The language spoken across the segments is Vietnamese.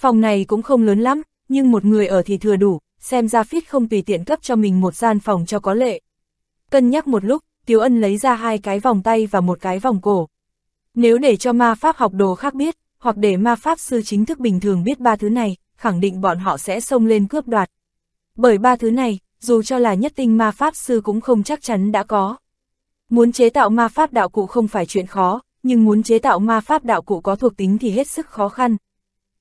Phòng này cũng không lớn lắm, nhưng một người ở thì thừa đủ, xem ra Fit không tùy tiện cấp cho mình một gian phòng cho có lệ. Cân nhắc một lúc, Tiếu Ân lấy ra hai cái vòng tay và một cái vòng cổ. Nếu để cho ma pháp học đồ khác biết, hoặc để ma pháp sư chính thức bình thường biết ba thứ này, khẳng định bọn họ sẽ xông lên cướp đoạt. Bởi ba thứ này, dù cho là nhất tinh ma pháp sư cũng không chắc chắn đã có. Muốn chế tạo ma pháp đạo cụ không phải chuyện khó, nhưng muốn chế tạo ma pháp đạo cụ có thuộc tính thì hết sức khó khăn.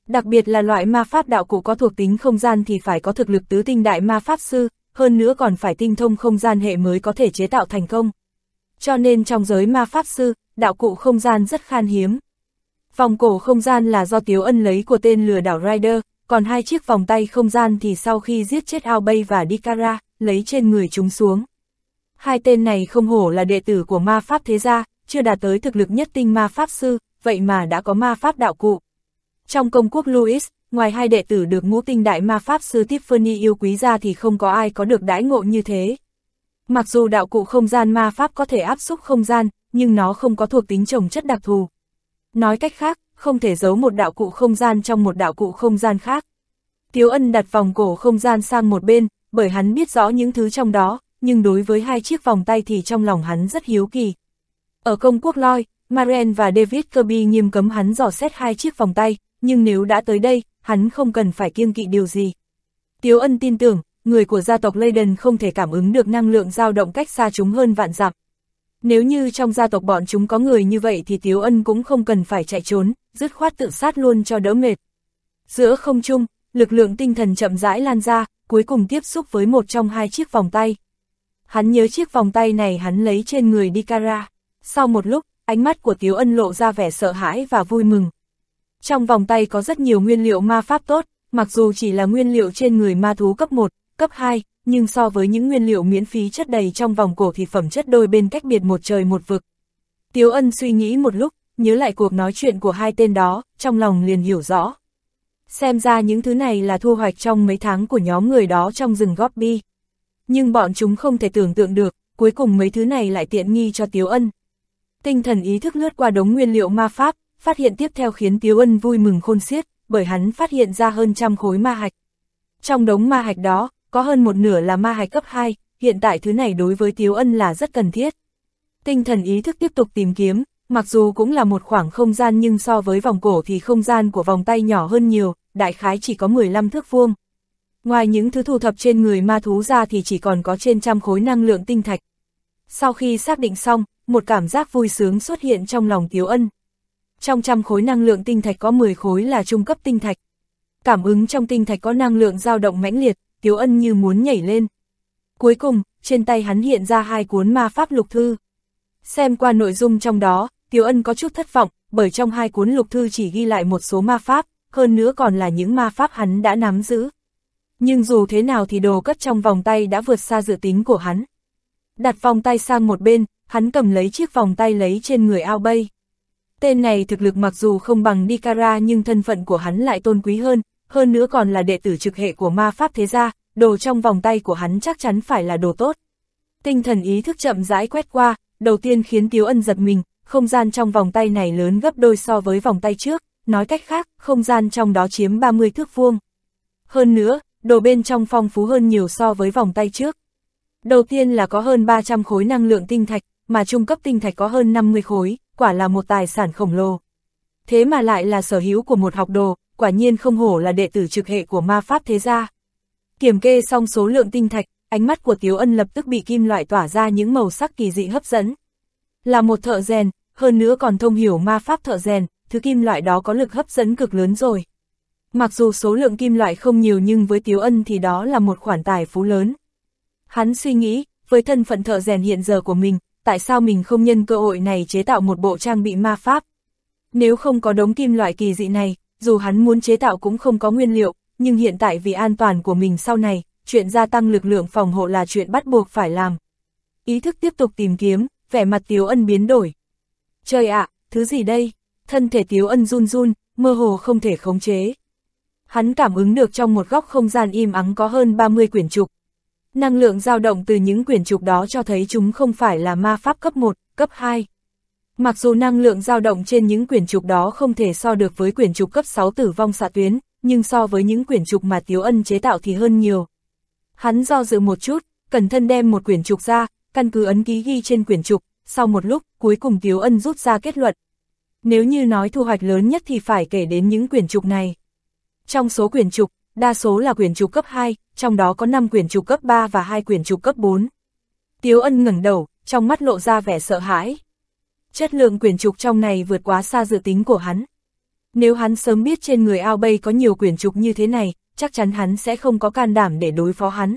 Đặc biệt là loại ma pháp đạo cụ có thuộc tính không gian thì phải có thực lực tứ tinh đại ma pháp sư, hơn nữa còn phải tinh thông không gian hệ mới có thể chế tạo thành công. Cho nên trong giới ma pháp sư, đạo cụ không gian rất khan hiếm. Vòng cổ không gian là do Tiếu Ân lấy của tên lừa đảo Rider, còn hai chiếc vòng tay không gian thì sau khi giết chết Ao Bay và Dikara, lấy trên người chúng xuống. Hai tên này không hổ là đệ tử của ma pháp thế gia, chưa đạt tới thực lực nhất tinh ma pháp sư, vậy mà đã có ma pháp đạo cụ. Trong công quốc Louis, ngoài hai đệ tử được ngũ tinh đại ma pháp sư Tiffany yêu quý ra thì không có ai có được đãi ngộ như thế. Mặc dù đạo cụ không gian ma pháp có thể áp xúc không gian, nhưng nó không có thuộc tính trồng chất đặc thù. Nói cách khác, không thể giấu một đạo cụ không gian trong một đạo cụ không gian khác. Tiếu ân đặt vòng cổ không gian sang một bên, bởi hắn biết rõ những thứ trong đó, nhưng đối với hai chiếc vòng tay thì trong lòng hắn rất hiếu kỳ. Ở công quốc Loi, Maren và David Kirby nghiêm cấm hắn dò xét hai chiếc vòng tay, nhưng nếu đã tới đây, hắn không cần phải kiêng kỵ điều gì. Tiếu ân tin tưởng, người của gia tộc Leyden không thể cảm ứng được năng lượng dao động cách xa chúng hơn vạn dặm. Nếu như trong gia tộc bọn chúng có người như vậy thì Tiếu Ân cũng không cần phải chạy trốn, dứt khoát tự sát luôn cho đỡ mệt. Giữa không trung, lực lượng tinh thần chậm rãi lan ra, cuối cùng tiếp xúc với một trong hai chiếc vòng tay. Hắn nhớ chiếc vòng tay này hắn lấy trên người Dikara. Sau một lúc, ánh mắt của Tiếu Ân lộ ra vẻ sợ hãi và vui mừng. Trong vòng tay có rất nhiều nguyên liệu ma pháp tốt, mặc dù chỉ là nguyên liệu trên người ma thú cấp 1, cấp 2, nhưng so với những nguyên liệu miễn phí chất đầy trong vòng cổ thì phẩm chất đôi bên cách biệt một trời một vực. Tiếu ân suy nghĩ một lúc, nhớ lại cuộc nói chuyện của hai tên đó, trong lòng liền hiểu rõ. Xem ra những thứ này là thu hoạch trong mấy tháng của nhóm người đó trong rừng Gobi. Nhưng bọn chúng không thể tưởng tượng được, cuối cùng mấy thứ này lại tiện nghi cho Tiếu ân. Tinh thần ý thức lướt qua đống nguyên liệu ma pháp, phát hiện tiếp theo khiến Tiếu ân vui mừng khôn xiết, bởi hắn phát hiện ra hơn trăm khối ma hạch. Trong đống ma hạch đó, có hơn một nửa là ma hạch cấp 2, hiện tại thứ này đối với Tiếu Ân là rất cần thiết. Tinh thần ý thức tiếp tục tìm kiếm, mặc dù cũng là một khoảng không gian nhưng so với vòng cổ thì không gian của vòng tay nhỏ hơn nhiều, đại khái chỉ có 15 thước vuông. Ngoài những thứ thu thập trên người ma thú ra thì chỉ còn có trên trăm khối năng lượng tinh thạch. Sau khi xác định xong, một cảm giác vui sướng xuất hiện trong lòng Tiếu Ân. Trong trăm khối năng lượng tinh thạch có 10 khối là trung cấp tinh thạch. Cảm ứng trong tinh thạch có năng lượng dao động mãnh liệt, Tiếu Ân như muốn nhảy lên. Cuối cùng, trên tay hắn hiện ra hai cuốn ma pháp lục thư. Xem qua nội dung trong đó, Tiếu Ân có chút thất vọng, bởi trong hai cuốn lục thư chỉ ghi lại một số ma pháp, hơn nữa còn là những ma pháp hắn đã nắm giữ. Nhưng dù thế nào thì đồ cất trong vòng tay đã vượt xa dự tính của hắn. Đặt vòng tay sang một bên, hắn cầm lấy chiếc vòng tay lấy trên người ao bay. Tên này thực lực mặc dù không bằng Nikara nhưng thân phận của hắn lại tôn quý hơn, hơn nữa còn là đệ tử trực hệ của ma pháp thế gia, đồ trong vòng tay của hắn chắc chắn phải là đồ tốt. Tinh thần ý thức chậm rãi quét qua, đầu tiên khiến Tiếu Ân giật mình, không gian trong vòng tay này lớn gấp đôi so với vòng tay trước, nói cách khác, không gian trong đó chiếm 30 thước vuông. Hơn nữa, đồ bên trong phong phú hơn nhiều so với vòng tay trước. Đầu tiên là có hơn 300 khối năng lượng tinh thạch, mà trung cấp tinh thạch có hơn 50 khối, quả là một tài sản khổng lồ. Thế mà lại là sở hữu của một học đồ, quả nhiên không hổ là đệ tử trực hệ của ma pháp thế gia. Kiểm kê xong số lượng tinh thạch, ánh mắt của Tiếu Ân lập tức bị kim loại tỏa ra những màu sắc kỳ dị hấp dẫn. Là một thợ rèn, hơn nữa còn thông hiểu ma pháp thợ rèn, thứ kim loại đó có lực hấp dẫn cực lớn rồi. Mặc dù số lượng kim loại không nhiều nhưng với Tiếu Ân thì đó là một khoản tài phú lớn. Hắn suy nghĩ, với thân phận thợ rèn hiện giờ của mình, tại sao mình không nhân cơ hội này chế tạo một bộ trang bị ma pháp? Nếu không có đống kim loại kỳ dị này, dù hắn muốn chế tạo cũng không có nguyên liệu, nhưng hiện tại vì an toàn của mình sau này, chuyện gia tăng lực lượng phòng hộ là chuyện bắt buộc phải làm. Ý thức tiếp tục tìm kiếm, vẻ mặt Tiếu Ân biến đổi. Trời ạ, thứ gì đây? Thân thể Tiếu Ân run run, mơ hồ không thể khống chế. Hắn cảm ứng được trong một góc không gian im ắng có hơn 30 quyển trục. Năng lượng dao động từ những quyển trục đó cho thấy chúng không phải là ma pháp cấp 1, cấp 2. Mặc dù năng lượng dao động trên những quyển trục đó không thể so được với quyển trục cấp 6 tử vong xạ tuyến, nhưng so với những quyển trục mà Tiếu Ân chế tạo thì hơn nhiều. Hắn do dự một chút, cẩn thân đem một quyển trục ra, căn cứ ấn ký ghi trên quyển trục, sau một lúc, cuối cùng Tiếu Ân rút ra kết luận. Nếu như nói thu hoạch lớn nhất thì phải kể đến những quyển trục này. Trong số quyển trục, đa số là quyển trục cấp 2, trong đó có 5 quyển trục cấp 3 và 2 quyển trục cấp 4. Tiếu Ân ngẩng đầu, trong mắt lộ ra vẻ sợ hãi. Chất lượng quyển trục trong này vượt quá xa dự tính của hắn. Nếu hắn sớm biết trên người ao bay có nhiều quyển trục như thế này, chắc chắn hắn sẽ không có can đảm để đối phó hắn.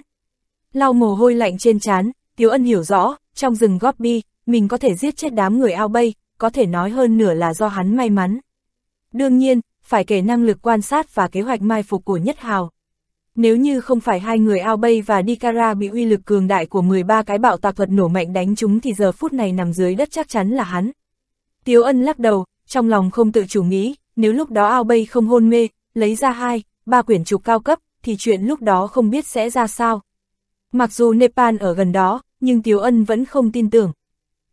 Lau mồ hôi lạnh trên trán, Tiếu Ân hiểu rõ, trong rừng Gobi, mình có thể giết chết đám người ao bay, có thể nói hơn nửa là do hắn may mắn. Đương nhiên, phải kể năng lực quan sát và kế hoạch mai phục của Nhất Hào. Nếu như không phải hai người ao bay và Dikara bị uy lực cường đại của 13 cái bạo tạc thuật nổ mạnh đánh chúng thì giờ phút này nằm dưới đất chắc chắn là hắn. Tiếu ân lắc đầu, trong lòng không tự chủ nghĩ, nếu lúc đó ao bay không hôn mê, lấy ra hai, ba quyển trục cao cấp, thì chuyện lúc đó không biết sẽ ra sao. Mặc dù Nepal ở gần đó, nhưng Tiếu Ân vẫn không tin tưởng.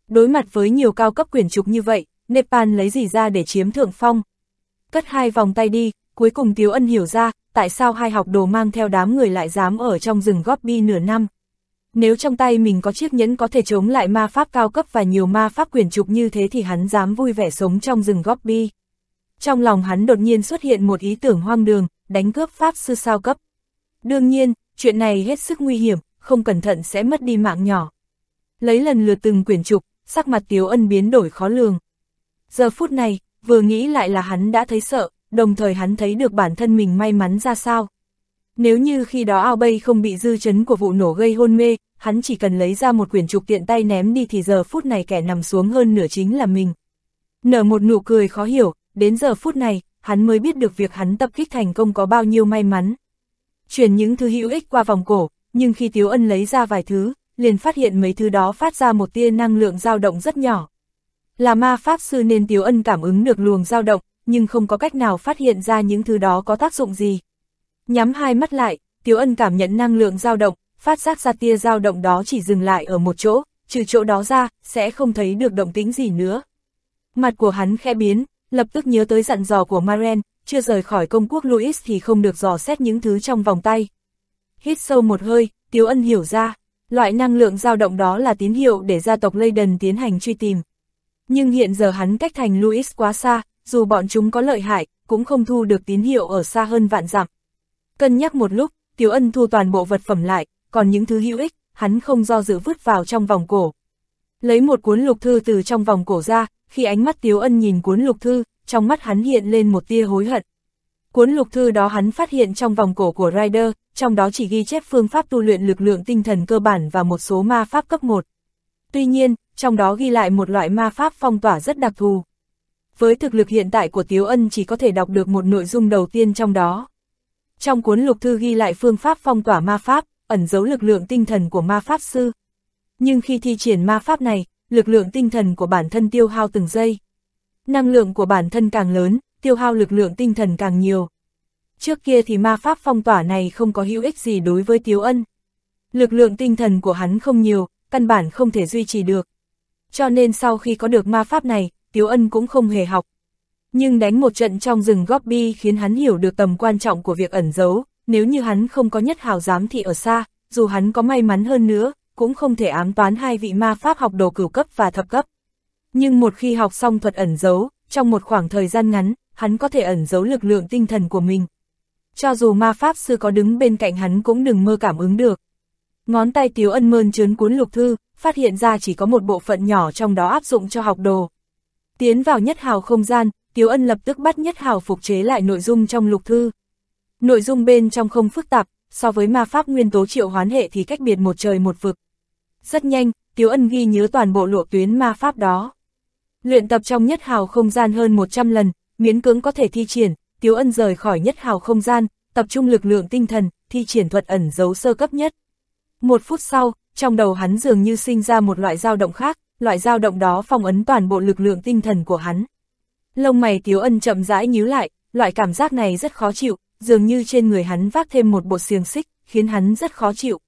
Đối mặt với nhiều cao cấp quyển trục như vậy, Nepal lấy gì ra để chiếm thượng phong. Cất hai vòng tay đi, cuối cùng Tiếu Ân hiểu ra, tại sao hai học đồ mang theo đám người lại dám ở trong rừng góp bi nửa năm. Nếu trong tay mình có chiếc nhẫn có thể chống lại ma pháp cao cấp và nhiều ma pháp quyền trục như thế thì hắn dám vui vẻ sống trong rừng góp bi. Trong lòng hắn đột nhiên xuất hiện một ý tưởng hoang đường, đánh cướp pháp sư sao cấp. Đương nhiên, chuyện này hết sức nguy hiểm, không cẩn thận sẽ mất đi mạng nhỏ. Lấy lần lượt từng quyển trục, sắc mặt Tiếu Ân biến đổi khó lường. Giờ phút này, vừa nghĩ lại là hắn đã thấy sợ, đồng thời hắn thấy được bản thân mình may mắn ra sao. Nếu như khi đó ao bay không bị dư chấn của vụ nổ gây hôn mê, hắn chỉ cần lấy ra một quyển trục tiện tay ném đi thì giờ phút này kẻ nằm xuống hơn nửa chính là mình. Nở một nụ cười khó hiểu, đến giờ phút này, hắn mới biết được việc hắn tập kích thành công có bao nhiêu may mắn. Chuyển những thứ hữu ích qua vòng cổ, nhưng khi Tiếu Ân lấy ra vài thứ, liền phát hiện mấy thứ đó phát ra một tia năng lượng dao động rất nhỏ. Là ma pháp sư nên Tiếu Ân cảm ứng được luồng dao động, nhưng không có cách nào phát hiện ra những thứ đó có tác dụng gì. Nhắm hai mắt lại, Tiếu Ân cảm nhận năng lượng dao động, phát giác ra tia dao động đó chỉ dừng lại ở một chỗ, trừ chỗ đó ra, sẽ không thấy được động tĩnh gì nữa. Mặt của hắn khẽ biến, lập tức nhớ tới dặn dò của Maren, chưa rời khỏi công quốc Louis thì không được dò xét những thứ trong vòng tay. Hít sâu một hơi, Tiếu Ân hiểu ra, loại năng lượng dao động đó là tín hiệu để gia tộc Leyden tiến hành truy tìm. Nhưng hiện giờ hắn cách thành Louis quá xa, dù bọn chúng có lợi hại, cũng không thu được tín hiệu ở xa hơn vạn dặm. Cân nhắc một lúc, Tiếu Ân thu toàn bộ vật phẩm lại, còn những thứ hữu ích, hắn không do dự vứt vào trong vòng cổ. Lấy một cuốn lục thư từ trong vòng cổ ra, khi ánh mắt Tiếu Ân nhìn cuốn lục thư, trong mắt hắn hiện lên một tia hối hận. Cuốn lục thư đó hắn phát hiện trong vòng cổ của Rider, trong đó chỉ ghi chép phương pháp tu luyện lực lượng tinh thần cơ bản và một số ma pháp cấp 1. Tuy nhiên, trong đó ghi lại một loại ma pháp phong tỏa rất đặc thù. Với thực lực hiện tại của Tiếu Ân chỉ có thể đọc được một nội dung đầu tiên trong đó. Trong cuốn lục thư ghi lại phương pháp phong tỏa ma pháp, ẩn giấu lực lượng tinh thần của ma pháp sư. Nhưng khi thi triển ma pháp này, lực lượng tinh thần của bản thân tiêu hao từng giây. Năng lượng của bản thân càng lớn, tiêu hao lực lượng tinh thần càng nhiều. Trước kia thì ma pháp phong tỏa này không có hữu ích gì đối với Tiếu Ân. Lực lượng tinh thần của hắn không nhiều, căn bản không thể duy trì được. Cho nên sau khi có được ma pháp này, Tiếu Ân cũng không hề học. Nhưng đánh một trận trong rừng Gobi khiến hắn hiểu được tầm quan trọng của việc ẩn giấu, nếu như hắn không có nhất hào giám thị ở xa, dù hắn có may mắn hơn nữa, cũng không thể ám toán hai vị ma pháp học đồ cửu cấp và thập cấp. Nhưng một khi học xong thuật ẩn giấu, trong một khoảng thời gian ngắn, hắn có thể ẩn giấu lực lượng tinh thần của mình. Cho dù ma pháp sư có đứng bên cạnh hắn cũng đừng mơ cảm ứng được. Ngón tay Tiếu Ân mơn trớn cuốn lục thư, phát hiện ra chỉ có một bộ phận nhỏ trong đó áp dụng cho học đồ. Tiến vào nhất hào không gian, Tiếu Ân lập tức bắt nhất hào phục chế lại nội dung trong lục thư. Nội dung bên trong không phức tạp, so với ma pháp nguyên tố triệu hoán hệ thì cách biệt một trời một vực. Rất nhanh, Tiếu Ân ghi nhớ toàn bộ lộ tuyến ma pháp đó. Luyện tập trong nhất hào không gian hơn 100 lần, miễn cưỡng có thể thi triển, Tiếu Ân rời khỏi nhất hào không gian, tập trung lực lượng tinh thần, thi triển thuật ẩn giấu sơ cấp nhất. Một phút sau, trong đầu hắn dường như sinh ra một loại dao động khác, loại dao động đó phong ấn toàn bộ lực lượng tinh thần của hắn. Lông mày Tiếu Ân chậm rãi nhíu lại, loại cảm giác này rất khó chịu, dường như trên người hắn vác thêm một bộ xiềng xích, khiến hắn rất khó chịu.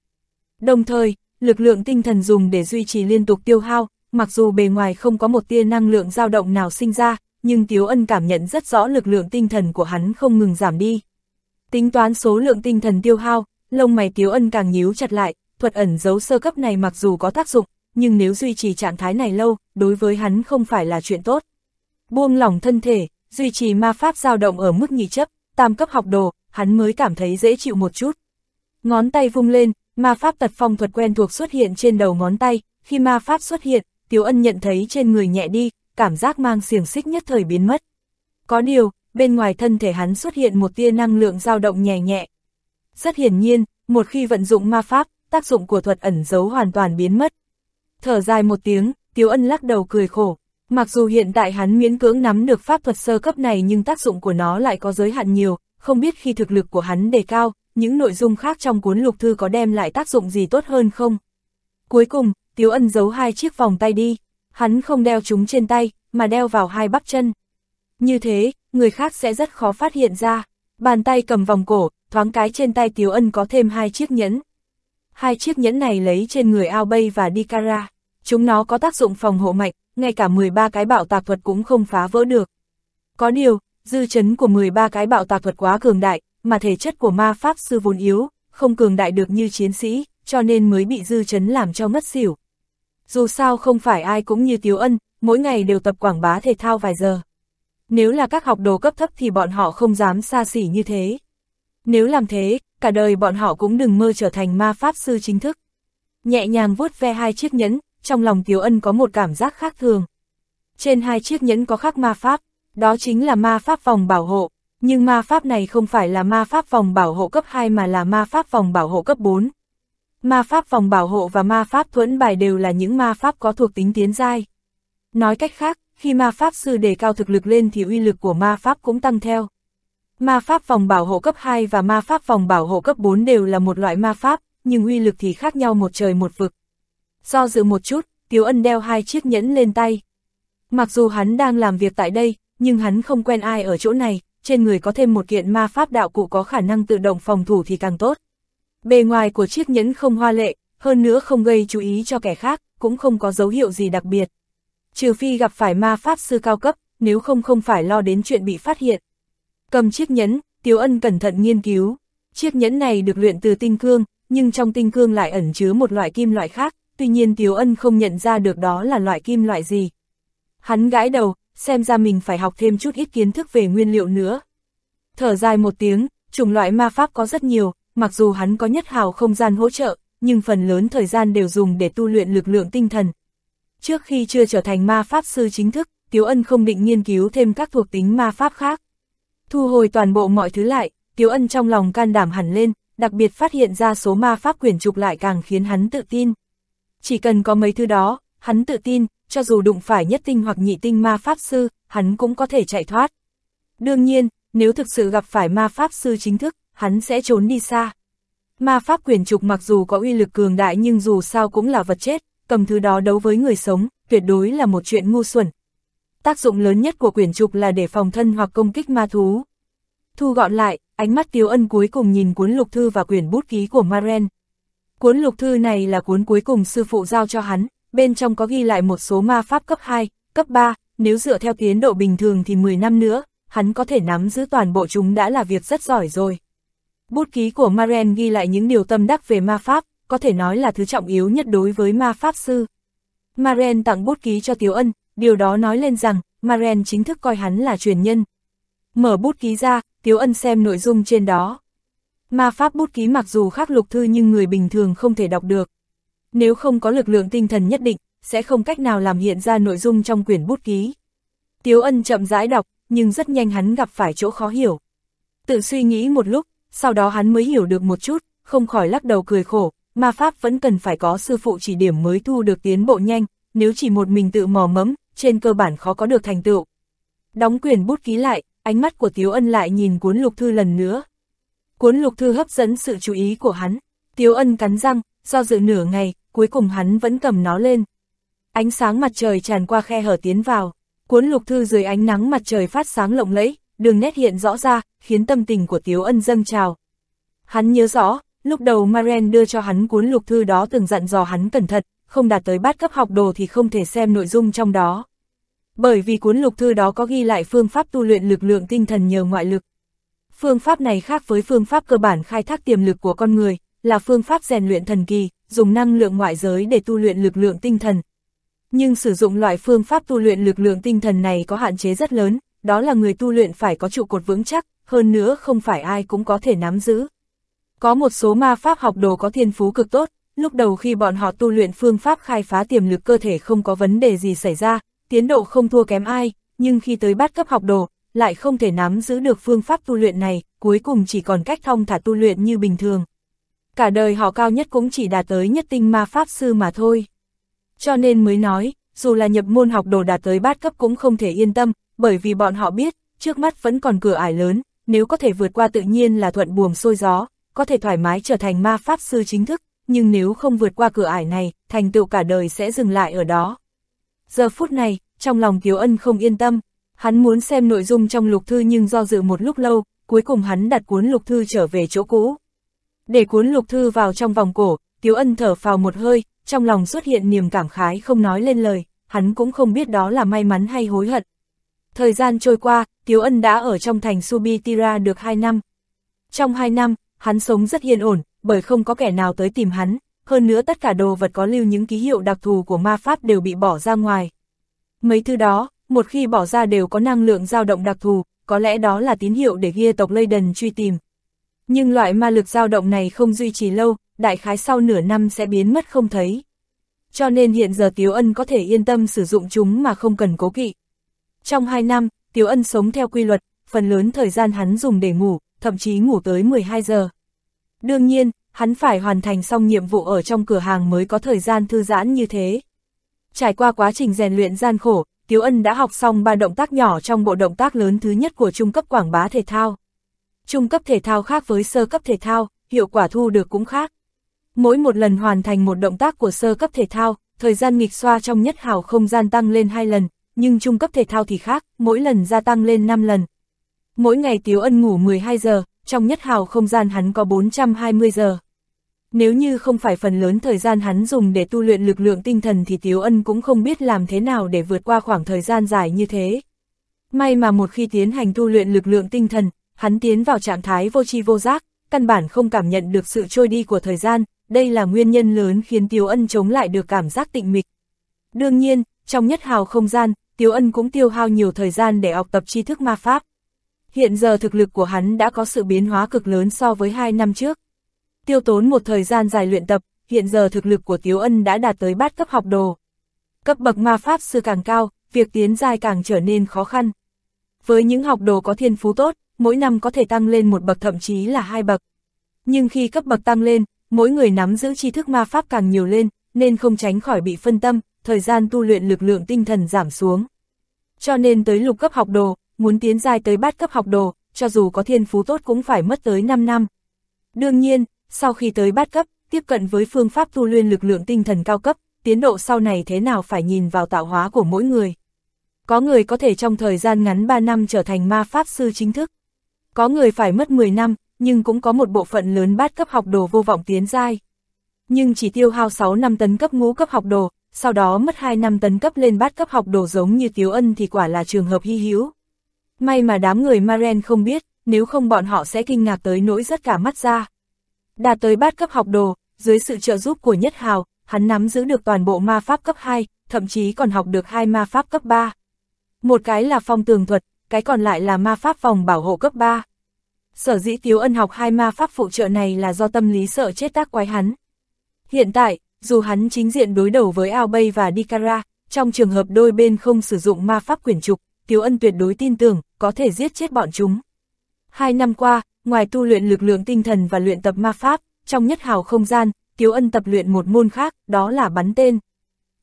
Đồng thời, lực lượng tinh thần dùng để duy trì liên tục tiêu hao, mặc dù bề ngoài không có một tia năng lượng dao động nào sinh ra, nhưng Tiếu Ân cảm nhận rất rõ lực lượng tinh thần của hắn không ngừng giảm đi. Tính toán số lượng tinh thần tiêu hao, lông mày Tiếu Ân càng nhíu chặt lại, thuật ẩn giấu sơ cấp này mặc dù có tác dụng, nhưng nếu duy trì trạng thái này lâu, đối với hắn không phải là chuyện tốt. Buông lỏng thân thể, duy trì ma pháp dao động ở mức nhị chấp, tam cấp học đồ, hắn mới cảm thấy dễ chịu một chút. Ngón tay vung lên, ma pháp tật phong thuật quen thuộc xuất hiện trên đầu ngón tay, khi ma pháp xuất hiện, Tiếu Ân nhận thấy trên người nhẹ đi, cảm giác mang xiềng xích nhất thời biến mất. Có điều, bên ngoài thân thể hắn xuất hiện một tia năng lượng dao động nhẹ nhẹ. Rất hiển nhiên, một khi vận dụng ma pháp, tác dụng của thuật ẩn giấu hoàn toàn biến mất. Thở dài một tiếng, Tiếu Ân lắc đầu cười khổ. Mặc dù hiện tại hắn miễn cưỡng nắm được pháp thuật sơ cấp này nhưng tác dụng của nó lại có giới hạn nhiều, không biết khi thực lực của hắn đề cao, những nội dung khác trong cuốn lục thư có đem lại tác dụng gì tốt hơn không. Cuối cùng, Tiếu Ân giấu hai chiếc vòng tay đi, hắn không đeo chúng trên tay, mà đeo vào hai bắp chân. Như thế, người khác sẽ rất khó phát hiện ra. Bàn tay cầm vòng cổ, thoáng cái trên tay Tiếu Ân có thêm hai chiếc nhẫn. Hai chiếc nhẫn này lấy trên người ao bay và Dikara. Chúng nó có tác dụng phòng hộ mạnh, ngay cả 13 cái bạo tạc thuật cũng không phá vỡ được. Có điều, dư chấn của 13 cái bạo tạc thuật quá cường đại, mà thể chất của ma pháp sư vốn yếu, không cường đại được như chiến sĩ, cho nên mới bị dư chấn làm cho mất xỉu. Dù sao không phải ai cũng như Tiếu Ân, mỗi ngày đều tập quảng bá thể thao vài giờ. Nếu là các học đồ cấp thấp thì bọn họ không dám xa xỉ như thế. Nếu làm thế, cả đời bọn họ cũng đừng mơ trở thành ma pháp sư chính thức. Nhẹ nhàng vuốt ve hai chiếc nhẫn, trong lòng Tiếu Ân có một cảm giác khác thường. Trên hai chiếc nhẫn có khắc ma pháp, đó chính là ma pháp vòng bảo hộ, nhưng ma pháp này không phải là ma pháp vòng bảo hộ cấp 2 mà là ma pháp vòng bảo hộ cấp 4. Ma pháp vòng bảo hộ và ma pháp thuẫn bài đều là những ma pháp có thuộc tính tiến giai. Nói cách khác, khi ma pháp sư đề cao thực lực lên thì uy lực của ma pháp cũng tăng theo. Ma pháp vòng bảo hộ cấp 2 và ma pháp vòng bảo hộ cấp 4 đều là một loại ma pháp, nhưng uy lực thì khác nhau một trời một vực. Do dự một chút, Tiếu Ân đeo hai chiếc nhẫn lên tay. Mặc dù hắn đang làm việc tại đây, nhưng hắn không quen ai ở chỗ này, trên người có thêm một kiện ma pháp đạo cụ có khả năng tự động phòng thủ thì càng tốt. Bề ngoài của chiếc nhẫn không hoa lệ, hơn nữa không gây chú ý cho kẻ khác, cũng không có dấu hiệu gì đặc biệt. Trừ phi gặp phải ma pháp sư cao cấp, nếu không không phải lo đến chuyện bị phát hiện. Cầm chiếc nhẫn, Tiếu Ân cẩn thận nghiên cứu. Chiếc nhẫn này được luyện từ tinh cương, nhưng trong tinh cương lại ẩn chứa một loại kim loại khác, tuy nhiên Tiếu Ân không nhận ra được đó là loại kim loại gì. Hắn gãi đầu, xem ra mình phải học thêm chút ít kiến thức về nguyên liệu nữa. Thở dài một tiếng, chủng loại ma pháp có rất nhiều, mặc dù hắn có nhất hào không gian hỗ trợ, nhưng phần lớn thời gian đều dùng để tu luyện lực lượng tinh thần. Trước khi chưa trở thành ma pháp sư chính thức, Tiếu Ân không định nghiên cứu thêm các thuộc tính ma pháp khác. Thu hồi toàn bộ mọi thứ lại, Tiếu Ân trong lòng can đảm hẳn lên, đặc biệt phát hiện ra số ma pháp quyển trục lại càng khiến hắn tự tin. Chỉ cần có mấy thứ đó, hắn tự tin, cho dù đụng phải nhất tinh hoặc nhị tinh ma pháp sư, hắn cũng có thể chạy thoát. Đương nhiên, nếu thực sự gặp phải ma pháp sư chính thức, hắn sẽ trốn đi xa. Ma pháp quyển trục mặc dù có uy lực cường đại nhưng dù sao cũng là vật chết, cầm thứ đó đấu với người sống, tuyệt đối là một chuyện ngu xuẩn. Tác dụng lớn nhất của quyển trục là để phòng thân hoặc công kích ma thú. Thu gọn lại, ánh mắt Tiếu Ân cuối cùng nhìn cuốn lục thư và quyển bút ký của Maren. Cuốn lục thư này là cuốn cuối cùng sư phụ giao cho hắn, bên trong có ghi lại một số ma pháp cấp 2, cấp 3, nếu dựa theo tiến độ bình thường thì 10 năm nữa, hắn có thể nắm giữ toàn bộ chúng đã là việc rất giỏi rồi. Bút ký của Maren ghi lại những điều tâm đắc về ma pháp, có thể nói là thứ trọng yếu nhất đối với ma pháp sư. Maren tặng bút ký cho Tiếu Ân, điều đó nói lên rằng, Maren chính thức coi hắn là truyền nhân. Mở bút ký ra, Tiếu Ân xem nội dung trên đó. Ma pháp bút ký mặc dù khác lục thư nhưng người bình thường không thể đọc được. Nếu không có lực lượng tinh thần nhất định, sẽ không cách nào làm hiện ra nội dung trong quyển bút ký. Tiếu Ân chậm rãi đọc, nhưng rất nhanh hắn gặp phải chỗ khó hiểu. Tự suy nghĩ một lúc, sau đó hắn mới hiểu được một chút, không khỏi lắc đầu cười khổ, ma pháp vẫn cần phải có sư phụ chỉ điểm mới thu được tiến bộ nhanh, nếu chỉ một mình tự mò mẫm, trên cơ bản khó có được thành tựu. Đóng quyển bút ký lại, ánh mắt của Tiếu Ân lại nhìn cuốn lục thư lần nữa. Cuốn lục thư hấp dẫn sự chú ý của hắn, Tiếu Ân cắn răng, do dự nửa ngày, cuối cùng hắn vẫn cầm nó lên. Ánh sáng mặt trời tràn qua khe hở tiến vào, cuốn lục thư dưới ánh nắng mặt trời phát sáng lộng lẫy, đường nét hiện rõ ra, khiến tâm tình của Tiếu Ân dâng trào. Hắn nhớ rõ, lúc đầu Maren đưa cho hắn cuốn lục thư đó từng dặn dò hắn cẩn thận, không đạt tới bát cấp học đồ thì không thể xem nội dung trong đó. Bởi vì cuốn lục thư đó có ghi lại phương pháp tu luyện lực lượng tinh thần nhờ ngoại lực. Phương pháp này khác với phương pháp cơ bản khai thác tiềm lực của con người, là phương pháp rèn luyện thần kỳ, dùng năng lượng ngoại giới để tu luyện lực lượng tinh thần. Nhưng sử dụng loại phương pháp tu luyện lực lượng tinh thần này có hạn chế rất lớn, đó là người tu luyện phải có trụ cột vững chắc, hơn nữa không phải ai cũng có thể nắm giữ. Có một số ma pháp học đồ có thiên phú cực tốt, lúc đầu khi bọn họ tu luyện phương pháp khai phá tiềm lực cơ thể không có vấn đề gì xảy ra, tiến độ không thua kém ai, nhưng khi tới bát cấp học đồ, lại không thể nắm giữ được phương pháp tu luyện này, cuối cùng chỉ còn cách thông thả tu luyện như bình thường. Cả đời họ cao nhất cũng chỉ đạt tới nhất tinh ma pháp sư mà thôi. Cho nên mới nói, dù là nhập môn học đồ đạt tới bát cấp cũng không thể yên tâm, bởi vì bọn họ biết, trước mắt vẫn còn cửa ải lớn, nếu có thể vượt qua tự nhiên là thuận buồm sôi gió, có thể thoải mái trở thành ma pháp sư chính thức, nhưng nếu không vượt qua cửa ải này, thành tựu cả đời sẽ dừng lại ở đó. Giờ phút này, trong lòng Kiều Ân không yên tâm, hắn muốn xem nội dung trong lục thư nhưng do dự một lúc lâu, cuối cùng hắn đặt cuốn lục thư trở về chỗ cũ. Để cuốn lục thư vào trong vòng cổ, Tiếu Ân thở phào một hơi, trong lòng xuất hiện niềm cảm khái không nói lên lời, hắn cũng không biết đó là may mắn hay hối hận. Thời gian trôi qua, Tiếu Ân đã ở trong thành Subitira được 2 năm. Trong 2 năm, hắn sống rất yên ổn, bởi không có kẻ nào tới tìm hắn, hơn nữa tất cả đồ vật có lưu những ký hiệu đặc thù của ma pháp đều bị bỏ ra ngoài. Mấy thứ đó, một khi bỏ ra đều có năng lượng dao động đặc thù, có lẽ đó là tín hiệu để ghia tộc Leyden truy tìm. Nhưng loại ma lực dao động này không duy trì lâu, đại khái sau nửa năm sẽ biến mất không thấy. Cho nên hiện giờ Tiếu Ân có thể yên tâm sử dụng chúng mà không cần cố kỵ. Trong 2 năm, Tiếu Ân sống theo quy luật, phần lớn thời gian hắn dùng để ngủ, thậm chí ngủ tới 12 giờ. Đương nhiên, hắn phải hoàn thành xong nhiệm vụ ở trong cửa hàng mới có thời gian thư giãn như thế. Trải qua quá trình rèn luyện gian khổ, Tiếu Ân đã học xong ba động tác nhỏ trong bộ động tác lớn thứ nhất của trung cấp quảng bá thể thao. Trung cấp thể thao khác với sơ cấp thể thao, hiệu quả thu được cũng khác. Mỗi một lần hoàn thành một động tác của sơ cấp thể thao, thời gian nghịch xoa trong nhất hào không gian tăng lên 2 lần, nhưng trung cấp thể thao thì khác, mỗi lần gia tăng lên 5 lần. Mỗi ngày Tiếu Ân ngủ 12 giờ, trong nhất hào không gian hắn có 420 giờ. Nếu như không phải phần lớn thời gian hắn dùng để tu luyện lực lượng tinh thần thì Tiếu Ân cũng không biết làm thế nào để vượt qua khoảng thời gian dài như thế. May mà một khi tiến hành tu luyện lực lượng tinh thần, hắn tiến vào trạng thái vô tri vô giác, căn bản không cảm nhận được sự trôi đi của thời gian, đây là nguyên nhân lớn khiến Tiếu Ân chống lại được cảm giác tịnh mịch. Đương nhiên, trong nhất hào không gian, Tiếu Ân cũng tiêu hao nhiều thời gian để học tập tri thức ma pháp. Hiện giờ thực lực của hắn đã có sự biến hóa cực lớn so với 2 năm trước. Tiêu tốn một thời gian dài luyện tập, hiện giờ thực lực của Tiếu Ân đã đạt tới bát cấp học đồ. Cấp bậc ma pháp sư càng cao, việc tiến dài càng trở nên khó khăn. Với những học đồ có thiên phú tốt, mỗi năm có thể tăng lên một bậc thậm chí là hai bậc. Nhưng khi cấp bậc tăng lên, mỗi người nắm giữ tri thức ma pháp càng nhiều lên, nên không tránh khỏi bị phân tâm, thời gian tu luyện lực lượng tinh thần giảm xuống. Cho nên tới lục cấp học đồ, muốn tiến dài tới bát cấp học đồ, cho dù có thiên phú tốt cũng phải mất tới 5 năm. Đương nhiên, sau khi tới bát cấp, tiếp cận với phương pháp tu luyện lực lượng tinh thần cao cấp, tiến độ sau này thế nào phải nhìn vào tạo hóa của mỗi người. Có người có thể trong thời gian ngắn 3 năm trở thành ma pháp sư chính thức. Có người phải mất 10 năm, nhưng cũng có một bộ phận lớn bát cấp học đồ vô vọng tiến giai. Nhưng chỉ tiêu hao 6 năm tấn cấp ngũ cấp học đồ, sau đó mất 2 năm tấn cấp lên bát cấp học đồ giống như Tiếu Ân thì quả là trường hợp hy hữu. May mà đám người Maren không biết, nếu không bọn họ sẽ kinh ngạc tới nỗi rất cả mắt ra. Đạt tới bát cấp học đồ, dưới sự trợ giúp của Nhất Hào, hắn nắm giữ được toàn bộ ma pháp cấp 2, thậm chí còn học được hai ma pháp cấp 3. Một cái là phong tường thuật, cái còn lại là ma pháp vòng bảo hộ cấp 3. Sở dĩ Tiếu Ân học hai ma pháp phụ trợ này là do tâm lý sợ chết tác quái hắn. Hiện tại, dù hắn chính diện đối đầu với Ao Bay và Dikara, trong trường hợp đôi bên không sử dụng ma pháp quyển trục, Tiếu Ân tuyệt đối tin tưởng, có thể giết chết bọn chúng. Hai năm qua, ngoài tu luyện lực lượng tinh thần và luyện tập ma pháp, trong nhất hào không gian, Tiếu Ân tập luyện một môn khác, đó là bắn tên.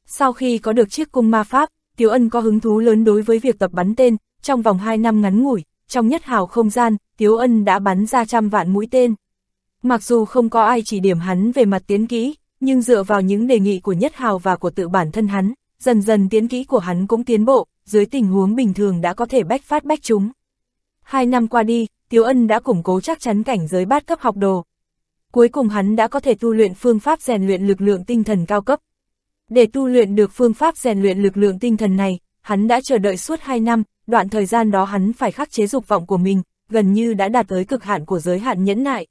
Sau khi có được chiếc cung ma pháp, Tiếu Ân có hứng thú lớn đối với việc tập bắn tên, trong vòng 2 năm ngắn ngủi, trong nhất hào không gian, Tiếu Ân đã bắn ra trăm vạn mũi tên. Mặc dù không có ai chỉ điểm hắn về mặt tiến kỹ, nhưng dựa vào những đề nghị của Nhất Hào và của tự bản thân hắn, dần dần tiến kỹ của hắn cũng tiến bộ, dưới tình huống bình thường đã có thể bách phát bách chúng. Hai năm qua đi, Tiếu Ân đã củng cố chắc chắn cảnh giới bát cấp học đồ. Cuối cùng hắn đã có thể tu luyện phương pháp rèn luyện lực lượng tinh thần cao cấp. Để tu luyện được phương pháp rèn luyện lực lượng tinh thần này, hắn đã chờ đợi suốt 2 năm, đoạn thời gian đó hắn phải khắc chế dục vọng của mình, gần như đã đạt tới cực hạn của giới hạn nhẫn nại.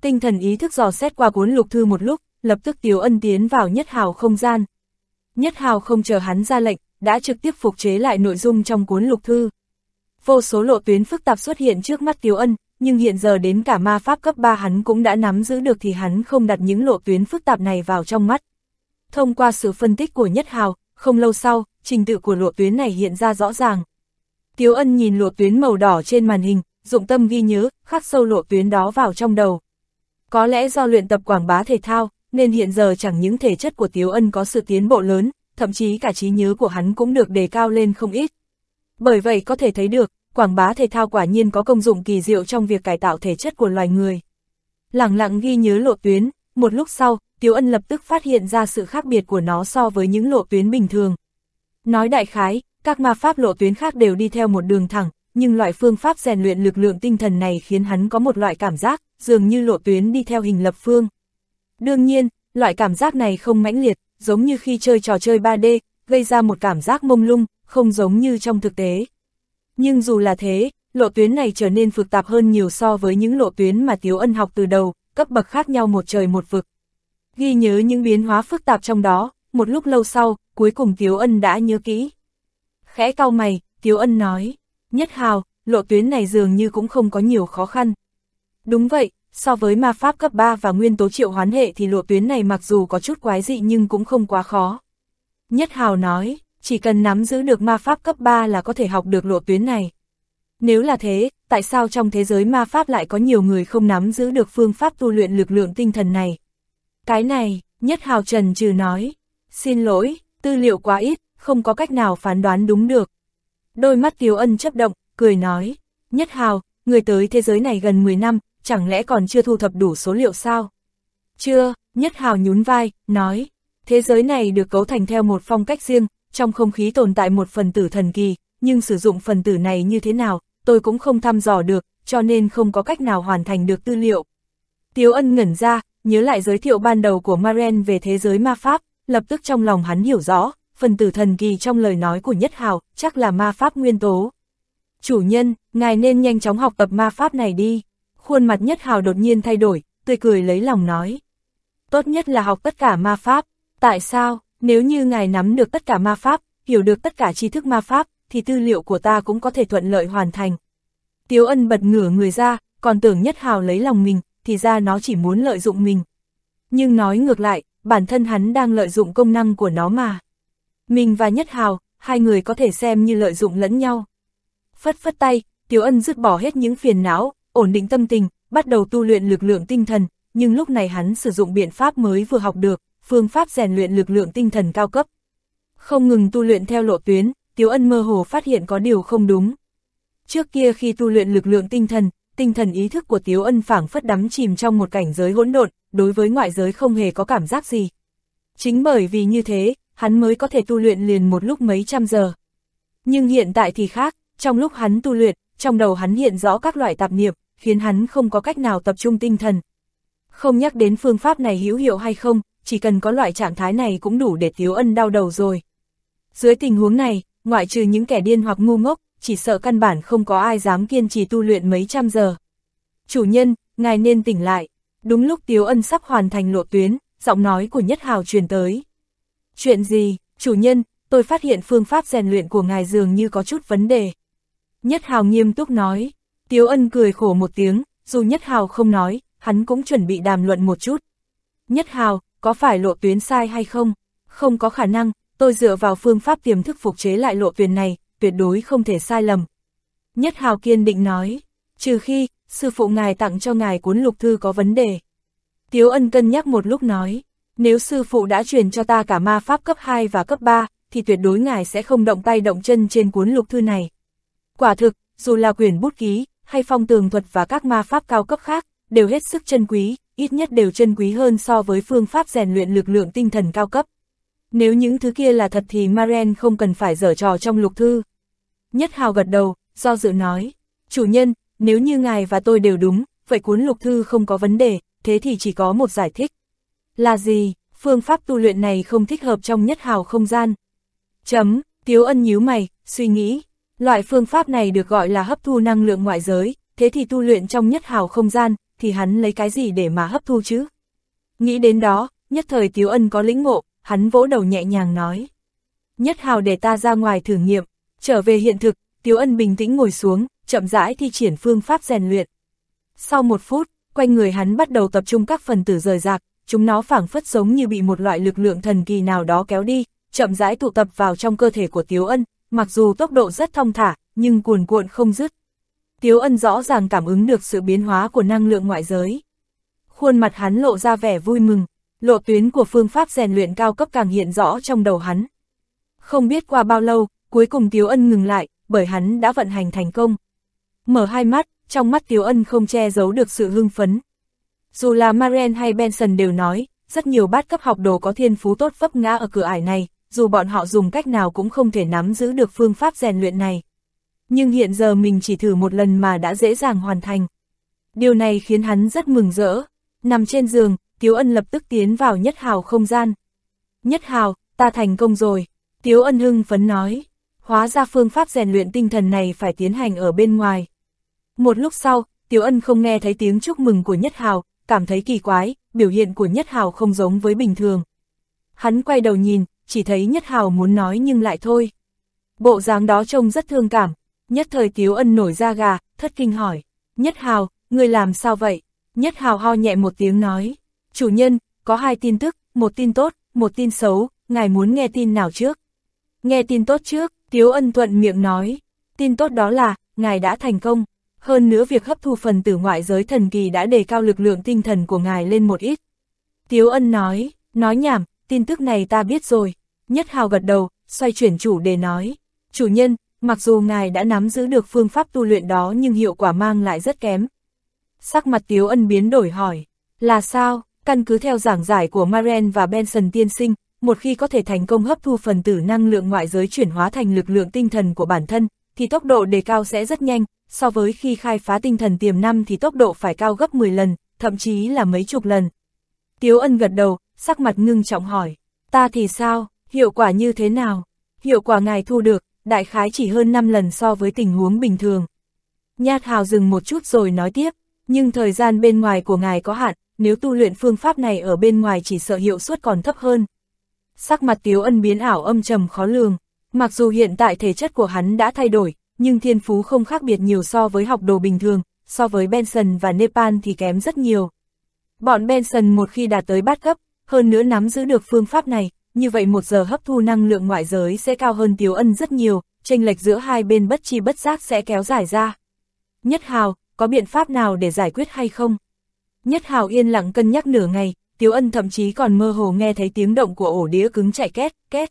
Tinh thần ý thức dò xét qua cuốn lục thư một lúc, lập tức Tiếu Ân tiến vào nhất hào không gian. Nhất hào không chờ hắn ra lệnh, đã trực tiếp phục chế lại nội dung trong cuốn lục thư. Vô số lộ tuyến phức tạp xuất hiện trước mắt Tiếu Ân, nhưng hiện giờ đến cả ma pháp cấp 3 hắn cũng đã nắm giữ được thì hắn không đặt những lộ tuyến phức tạp này vào trong mắt. Thông qua sự phân tích của Nhất Hào, không lâu sau, trình tự của lộ tuyến này hiện ra rõ ràng. Tiếu Ân nhìn lộ tuyến màu đỏ trên màn hình, dụng tâm ghi nhớ, khắc sâu lộ tuyến đó vào trong đầu. Có lẽ do luyện tập quảng bá thể thao, nên hiện giờ chẳng những thể chất của Tiếu Ân có sự tiến bộ lớn, thậm chí cả trí nhớ của hắn cũng được đề cao lên không ít. Bởi vậy có thể thấy được, quảng bá thể thao quả nhiên có công dụng kỳ diệu trong việc cải tạo thể chất của loài người. Lặng lặng ghi nhớ lộ tuyến, một lúc sau, Tiếu Ân lập tức phát hiện ra sự khác biệt của nó so với những lộ tuyến bình thường. Nói đại khái, các ma pháp lộ tuyến khác đều đi theo một đường thẳng, nhưng loại phương pháp rèn luyện lực lượng tinh thần này khiến hắn có một loại cảm giác, dường như lộ tuyến đi theo hình lập phương. Đương nhiên, loại cảm giác này không mãnh liệt, giống như khi chơi trò chơi 3D, gây ra một cảm giác mông lung, không giống như trong thực tế. Nhưng dù là thế, lộ tuyến này trở nên phức tạp hơn nhiều so với những lộ tuyến mà Tiếu Ân học từ đầu, cấp bậc khác nhau một trời một vực. Ghi nhớ những biến hóa phức tạp trong đó, một lúc lâu sau, cuối cùng Tiếu Ân đã nhớ kỹ. Khẽ cau mày, Tiếu Ân nói, nhất hào, lộ tuyến này dường như cũng không có nhiều khó khăn. Đúng vậy, so với ma pháp cấp 3 và nguyên tố triệu hoán hệ thì lộ tuyến này mặc dù có chút quái dị nhưng cũng không quá khó. Nhất hào nói, chỉ cần nắm giữ được ma pháp cấp 3 là có thể học được lộ tuyến này. Nếu là thế, tại sao trong thế giới ma pháp lại có nhiều người không nắm giữ được phương pháp tu luyện lực lượng tinh thần này? Cái này, Nhất Hào Trần trừ nói, xin lỗi, tư liệu quá ít, không có cách nào phán đoán đúng được. Đôi mắt Tiếu Ân chấp động, cười nói, Nhất Hào, người tới thế giới này gần 10 năm, chẳng lẽ còn chưa thu thập đủ số liệu sao? Chưa, Nhất Hào nhún vai, nói, thế giới này được cấu thành theo một phong cách riêng, trong không khí tồn tại một phần tử thần kỳ, nhưng sử dụng phần tử này như thế nào, tôi cũng không thăm dò được, cho nên không có cách nào hoàn thành được tư liệu. Tiếu ân ngẩn ra, nhớ lại giới thiệu ban đầu của Maren về thế giới ma pháp, lập tức trong lòng hắn hiểu rõ, phần tử thần kỳ trong lời nói của Nhất Hào, chắc là ma pháp nguyên tố. Chủ nhân, ngài nên nhanh chóng học tập ma pháp này đi. Khuôn mặt Nhất Hào đột nhiên thay đổi, tươi cười lấy lòng nói. Tốt nhất là học tất cả ma pháp. Tại sao, nếu như ngài nắm được tất cả ma pháp, hiểu được tất cả tri thức ma pháp, thì tư liệu của ta cũng có thể thuận lợi hoàn thành. Tiếu ân bật ngửa người ra, còn tưởng Nhất Hào lấy lòng mình, thì ra nó chỉ muốn lợi dụng mình. Nhưng nói ngược lại, bản thân hắn đang lợi dụng công năng của nó mà. Mình và Nhất Hào, hai người có thể xem như lợi dụng lẫn nhau. Phất phất tay, Tiếu Ân dứt bỏ hết những phiền não, ổn định tâm tình, bắt đầu tu luyện lực lượng tinh thần, nhưng lúc này hắn sử dụng biện pháp mới vừa học được, phương pháp rèn luyện lực lượng tinh thần cao cấp. Không ngừng tu luyện theo lộ tuyến, Tiếu Ân mơ hồ phát hiện có điều không đúng. Trước kia khi tu luyện lực lượng tinh thần, tinh thần ý thức của Tiếu Ân phảng phất đắm chìm trong một cảnh giới hỗn độn, đối với ngoại giới không hề có cảm giác gì. Chính bởi vì như thế, hắn mới có thể tu luyện liền một lúc mấy trăm giờ. Nhưng hiện tại thì khác, trong lúc hắn tu luyện, trong đầu hắn hiện rõ các loại tạp niệm, khiến hắn không có cách nào tập trung tinh thần. Không nhắc đến phương pháp này hữu hiệu hay không, chỉ cần có loại trạng thái này cũng đủ để Tiếu Ân đau đầu rồi. Dưới tình huống này, ngoại trừ những kẻ điên hoặc ngu ngốc, chỉ sợ căn bản không có ai dám kiên trì tu luyện mấy trăm giờ. Chủ nhân, ngài nên tỉnh lại. Đúng lúc Tiếu Ân sắp hoàn thành lộ tuyến, giọng nói của Nhất Hào truyền tới. Chuyện gì, chủ nhân, tôi phát hiện phương pháp rèn luyện của ngài dường như có chút vấn đề. Nhất Hào nghiêm túc nói. Tiếu Ân cười khổ một tiếng, dù Nhất Hào không nói, hắn cũng chuẩn bị đàm luận một chút. Nhất Hào, có phải lộ tuyến sai hay không? Không có khả năng, tôi dựa vào phương pháp tiềm thức phục chế lại lộ tuyến này, tuyệt đối không thể sai lầm. Nhất Hào kiên định nói, trừ khi, sư phụ ngài tặng cho ngài cuốn lục thư có vấn đề. Tiếu ân cân nhắc một lúc nói, nếu sư phụ đã truyền cho ta cả ma pháp cấp 2 và cấp 3, thì tuyệt đối ngài sẽ không động tay động chân trên cuốn lục thư này. Quả thực, dù là quyển bút ký, hay phong tường thuật và các ma pháp cao cấp khác, đều hết sức chân quý, ít nhất đều chân quý hơn so với phương pháp rèn luyện lực lượng tinh thần cao cấp. Nếu những thứ kia là thật thì Maren không cần phải dở trò trong lục thư. Nhất Hào gật đầu, do dự nói, chủ nhân, nếu như ngài và tôi đều đúng, vậy cuốn lục thư không có vấn đề, thế thì chỉ có một giải thích. Là gì, phương pháp tu luyện này không thích hợp trong Nhất Hào không gian. Chấm, Tiếu Ân nhíu mày, suy nghĩ, loại phương pháp này được gọi là hấp thu năng lượng ngoại giới, thế thì tu luyện trong nhất hào không gian, thì hắn lấy cái gì để mà hấp thu chứ? Nghĩ đến đó, nhất thời Tiếu Ân có lĩnh ngộ, hắn vỗ đầu nhẹ nhàng nói. Nhất hào để ta ra ngoài thử nghiệm, trở về hiện thực, Tiếu Ân bình tĩnh ngồi xuống, chậm rãi thi triển phương pháp rèn luyện. Sau một phút, quanh người hắn bắt đầu tập trung các phần tử rời rạc, chúng nó phảng phất giống như bị một loại lực lượng thần kỳ nào đó kéo đi, chậm rãi tụ tập vào trong cơ thể của Tiếu Ân, mặc dù tốc độ rất thông thả, nhưng cuồn cuộn không dứt. Tiếu Ân rõ ràng cảm ứng được sự biến hóa của năng lượng ngoại giới. Khuôn mặt hắn lộ ra vẻ vui mừng, lộ tuyến của phương pháp rèn luyện cao cấp càng hiện rõ trong đầu hắn. Không biết qua bao lâu, cuối cùng Tiếu Ân ngừng lại, bởi hắn đã vận hành thành công. Mở hai mắt, trong mắt Tiếu Ân không che giấu được sự hưng phấn. Dù là Maren hay Benson đều nói, rất nhiều bát cấp học đồ có thiên phú tốt vấp ngã ở cửa ải này, dù bọn họ dùng cách nào cũng không thể nắm giữ được phương pháp rèn luyện này. Nhưng hiện giờ mình chỉ thử một lần mà đã dễ dàng hoàn thành. Điều này khiến hắn rất mừng rỡ. Nằm trên giường, Tiếu Ân lập tức tiến vào nhất hào không gian. Nhất hào, ta thành công rồi. Tiếu Ân hưng phấn nói. Hóa ra phương pháp rèn luyện tinh thần này phải tiến hành ở bên ngoài. Một lúc sau, Tiếu Ân không nghe thấy tiếng chúc mừng của Nhất Hào, cảm thấy kỳ quái, biểu hiện của Nhất Hào không giống với bình thường. Hắn quay đầu nhìn, chỉ thấy Nhất Hào muốn nói nhưng lại thôi. Bộ dáng đó trông rất thương cảm, nhất thời Tiếu Ân nổi da gà, thất kinh hỏi. Nhất Hào, người làm sao vậy? Nhất Hào ho nhẹ một tiếng nói. Chủ nhân, có hai tin tức, một tin tốt, một tin xấu, ngài muốn nghe tin nào trước? Nghe tin tốt trước, Tiếu Ân thuận miệng nói. Tin tốt đó là, ngài đã thành công. Hơn nữa việc hấp thu phần tử ngoại giới thần kỳ đã đề cao lực lượng tinh thần của ngài lên một ít. Tiếu Ân nói, nói nhảm, tin tức này ta biết rồi. Nhất Hào gật đầu, xoay chuyển chủ đề nói. Chủ nhân, mặc dù ngài đã nắm giữ được phương pháp tu luyện đó nhưng hiệu quả mang lại rất kém. Sắc mặt Tiếu Ân biến đổi hỏi, là sao, căn cứ theo giảng giải của Maren và Benson tiên sinh, một khi có thể thành công hấp thu phần tử năng lượng ngoại giới chuyển hóa thành lực lượng tinh thần của bản thân, thì tốc độ đề cao sẽ rất nhanh, so với khi khai phá tinh thần tiềm năng thì tốc độ phải cao gấp 10 lần, thậm chí là mấy chục lần. Tiếu ân gật đầu, sắc mặt ngưng trọng hỏi, ta thì sao, hiệu quả như thế nào? Hiệu quả ngài thu được, đại khái chỉ hơn 5 lần so với tình huống bình thường. Nhát hào dừng một chút rồi nói tiếp, nhưng thời gian bên ngoài của ngài có hạn, nếu tu luyện phương pháp này ở bên ngoài chỉ sợ hiệu suất còn thấp hơn. Sắc mặt Tiếu Ân biến ảo âm trầm khó lường, mặc dù hiện tại thể chất của hắn đã thay đổi, nhưng thiên phú không khác biệt nhiều so với học đồ bình thường, so với Benson và Nepal thì kém rất nhiều. Bọn Benson một khi đạt tới bát cấp, hơn nữa nắm giữ được phương pháp này, như vậy một giờ hấp thu năng lượng ngoại giới sẽ cao hơn Tiếu Ân rất nhiều, chênh lệch giữa hai bên bất chi bất giác sẽ kéo dài ra. Nhất Hào, có biện pháp nào để giải quyết hay không? Nhất Hào yên lặng cân nhắc nửa ngày, Tiếu Ân thậm chí còn mơ hồ nghe thấy tiếng động của ổ đĩa cứng chạy két, két.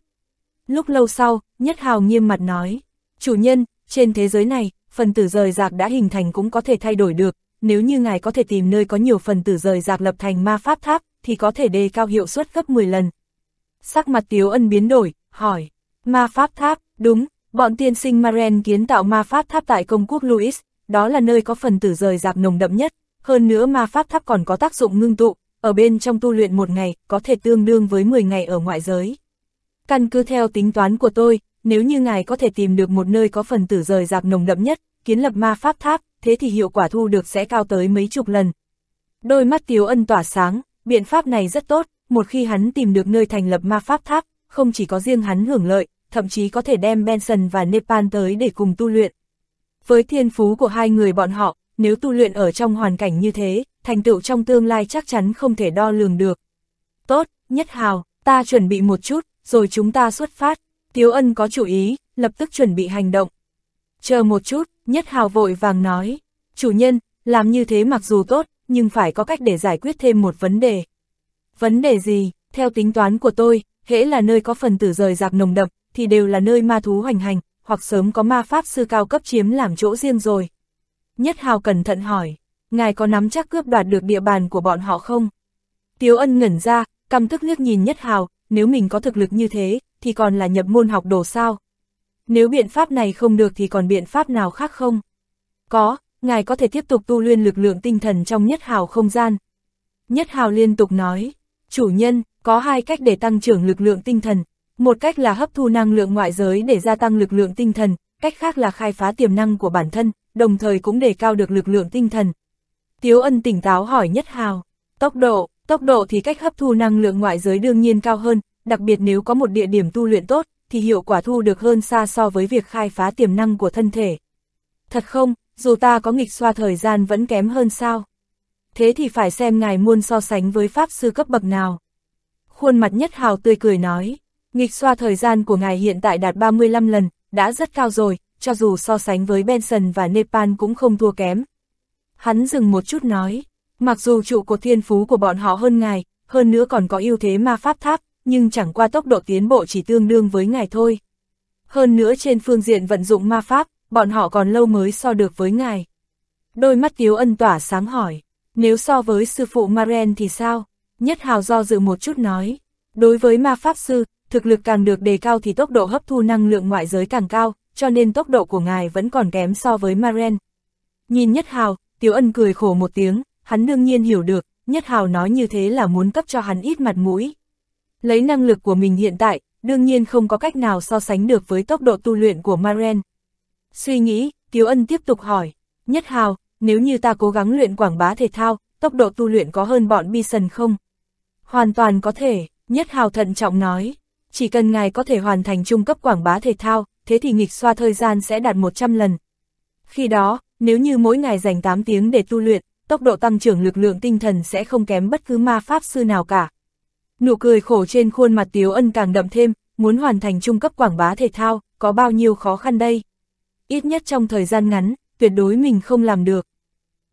Lúc lâu sau, Nhất Hào nghiêm mặt nói, chủ nhân, trên thế giới này, phần tử rời rạc đã hình thành cũng có thể thay đổi được, nếu như ngài có thể tìm nơi có nhiều phần tử rời rạc lập thành ma pháp tháp, thì có thể đề cao hiệu suất gấp 10 lần. Sắc mặt Tiếu Ân biến đổi, hỏi, ma pháp tháp, đúng, bọn tiên sinh Maren kiến tạo ma pháp tháp tại công quốc Louis, đó là nơi có phần tử rời rạc nồng đậm nhất, hơn nữa ma pháp tháp còn có tác dụng ngưng tụ, ở bên trong tu luyện một ngày, có thể tương đương với 10 ngày ở ngoại giới. Căn cứ theo tính toán của tôi, nếu như ngài có thể tìm được một nơi có phần tử rời rạc nồng đậm nhất, kiến lập ma pháp tháp, thế thì hiệu quả thu được sẽ cao tới mấy chục lần. Đôi mắt Tiếu Ân tỏa sáng, biện pháp này rất tốt, một khi hắn tìm được nơi thành lập ma pháp tháp, không chỉ có riêng hắn hưởng lợi, thậm chí có thể đem Benson và Nepal tới để cùng tu luyện. Với thiên phú của hai người bọn họ, nếu tu luyện ở trong hoàn cảnh như thế, thành tựu trong tương lai chắc chắn không thể đo lường được. Tốt, Nhất Hào, ta chuẩn bị một chút, rồi chúng ta xuất phát. Tiếu ân có chủ ý, lập tức chuẩn bị hành động. Chờ một chút, Nhất Hào vội vàng nói. Chủ nhân, làm như thế mặc dù tốt, nhưng phải có cách để giải quyết thêm một vấn đề. Vấn đề gì? Theo tính toán của tôi, hễ là nơi có phần tử rời rạc nồng đậm, thì đều là nơi ma thú hoành hành, hoặc sớm có ma pháp sư cao cấp chiếm làm chỗ riêng rồi. Nhất Hào cẩn thận hỏi, ngài có nắm chắc cướp đoạt được địa bàn của bọn họ không? Tiếu ân ngẩn ra, căm tức liếc nhìn Nhất Hào, nếu mình có thực lực như thế, thì còn là nhập môn học đồ sao? Nếu biện pháp này không được thì còn biện pháp nào khác không? Có, ngài có thể tiếp tục tu luyện lực lượng tinh thần trong nhất hào không gian. Nhất hào liên tục nói, chủ nhân, có hai cách để tăng trưởng lực lượng tinh thần. Một cách là hấp thu năng lượng ngoại giới để gia tăng lực lượng tinh thần, cách khác là khai phá tiềm năng của bản thân, đồng thời cũng đề cao được lực lượng tinh thần. Tiếu ân tỉnh táo hỏi Nhất Hào, tốc độ, tốc độ thì cách hấp thu năng lượng ngoại giới đương nhiên cao hơn, đặc biệt nếu có một địa điểm tu luyện tốt, thì hiệu quả thu được hơn xa so với việc khai phá tiềm năng của thân thể. Thật không, dù ta có nghịch xoa thời gian vẫn kém hơn sao? Thế thì phải xem ngài muôn so sánh với pháp sư cấp bậc nào. Khuôn mặt nhất hào tươi cười nói, nghịch xoa thời gian của ngài hiện tại đạt 35 lần, đã rất cao rồi, cho dù so sánh với Benson và Nepal cũng không thua kém. Hắn dừng một chút nói, mặc dù trụ cột thiên phú của bọn họ hơn ngài, hơn nữa còn có ưu thế ma pháp tháp, nhưng chẳng qua tốc độ tiến bộ chỉ tương đương với ngài thôi. Hơn nữa trên phương diện vận dụng ma pháp, bọn họ còn lâu mới so được với ngài. Đôi mắt Tiếu Ân tỏa sáng hỏi, nếu so với sư phụ Maren thì sao? Nhất hào do dự một chút nói, đối với ma pháp sư, thực lực càng được đề cao thì tốc độ hấp thu năng lượng ngoại giới càng cao, cho nên tốc độ của ngài vẫn còn kém so với Maren. Nhìn Nhất hào, Tiếu Ân cười khổ một tiếng, hắn đương nhiên hiểu được, Nhất hào nói như thế là muốn cấp cho hắn ít mặt mũi. Lấy năng lực của mình hiện tại, đương nhiên không có cách nào so sánh được với tốc độ tu luyện của Maren. Suy nghĩ, Tiếu Ân tiếp tục hỏi, Nhất Hào, nếu như ta cố gắng luyện quảng bá thể thao, tốc độ tu luyện có hơn bọn Bison không? Hoàn toàn có thể, Nhất Hào thận trọng nói, chỉ cần ngài có thể hoàn thành trung cấp quảng bá thể thao, thế thì nghịch xoa thời gian sẽ đạt 100 lần. Khi đó, nếu như mỗi ngày dành 8 tiếng để tu luyện, tốc độ tăng trưởng lực lượng tinh thần sẽ không kém bất cứ ma pháp sư nào cả. Nụ cười khổ trên khuôn mặt Tiếu Ân càng đậm thêm, muốn hoàn thành trung cấp quảng bá thể thao, có bao nhiêu khó khăn đây? Ít nhất trong thời gian ngắn, tuyệt đối mình không làm được.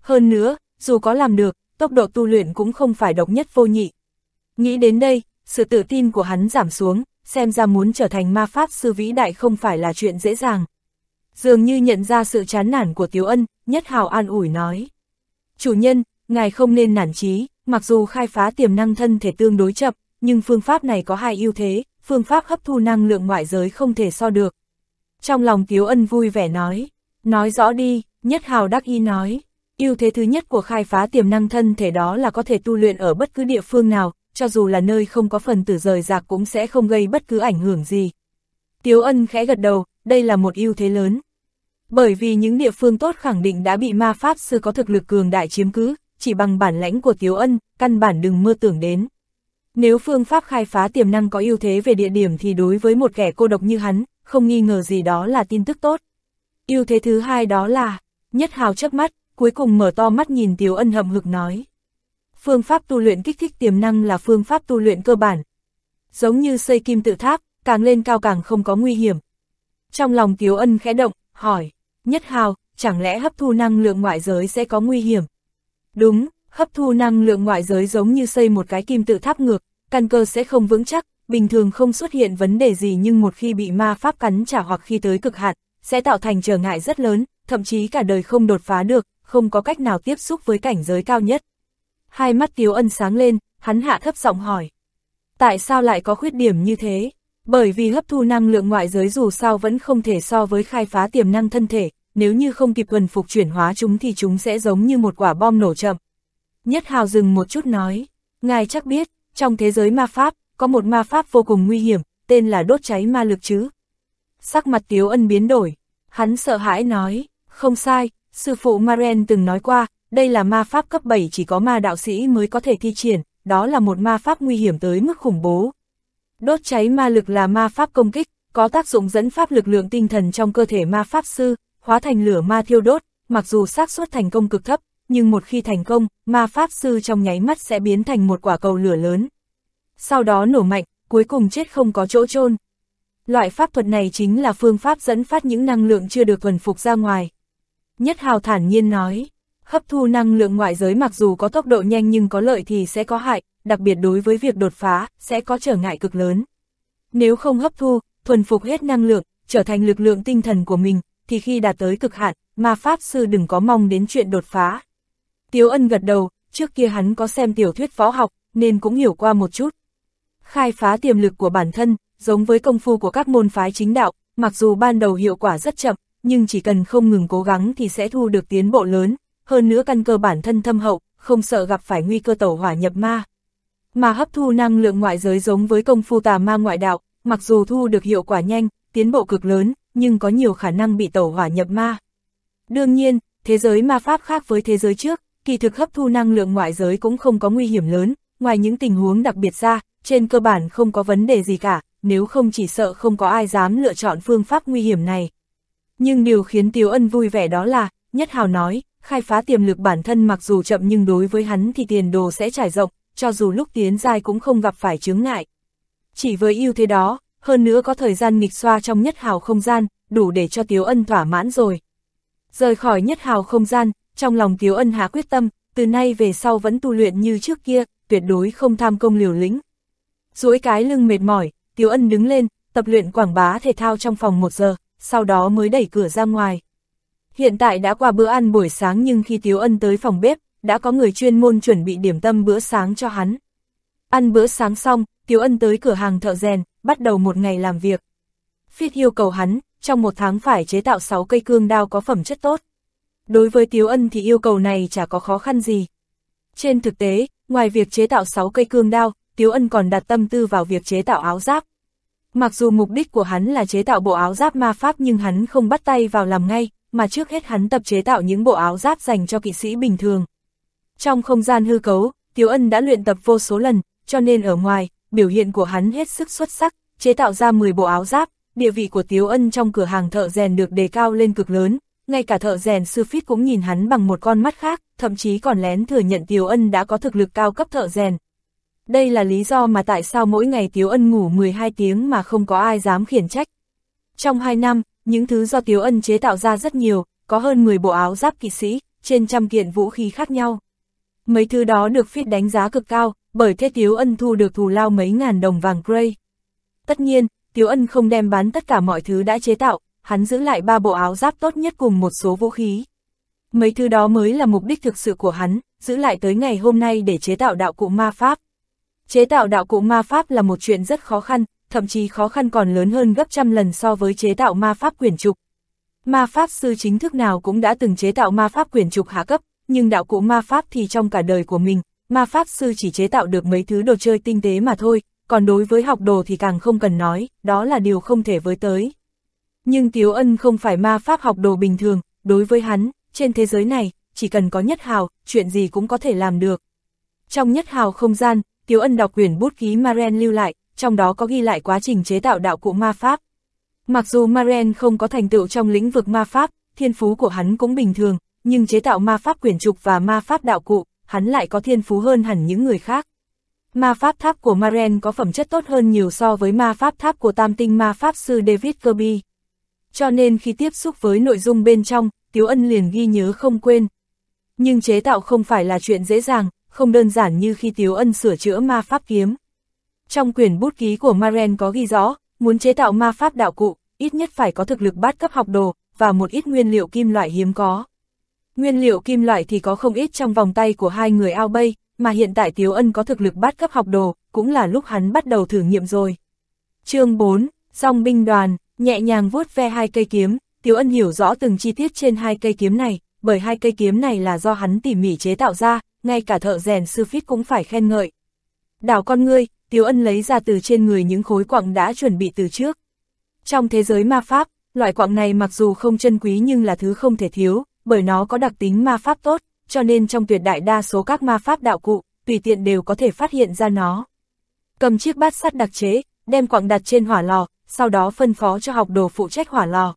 Hơn nữa, dù có làm được, tốc độ tu luyện cũng không phải độc nhất vô nhị. Nghĩ đến đây, sự tự tin của hắn giảm xuống, xem ra muốn trở thành ma pháp sư vĩ đại không phải là chuyện dễ dàng. Dường như nhận ra sự chán nản của Tiếu Ân, Nhất Hào an ủi nói. Chủ nhân, ngài không nên nản chí, mặc dù khai phá tiềm năng thân thể tương đối chậm, nhưng phương pháp này có hai ưu thế, phương pháp hấp thu năng lượng ngoại giới không thể so được. Trong lòng Tiếu Ân vui vẻ nói, nói rõ đi, Nhất Hào đắc y nói, ưu thế thứ nhất của khai phá tiềm năng thân thể đó là có thể tu luyện ở bất cứ địa phương nào, cho dù là nơi không có phần tử rời rạc cũng sẽ không gây bất cứ ảnh hưởng gì. Tiếu Ân khẽ gật đầu, đây là một ưu thế lớn. Bởi vì những địa phương tốt khẳng định đã bị ma pháp sư có thực lực cường đại chiếm cứ, chỉ bằng bản lãnh của Tiếu Ân, căn bản đừng mơ tưởng đến. Nếu phương pháp khai phá tiềm năng có ưu thế về địa điểm thì đối với một kẻ cô độc như hắn, không nghi ngờ gì đó là tin tức tốt. ưu thế thứ hai đó là, nhất hào chớp mắt, cuối cùng mở to mắt nhìn Tiếu Ân hậm hực nói. Phương pháp tu luyện kích thích tiềm năng là phương pháp tu luyện cơ bản. Giống như xây kim tự tháp, càng lên cao càng không có nguy hiểm. Trong lòng Tiếu Ân khẽ động, hỏi, nhất hào, chẳng lẽ hấp thu năng lượng ngoại giới sẽ có nguy hiểm? Đúng, hấp thu năng lượng ngoại giới giống như xây một cái kim tự tháp ngược, căn cơ sẽ không vững chắc, bình thường không xuất hiện vấn đề gì nhưng một khi bị ma pháp cắn trả hoặc khi tới cực hạn, sẽ tạo thành trở ngại rất lớn, thậm chí cả đời không đột phá được, không có cách nào tiếp xúc với cảnh giới cao nhất. Hai mắt Tiếu Ân sáng lên, hắn hạ thấp giọng hỏi. Tại sao lại có khuyết điểm như thế? Bởi vì hấp thu năng lượng ngoại giới dù sao vẫn không thể so với khai phá tiềm năng thân thể, nếu như không kịp quần phục chuyển hóa chúng thì chúng sẽ giống như một quả bom nổ chậm. Nhất Hào dừng một chút nói, ngài chắc biết, trong thế giới ma pháp, có một ma pháp vô cùng nguy hiểm, tên là đốt cháy ma lực chứ. Sắc mặt Tiếu Ân biến đổi, hắn sợ hãi nói, không sai, sư phụ Maren từng nói qua, đây là ma pháp cấp 7 chỉ có ma đạo sĩ mới có thể thi triển, đó là một ma pháp nguy hiểm tới mức khủng bố. Đốt cháy ma lực là ma pháp công kích, có tác dụng dẫn pháp lực lượng tinh thần trong cơ thể ma pháp sư, hóa thành lửa ma thiêu đốt, mặc dù xác suất thành công cực thấp, nhưng một khi thành công, ma pháp sư trong nháy mắt sẽ biến thành một quả cầu lửa lớn. Sau đó nổ mạnh, cuối cùng chết không có chỗ chôn. Loại pháp thuật này chính là phương pháp dẫn phát những năng lượng chưa được thuần phục ra ngoài. Nhất Hào thản nhiên nói, hấp thu năng lượng ngoại giới mặc dù có tốc độ nhanh nhưng có lợi thì sẽ có hại, đặc biệt đối với việc đột phá, sẽ có trở ngại cực lớn. Nếu không hấp thu, thuần phục hết năng lượng, trở thành lực lượng tinh thần của mình, thì khi đạt tới cực hạn, mà pháp sư đừng có mong đến chuyện đột phá. Tiếu ân gật đầu, trước kia hắn có xem tiểu thuyết võ học, nên cũng hiểu qua một chút. Khai phá tiềm lực của bản thân, giống với công phu của các môn phái chính đạo, mặc dù ban đầu hiệu quả rất chậm, nhưng chỉ cần không ngừng cố gắng thì sẽ thu được tiến bộ lớn, hơn nữa căn cơ bản thân thâm hậu, không sợ gặp phải nguy cơ tẩu hỏa nhập ma. Mà hấp thu năng lượng ngoại giới giống với công phu tà ma ngoại đạo, mặc dù thu được hiệu quả nhanh, tiến bộ cực lớn, nhưng có nhiều khả năng bị tẩu hỏa nhập ma. Đương nhiên, thế giới ma pháp khác với thế giới trước, kỳ thực hấp thu năng lượng ngoại giới cũng không có nguy hiểm lớn, ngoài những tình huống đặc biệt ra, trên cơ bản không có vấn đề gì cả, nếu không chỉ sợ không có ai dám lựa chọn phương pháp nguy hiểm này. Nhưng điều khiến Tiếu Ân vui vẻ đó là, Nhất Hào nói, khai phá tiềm lực bản thân mặc dù chậm nhưng đối với hắn thì tiền đồ sẽ trải rộng, cho dù lúc tiến dài cũng không gặp phải chướng ngại. Chỉ với ưu thế đó, hơn nữa có thời gian nghịch xoa trong Nhất Hào không gian, đủ để cho Tiếu Ân thỏa mãn rồi. Rời khỏi Nhất Hào không gian, trong lòng Tiếu Ân hạ quyết tâm, từ nay về sau vẫn tu luyện như trước kia, tuyệt đối không tham công liều lĩnh. duỗi cái lưng mệt mỏi, Tiếu Ân đứng lên, tập luyện quảng bá thể thao trong phòng một giờ, sau đó mới đẩy cửa ra ngoài. Hiện tại đã qua bữa ăn buổi sáng nhưng khi Tiếu Ân tới phòng bếp, đã có người chuyên môn chuẩn bị điểm tâm bữa sáng cho hắn. Ăn bữa sáng xong, Tiếu Ân tới cửa hàng thợ rèn, bắt đầu một ngày làm việc. Phiết yêu cầu hắn, trong một tháng phải chế tạo 6 cây cương đao có phẩm chất tốt. Đối với Tiếu Ân thì yêu cầu này chả có khó khăn gì. Trên thực tế, ngoài việc chế tạo 6 cây cương đao, Tiếu Ân còn đặt tâm tư vào việc chế tạo áo giáp. Mặc dù mục đích của hắn là chế tạo bộ áo giáp ma pháp nhưng hắn không bắt tay vào làm ngay, mà trước hết hắn tập chế tạo những bộ áo giáp dành cho kỵ sĩ bình thường. Trong không gian hư cấu, Tiếu Ân đã luyện tập vô số lần, cho nên ở ngoài, biểu hiện của hắn hết sức xuất sắc, chế tạo ra 10 bộ áo giáp, địa vị của Tiếu Ân trong cửa hàng thợ rèn được đề cao lên cực lớn, ngay cả thợ rèn sư phít cũng nhìn hắn bằng một con mắt khác, thậm chí còn lén thừa nhận Tiếu Ân đã có thực lực cao cấp thợ rèn. Đây là lý do mà tại sao mỗi ngày Tiếu Ân ngủ 12 tiếng mà không có ai dám khiển trách. Trong 2 năm, những thứ do Tiếu Ân chế tạo ra rất nhiều, có hơn 10 bộ áo giáp kỵ sĩ, trên trăm kiện vũ khí khác nhau. Mấy thứ đó được Phít đánh giá cực cao, bởi thế Tiếu Ân thu được thù lao mấy ngàn đồng vàng Gray. Tất nhiên, Tiếu Ân không đem bán tất cả mọi thứ đã chế tạo, hắn giữ lại ba bộ áo giáp tốt nhất cùng một số vũ khí. Mấy thứ đó mới là mục đích thực sự của hắn, giữ lại tới ngày hôm nay để chế tạo đạo cụ ma pháp. Chế tạo đạo cụ ma pháp là một chuyện rất khó khăn, thậm chí khó khăn còn lớn hơn gấp trăm lần so với chế tạo ma pháp quyển trục. Ma pháp sư chính thức nào cũng đã từng chế tạo ma pháp quyển trục hạ cấp, nhưng đạo cụ ma pháp thì trong cả đời của mình, ma pháp sư chỉ chế tạo được mấy thứ đồ chơi tinh tế mà thôi, còn đối với học đồ thì càng không cần nói, đó là điều không thể với tới. Nhưng Tiếu Ân không phải ma pháp học đồ bình thường, đối với hắn, trên thế giới này, chỉ cần có nhất hào, chuyện gì cũng có thể làm được. Trong nhất hào không gian, Tiếu Ân đọc quyển bút ký Maren lưu lại, trong đó có ghi lại quá trình chế tạo đạo cụ ma pháp. Mặc dù Maren không có thành tựu trong lĩnh vực ma pháp, thiên phú của hắn cũng bình thường, nhưng chế tạo ma pháp quyển trục và ma pháp đạo cụ, hắn lại có thiên phú hơn hẳn những người khác. Ma pháp tháp của Maren có phẩm chất tốt hơn nhiều so với ma pháp tháp của tam tinh ma pháp sư David Kirby. Cho nên khi tiếp xúc với nội dung bên trong, Tiếu Ân liền ghi nhớ không quên. Nhưng chế tạo không phải là chuyện dễ dàng, không đơn giản như khi Tiếu Ân sửa chữa ma pháp kiếm. Trong quyển bút ký của Maren có ghi rõ, muốn chế tạo ma pháp đạo cụ, ít nhất phải có thực lực bát cấp học đồ, và một ít nguyên liệu kim loại hiếm có. Nguyên liệu kim loại thì có không ít trong vòng tay của hai người ao bay, mà hiện tại Tiếu Ân có thực lực bát cấp học đồ, cũng là lúc hắn bắt đầu thử nghiệm rồi. chương 4, song binh đoàn, nhẹ nhàng vuốt ve hai cây kiếm, Tiếu Ân hiểu rõ từng chi tiết trên hai cây kiếm này, bởi hai cây kiếm này là do hắn tỉ mỉ chế tạo ra, ngay cả thợ rèn sư phít cũng phải khen ngợi. Đảo con ngươi, Tiếu Ân lấy ra từ trên người những khối quặng đã chuẩn bị từ trước. Trong thế giới ma pháp, loại quặng này mặc dù không chân quý nhưng là thứ không thể thiếu, bởi nó có đặc tính ma pháp tốt, cho nên trong tuyệt đại đa số các ma pháp đạo cụ, tùy tiện đều có thể phát hiện ra nó. Cầm chiếc bát sắt đặc chế, đem quặng đặt trên hỏa lò, sau đó phân phó cho học đồ phụ trách hỏa lò.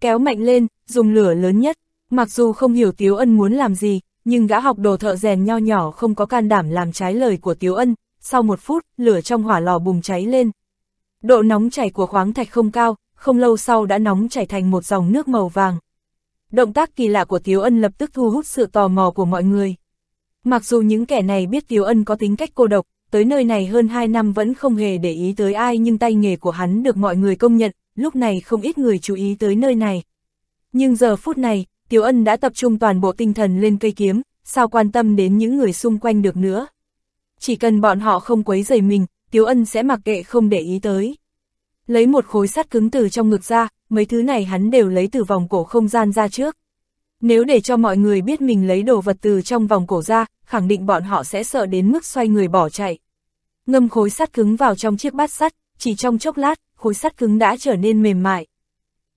Kéo mạnh lên, dùng lửa lớn nhất, mặc dù không hiểu Tiếu Ân muốn làm gì, nhưng gã học đồ thợ rèn nho nhỏ không có can đảm làm trái lời của Tiếu Ân, sau một phút, lửa trong hỏa lò bùng cháy lên. Độ nóng chảy của khoáng thạch không cao, không lâu sau đã nóng chảy thành một dòng nước màu vàng. Động tác kỳ lạ của Tiếu Ân lập tức thu hút sự tò mò của mọi người. Mặc dù những kẻ này biết Tiếu Ân có tính cách cô độc, tới nơi này hơn 2 năm vẫn không hề để ý tới ai nhưng tay nghề của hắn được mọi người công nhận, lúc này không ít người chú ý tới nơi này. Nhưng giờ phút này, tiểu Ân đã tập trung toàn bộ tinh thần lên cây kiếm, sao quan tâm đến những người xung quanh được nữa. Chỉ cần bọn họ không quấy rầy mình, tiểu Ân sẽ mặc kệ không để ý tới. Lấy một khối sắt cứng từ trong ngực ra, mấy thứ này hắn đều lấy từ vòng cổ không gian ra trước. Nếu để cho mọi người biết mình lấy đồ vật từ trong vòng cổ ra, khẳng định bọn họ sẽ sợ đến mức xoay người bỏ chạy. Ngâm khối sắt cứng vào trong chiếc bát sắt, chỉ trong chốc lát, khối sắt cứng đã trở nên mềm mại.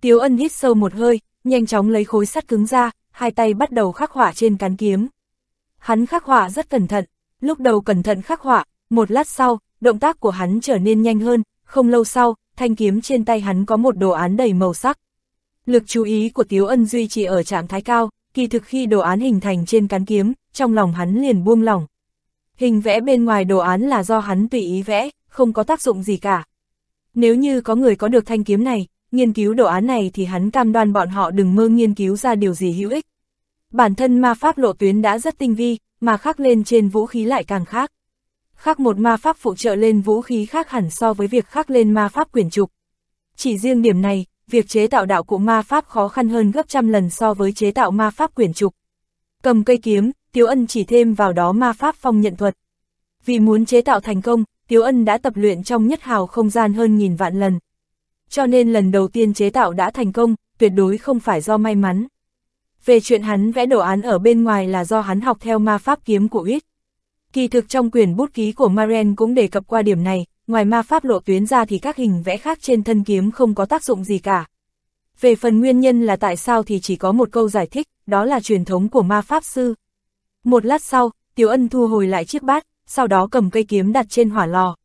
Tiếu ân hít sâu một hơi, nhanh chóng lấy khối sắt cứng ra, hai tay bắt đầu khắc họa trên cán kiếm. Hắn khắc họa rất cẩn thận, lúc đầu cẩn thận khắc họa, một lát sau, động tác của hắn trở nên nhanh hơn, không lâu sau, thanh kiếm trên tay hắn có một đồ án đầy màu sắc. Lực chú ý của Tiếu Ân duy trì ở trạng thái cao, kỳ thực khi đồ án hình thành trên cán kiếm, trong lòng hắn liền buông lỏng. Hình vẽ bên ngoài đồ án là do hắn tùy ý vẽ, không có tác dụng gì cả. Nếu như có người có được thanh kiếm này, nghiên cứu đồ án này thì hắn cam đoan bọn họ đừng mơ nghiên cứu ra điều gì hữu ích. Bản thân ma pháp lộ tuyến đã rất tinh vi, mà khắc lên trên vũ khí lại càng khác. Khắc một ma pháp phụ trợ lên vũ khí khác hẳn so với việc khắc lên ma pháp quyển trục. Chỉ riêng điểm này, việc chế tạo đạo cụ ma pháp khó khăn hơn gấp trăm lần so với chế tạo ma pháp quyển trục. Cầm cây kiếm, Tiếu Ân chỉ thêm vào đó ma pháp phong nhận thuật. Vì muốn chế tạo thành công, Tiếu Ân đã tập luyện trong nhất hào không gian hơn nghìn vạn lần. Cho nên lần đầu tiên chế tạo đã thành công, tuyệt đối không phải do may mắn. Về chuyện hắn vẽ đồ án ở bên ngoài là do hắn học theo ma pháp kiếm của Uyết. Kỳ thực trong quyển bút ký của Maren cũng đề cập qua điểm này, ngoài ma pháp lộ tuyến ra thì các hình vẽ khác trên thân kiếm không có tác dụng gì cả. Về phần nguyên nhân là tại sao thì chỉ có một câu giải thích, đó là truyền thống của ma pháp sư. Một lát sau, Tiểu Ân thu hồi lại chiếc bát, sau đó cầm cây kiếm đặt trên hỏa lò.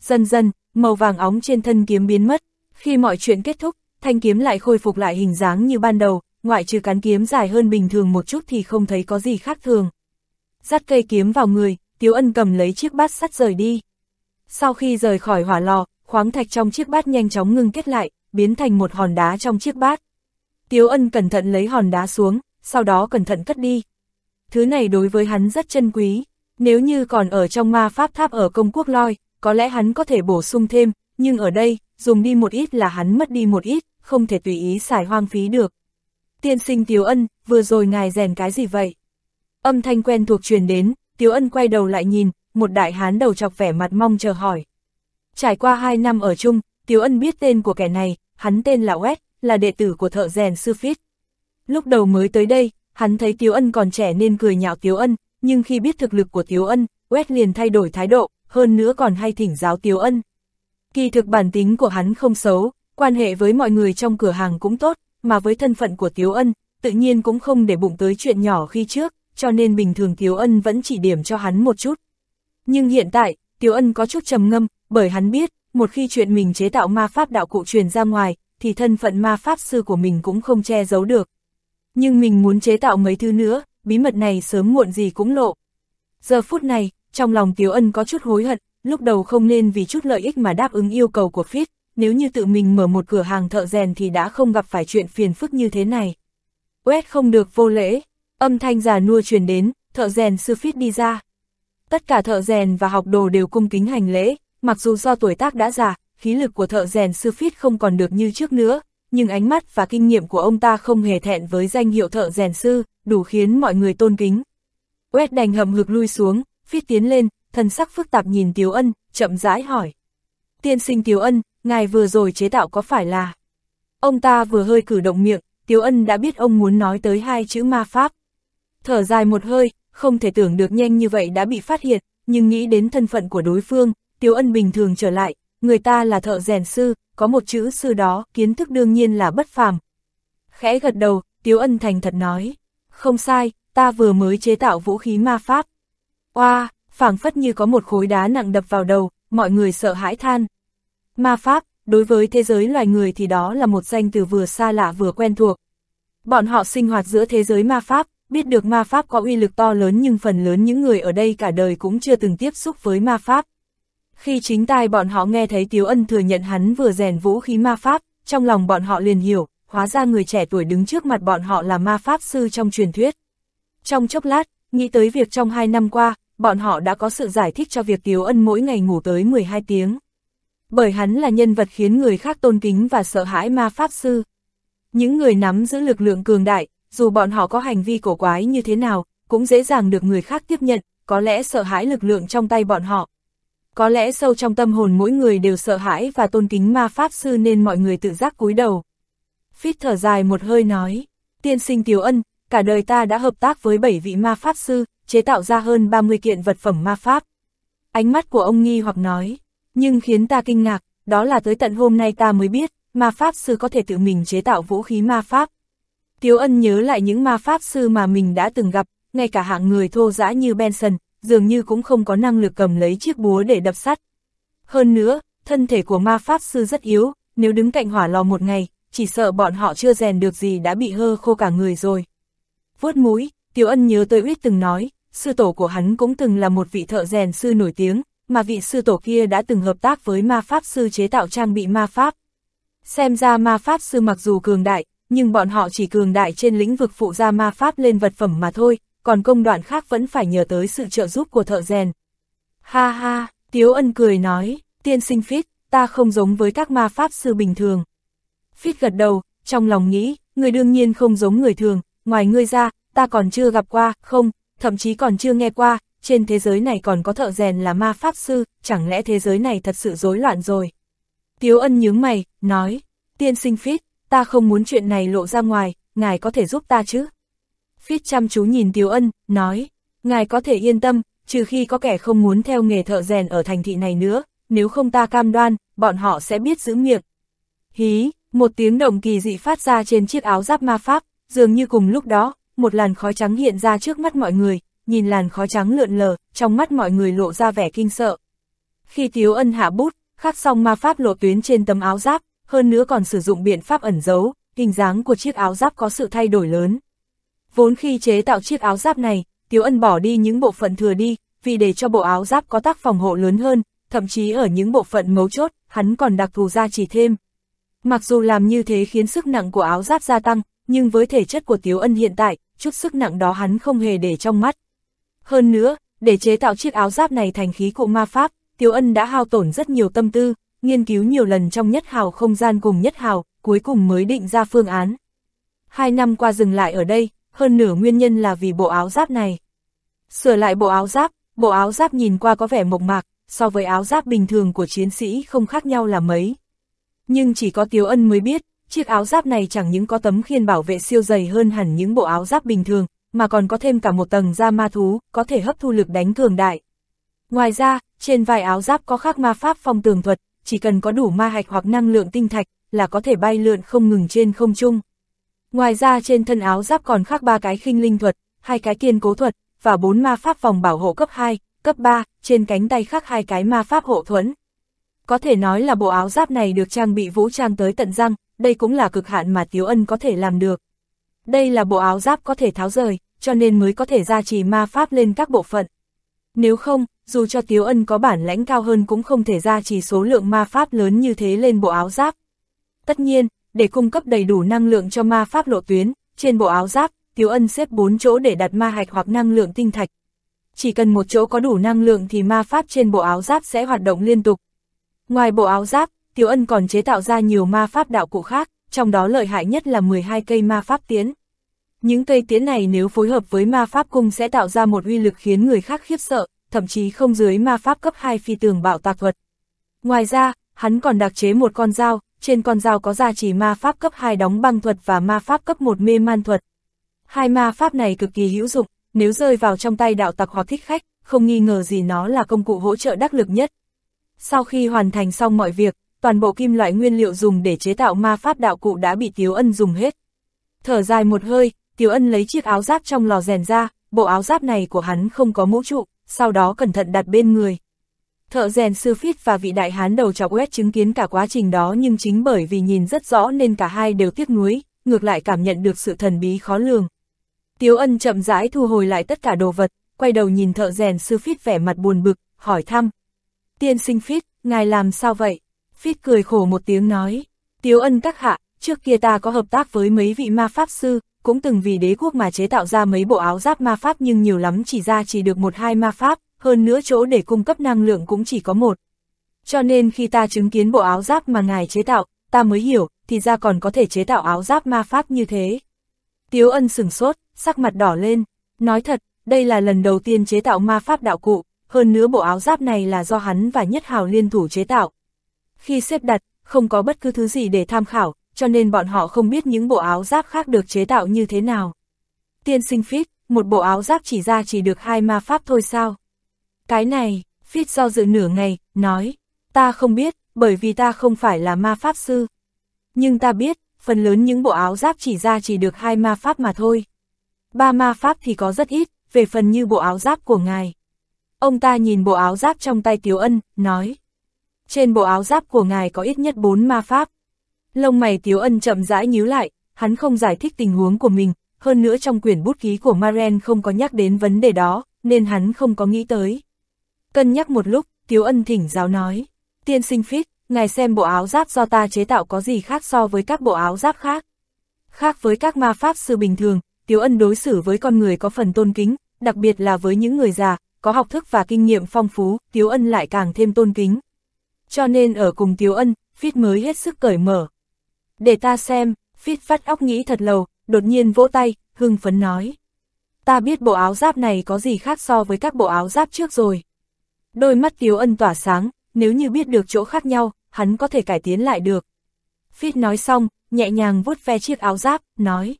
Dần dần, màu vàng óng trên thân kiếm biến mất, khi mọi chuyện kết thúc, thanh kiếm lại khôi phục lại hình dáng như ban đầu, ngoại trừ cán kiếm dài hơn bình thường một chút thì không thấy có gì khác thường. Dắt cây kiếm vào người, Tiếu Ân cầm lấy chiếc bát sắt rời đi. Sau khi rời khỏi hỏa lò, khoáng thạch trong chiếc bát nhanh chóng ngưng kết lại, biến thành một hòn đá trong chiếc bát. Tiếu Ân cẩn thận lấy hòn đá xuống, sau đó cẩn thận cất đi. Thứ này đối với hắn rất chân quý, nếu như còn ở trong ma pháp tháp ở công quốc loi, có lẽ hắn có thể bổ sung thêm, nhưng ở đây, dùng đi một ít là hắn mất đi một ít, không thể tùy ý xài hoang phí được. Tiên sinh Tiếu Ân, vừa rồi ngài rèn cái gì vậy? Âm thanh quen thuộc truyền đến, Tiếu Ân quay đầu lại nhìn, một đại hán đầu chọc vẻ mặt mong chờ hỏi. Trải qua hai năm ở chung, Tiếu Ân biết tên của kẻ này, hắn tên là West, là đệ tử của thợ rèn sư Phít. Lúc đầu mới tới đây, hắn thấy Tiếu Ân còn trẻ nên cười nhạo Tiếu Ân, nhưng khi biết thực lực của Tiếu Ân, West liền thay đổi thái độ, hơn nữa còn hay thỉnh giáo Tiếu Ân. Kỳ thực bản tính của hắn không xấu, quan hệ với mọi người trong cửa hàng cũng tốt, mà với thân phận của Tiếu Ân, tự nhiên cũng không để bụng tới chuyện nhỏ khi trước, cho nên bình thường Tiếu Ân vẫn chỉ điểm cho hắn một chút. Nhưng hiện tại, Tiếu Ân có chút trầm ngâm, bởi hắn biết, một khi chuyện mình chế tạo ma pháp đạo cụ truyền ra ngoài, thì thân phận ma pháp sư của mình cũng không che giấu được. Nhưng mình muốn chế tạo mấy thứ nữa, bí mật này sớm muộn gì cũng lộ. Giờ phút này, trong lòng Tiếu Ân có chút hối hận, lúc đầu không nên vì chút lợi ích mà đáp ứng yêu cầu của Fit, nếu như tự mình mở một cửa hàng thợ rèn thì đã không gặp phải chuyện phiền phức như thế này. Quét không được vô lễ, âm thanh già nua truyền đến, thợ rèn sư Fit đi ra. Tất cả thợ rèn và học đồ đều cung kính hành lễ, mặc dù do tuổi tác đã già, khí lực của thợ rèn sư phít không còn được như trước nữa, nhưng ánh mắt và kinh nghiệm của ông ta không hề thẹn với danh hiệu thợ rèn sư, đủ khiến mọi người tôn kính. Quét đành hầm hực lui xuống, phít tiến lên, thần sắc phức tạp nhìn Tiếu Ân, chậm rãi hỏi. Tiên sinh Tiếu Ân, ngài vừa rồi chế tạo có phải là... Ông ta vừa hơi cử động miệng, Tiếu Ân đã biết ông muốn nói tới hai chữ ma pháp. Thở dài một hơi, không thể tưởng được nhanh như vậy đã bị phát hiện, nhưng nghĩ đến thân phận của đối phương, Tiếu Ân bình thường trở lại, người ta là thợ rèn sư, có một chữ sư đó, kiến thức đương nhiên là bất phàm. Khẽ gật đầu, Tiếu Ân thành thật nói, không sai, ta vừa mới chế tạo vũ khí ma pháp. Oa, phảng phất như có một khối đá nặng đập vào đầu, mọi người sợ hãi than. Ma pháp, đối với thế giới loài người thì đó là một danh từ vừa xa lạ vừa quen thuộc. Bọn họ sinh hoạt giữa thế giới ma pháp, biết được ma pháp có uy lực to lớn nhưng phần lớn những người ở đây cả đời cũng chưa từng tiếp xúc với ma pháp. Khi chính tai bọn họ nghe thấy Tiếu Ân thừa nhận hắn vừa rèn vũ khí ma pháp, trong lòng bọn họ liền hiểu, hóa ra người trẻ tuổi đứng trước mặt bọn họ là ma pháp sư trong truyền thuyết. Trong chốc lát, nghĩ tới việc trong hai năm qua, bọn họ đã có sự giải thích cho việc Tiếu Ân mỗi ngày ngủ tới 12 tiếng. Bởi hắn là nhân vật khiến người khác tôn kính và sợ hãi ma pháp sư. Những người nắm giữ lực lượng cường đại, dù bọn họ có hành vi cổ quái như thế nào, cũng dễ dàng được người khác tiếp nhận, có lẽ sợ hãi lực lượng trong tay bọn họ. Có lẽ sâu trong tâm hồn mỗi người đều sợ hãi và tôn kính ma pháp sư nên mọi người tự giác cúi đầu. Phít thở dài một hơi nói, tiên sinh tiểu Ân, cả đời ta đã hợp tác với 7 vị ma pháp sư, chế tạo ra hơn 30 kiện vật phẩm ma pháp. Ánh mắt của ông nghi hoặc nói, nhưng khiến ta kinh ngạc, đó là tới tận hôm nay ta mới biết, ma pháp sư có thể tự mình chế tạo vũ khí ma pháp. Tiếu ân nhớ lại những ma pháp sư mà mình đã từng gặp, ngay cả hạng người thô dã như Benson, dường như cũng không có năng lực cầm lấy chiếc búa để đập sắt. Hơn nữa, thân thể của ma pháp sư rất yếu, nếu đứng cạnh hỏa lò một ngày, chỉ sợ bọn họ chưa rèn được gì đã bị hơ khô cả người rồi. Vuốt mũi, Tiếu Ân nhớ tới Uyết từng nói, sư tổ của hắn cũng từng là một vị thợ rèn sư nổi tiếng, mà vị sư tổ kia đã từng hợp tác với ma pháp sư chế tạo trang bị ma pháp. Xem ra ma pháp sư mặc dù cường đại, nhưng bọn họ chỉ cường đại trên lĩnh vực phụ gia ma pháp lên vật phẩm mà thôi, còn công đoạn khác vẫn phải nhờ tới sự trợ giúp của thợ rèn. Ha ha, Tiếu Ân cười nói, tiên sinh Phít, ta không giống với các ma pháp sư bình thường. Phít gật đầu, trong lòng nghĩ, người đương nhiên không giống người thường, ngoài ngươi ra, ta còn chưa gặp qua, không, thậm chí còn chưa nghe qua, trên thế giới này còn có thợ rèn là ma pháp sư, chẳng lẽ thế giới này thật sự rối loạn rồi. Tiếu ân nhướng mày, nói, tiên sinh Phít, ta không muốn chuyện này lộ ra ngoài, ngài có thể giúp ta chứ? Phít chăm chú nhìn Tiếu ân, nói, ngài có thể yên tâm, trừ khi có kẻ không muốn theo nghề thợ rèn ở thành thị này nữa, nếu không ta cam đoan, bọn họ sẽ biết giữ miệng. Hí, một tiếng động kỳ dị phát ra trên chiếc áo giáp ma pháp, dường như cùng lúc đó, một làn khói trắng hiện ra trước mắt mọi người, nhìn làn khói trắng lượn lờ, trong mắt mọi người lộ ra vẻ kinh sợ. Khi Tiếu Ân hạ bút, khắc xong ma pháp lộ tuyến trên tấm áo giáp, hơn nữa còn sử dụng biện pháp ẩn giấu, hình dáng của chiếc áo giáp có sự thay đổi lớn. Vốn khi chế tạo chiếc áo giáp này, Tiếu Ân bỏ đi những bộ phận thừa đi, vì để cho bộ áo giáp có tác phòng hộ lớn hơn, thậm chí ở những bộ phận mấu chốt, hắn còn đặc thù ra chỉ thêm. Mặc dù làm như thế khiến sức nặng của áo giáp gia tăng, nhưng với thể chất của Tiếu Ân hiện tại, chút sức nặng đó hắn không hề để trong mắt. Hơn nữa, để chế tạo chiếc áo giáp này thành khí cụ ma pháp, Tiếu Ân đã hao tổn rất nhiều tâm tư, nghiên cứu nhiều lần trong nhất hào không gian cùng nhất hào, cuối cùng mới định ra phương án. Hai năm qua dừng lại ở đây, hơn nửa nguyên nhân là vì bộ áo giáp này. Sửa lại bộ áo giáp, bộ áo giáp nhìn qua có vẻ mộc mạc, so với áo giáp bình thường của chiến sĩ không khác nhau là mấy. Nhưng chỉ có Tiếu Ân mới biết, chiếc áo giáp này chẳng những có tấm khiên bảo vệ siêu dày hơn hẳn những bộ áo giáp bình thường, mà còn có thêm cả một tầng da ma thú, có thể hấp thu lực đánh cường đại. Ngoài ra, trên vài áo giáp có khắc ma pháp phong tường thuật, chỉ cần có đủ ma hạch hoặc năng lượng tinh thạch, là có thể bay lượn không ngừng trên không trung. Ngoài ra trên thân áo giáp còn khắc ba cái khinh linh thuật, hai cái kiên cố thuật, và bốn ma pháp vòng bảo hộ cấp 2, cấp 3, trên cánh tay khắc hai cái ma pháp hộ thuẫn. Có thể nói là bộ áo giáp này được trang bị vũ trang tới tận răng, đây cũng là cực hạn mà Tiếu Ân có thể làm được. Đây là bộ áo giáp có thể tháo rời, cho nên mới có thể gia trì ma pháp lên các bộ phận. Nếu không, dù cho Tiếu Ân có bản lãnh cao hơn cũng không thể ra chỉ số lượng ma pháp lớn như thế lên bộ áo giáp. Tất nhiên, để cung cấp đầy đủ năng lượng cho ma pháp lộ tuyến, trên bộ áo giáp, Tiếu Ân xếp 4 chỗ để đặt ma hạch hoặc năng lượng tinh thạch. Chỉ cần một chỗ có đủ năng lượng thì ma pháp trên bộ áo giáp sẽ hoạt động liên tục. Ngoài bộ áo giáp, Tiếu Ân còn chế tạo ra nhiều ma pháp đạo cụ khác, trong đó lợi hại nhất là 12 cây ma pháp tiến. Những cây tiến này nếu phối hợp với ma pháp cung sẽ tạo ra một uy lực khiến người khác khiếp sợ, thậm chí không dưới ma pháp cấp 2 phi tường bạo tạc thuật. Ngoài ra, hắn còn đặc chế một con dao, trên con dao có gia trì ma pháp cấp 2 đóng băng thuật và ma pháp cấp 1 mê man thuật. Hai ma pháp này cực kỳ hữu dụng, nếu rơi vào trong tay đạo tặc hoặc thích khách, không nghi ngờ gì nó là công cụ hỗ trợ đắc lực nhất. Sau khi hoàn thành xong mọi việc, toàn bộ kim loại nguyên liệu dùng để chế tạo ma pháp đạo cụ đã bị Tiếu Ân dùng hết. Thở dài một hơi, Tiếu Ân lấy chiếc áo giáp trong lò rèn ra, bộ áo giáp này của hắn không có mũ trụ, sau đó cẩn thận đặt bên người. Thợ rèn sư phít và vị đại hán đầu chọc quét chứng kiến cả quá trình đó nhưng chính bởi vì nhìn rất rõ nên cả hai đều tiếc nuối, ngược lại cảm nhận được sự thần bí khó lường. Tiếu ân chậm rãi thu hồi lại tất cả đồ vật, quay đầu nhìn thợ rèn sư phít vẻ mặt buồn bực, hỏi thăm. Tiên sinh phít, ngài làm sao vậy? Phít cười khổ một tiếng nói. Tiếu ân các hạ, trước kia ta có hợp tác với mấy vị ma pháp sư, cũng từng vì đế quốc mà chế tạo ra mấy bộ áo giáp ma pháp nhưng nhiều lắm chỉ ra chỉ được một hai ma pháp, hơn nữa chỗ để cung cấp năng lượng cũng chỉ có một. Cho nên khi ta chứng kiến bộ áo giáp mà ngài chế tạo, ta mới hiểu, thì ra còn có thể chế tạo áo giáp ma pháp như thế. Tiếu ân sừng sốt, sắc mặt đỏ lên, nói thật, đây là lần đầu tiên chế tạo ma pháp đạo cụ, hơn nữa bộ áo giáp này là do hắn và Nhất Hào liên thủ chế tạo. Khi xếp đặt, không có bất cứ thứ gì để tham khảo, cho nên bọn họ không biết những bộ áo giáp khác được chế tạo như thế nào. Tiên sinh Fit, một bộ áo giáp chỉ ra chỉ được hai ma pháp thôi sao? Cái này, Fit do dự nửa ngày, nói, ta không biết, bởi vì ta không phải là ma pháp sư. Nhưng ta biết, phần lớn những bộ áo giáp chỉ ra chỉ được hai ma pháp mà thôi. Ba ma pháp thì có rất ít, về phần như bộ áo giáp của ngài. Ông ta nhìn bộ áo giáp trong tay Tiếu Ân, nói. Trên bộ áo giáp của ngài có ít nhất bốn ma pháp. Lông mày Tiếu Ân chậm rãi nhíu lại, hắn không giải thích tình huống của mình, hơn nữa trong quyển bút ký của Maren không có nhắc đến vấn đề đó, nên hắn không có nghĩ tới. Cân nhắc một lúc, Tiếu Ân thỉnh giáo nói, tiên sinh phít, ngài xem bộ áo giáp do ta chế tạo có gì khác so với các bộ áo giáp khác. Khác với các ma pháp sư bình thường, Tiếu Ân đối xử với con người có phần tôn kính, đặc biệt là với những người già, có học thức và kinh nghiệm phong phú, Tiếu Ân lại càng thêm tôn kính. Cho nên ở cùng Tiếu Ân, Phít mới hết sức cởi mở. Để ta xem, Phít phát óc nghĩ thật lâu, đột nhiên vỗ tay, hưng phấn nói. Ta biết bộ áo giáp này có gì khác so với các bộ áo giáp trước rồi. Đôi mắt Tiếu Ân tỏa sáng, nếu như biết được chỗ khác nhau, hắn có thể cải tiến lại được. Phít nói xong, nhẹ nhàng vuốt ve chiếc áo giáp, nói.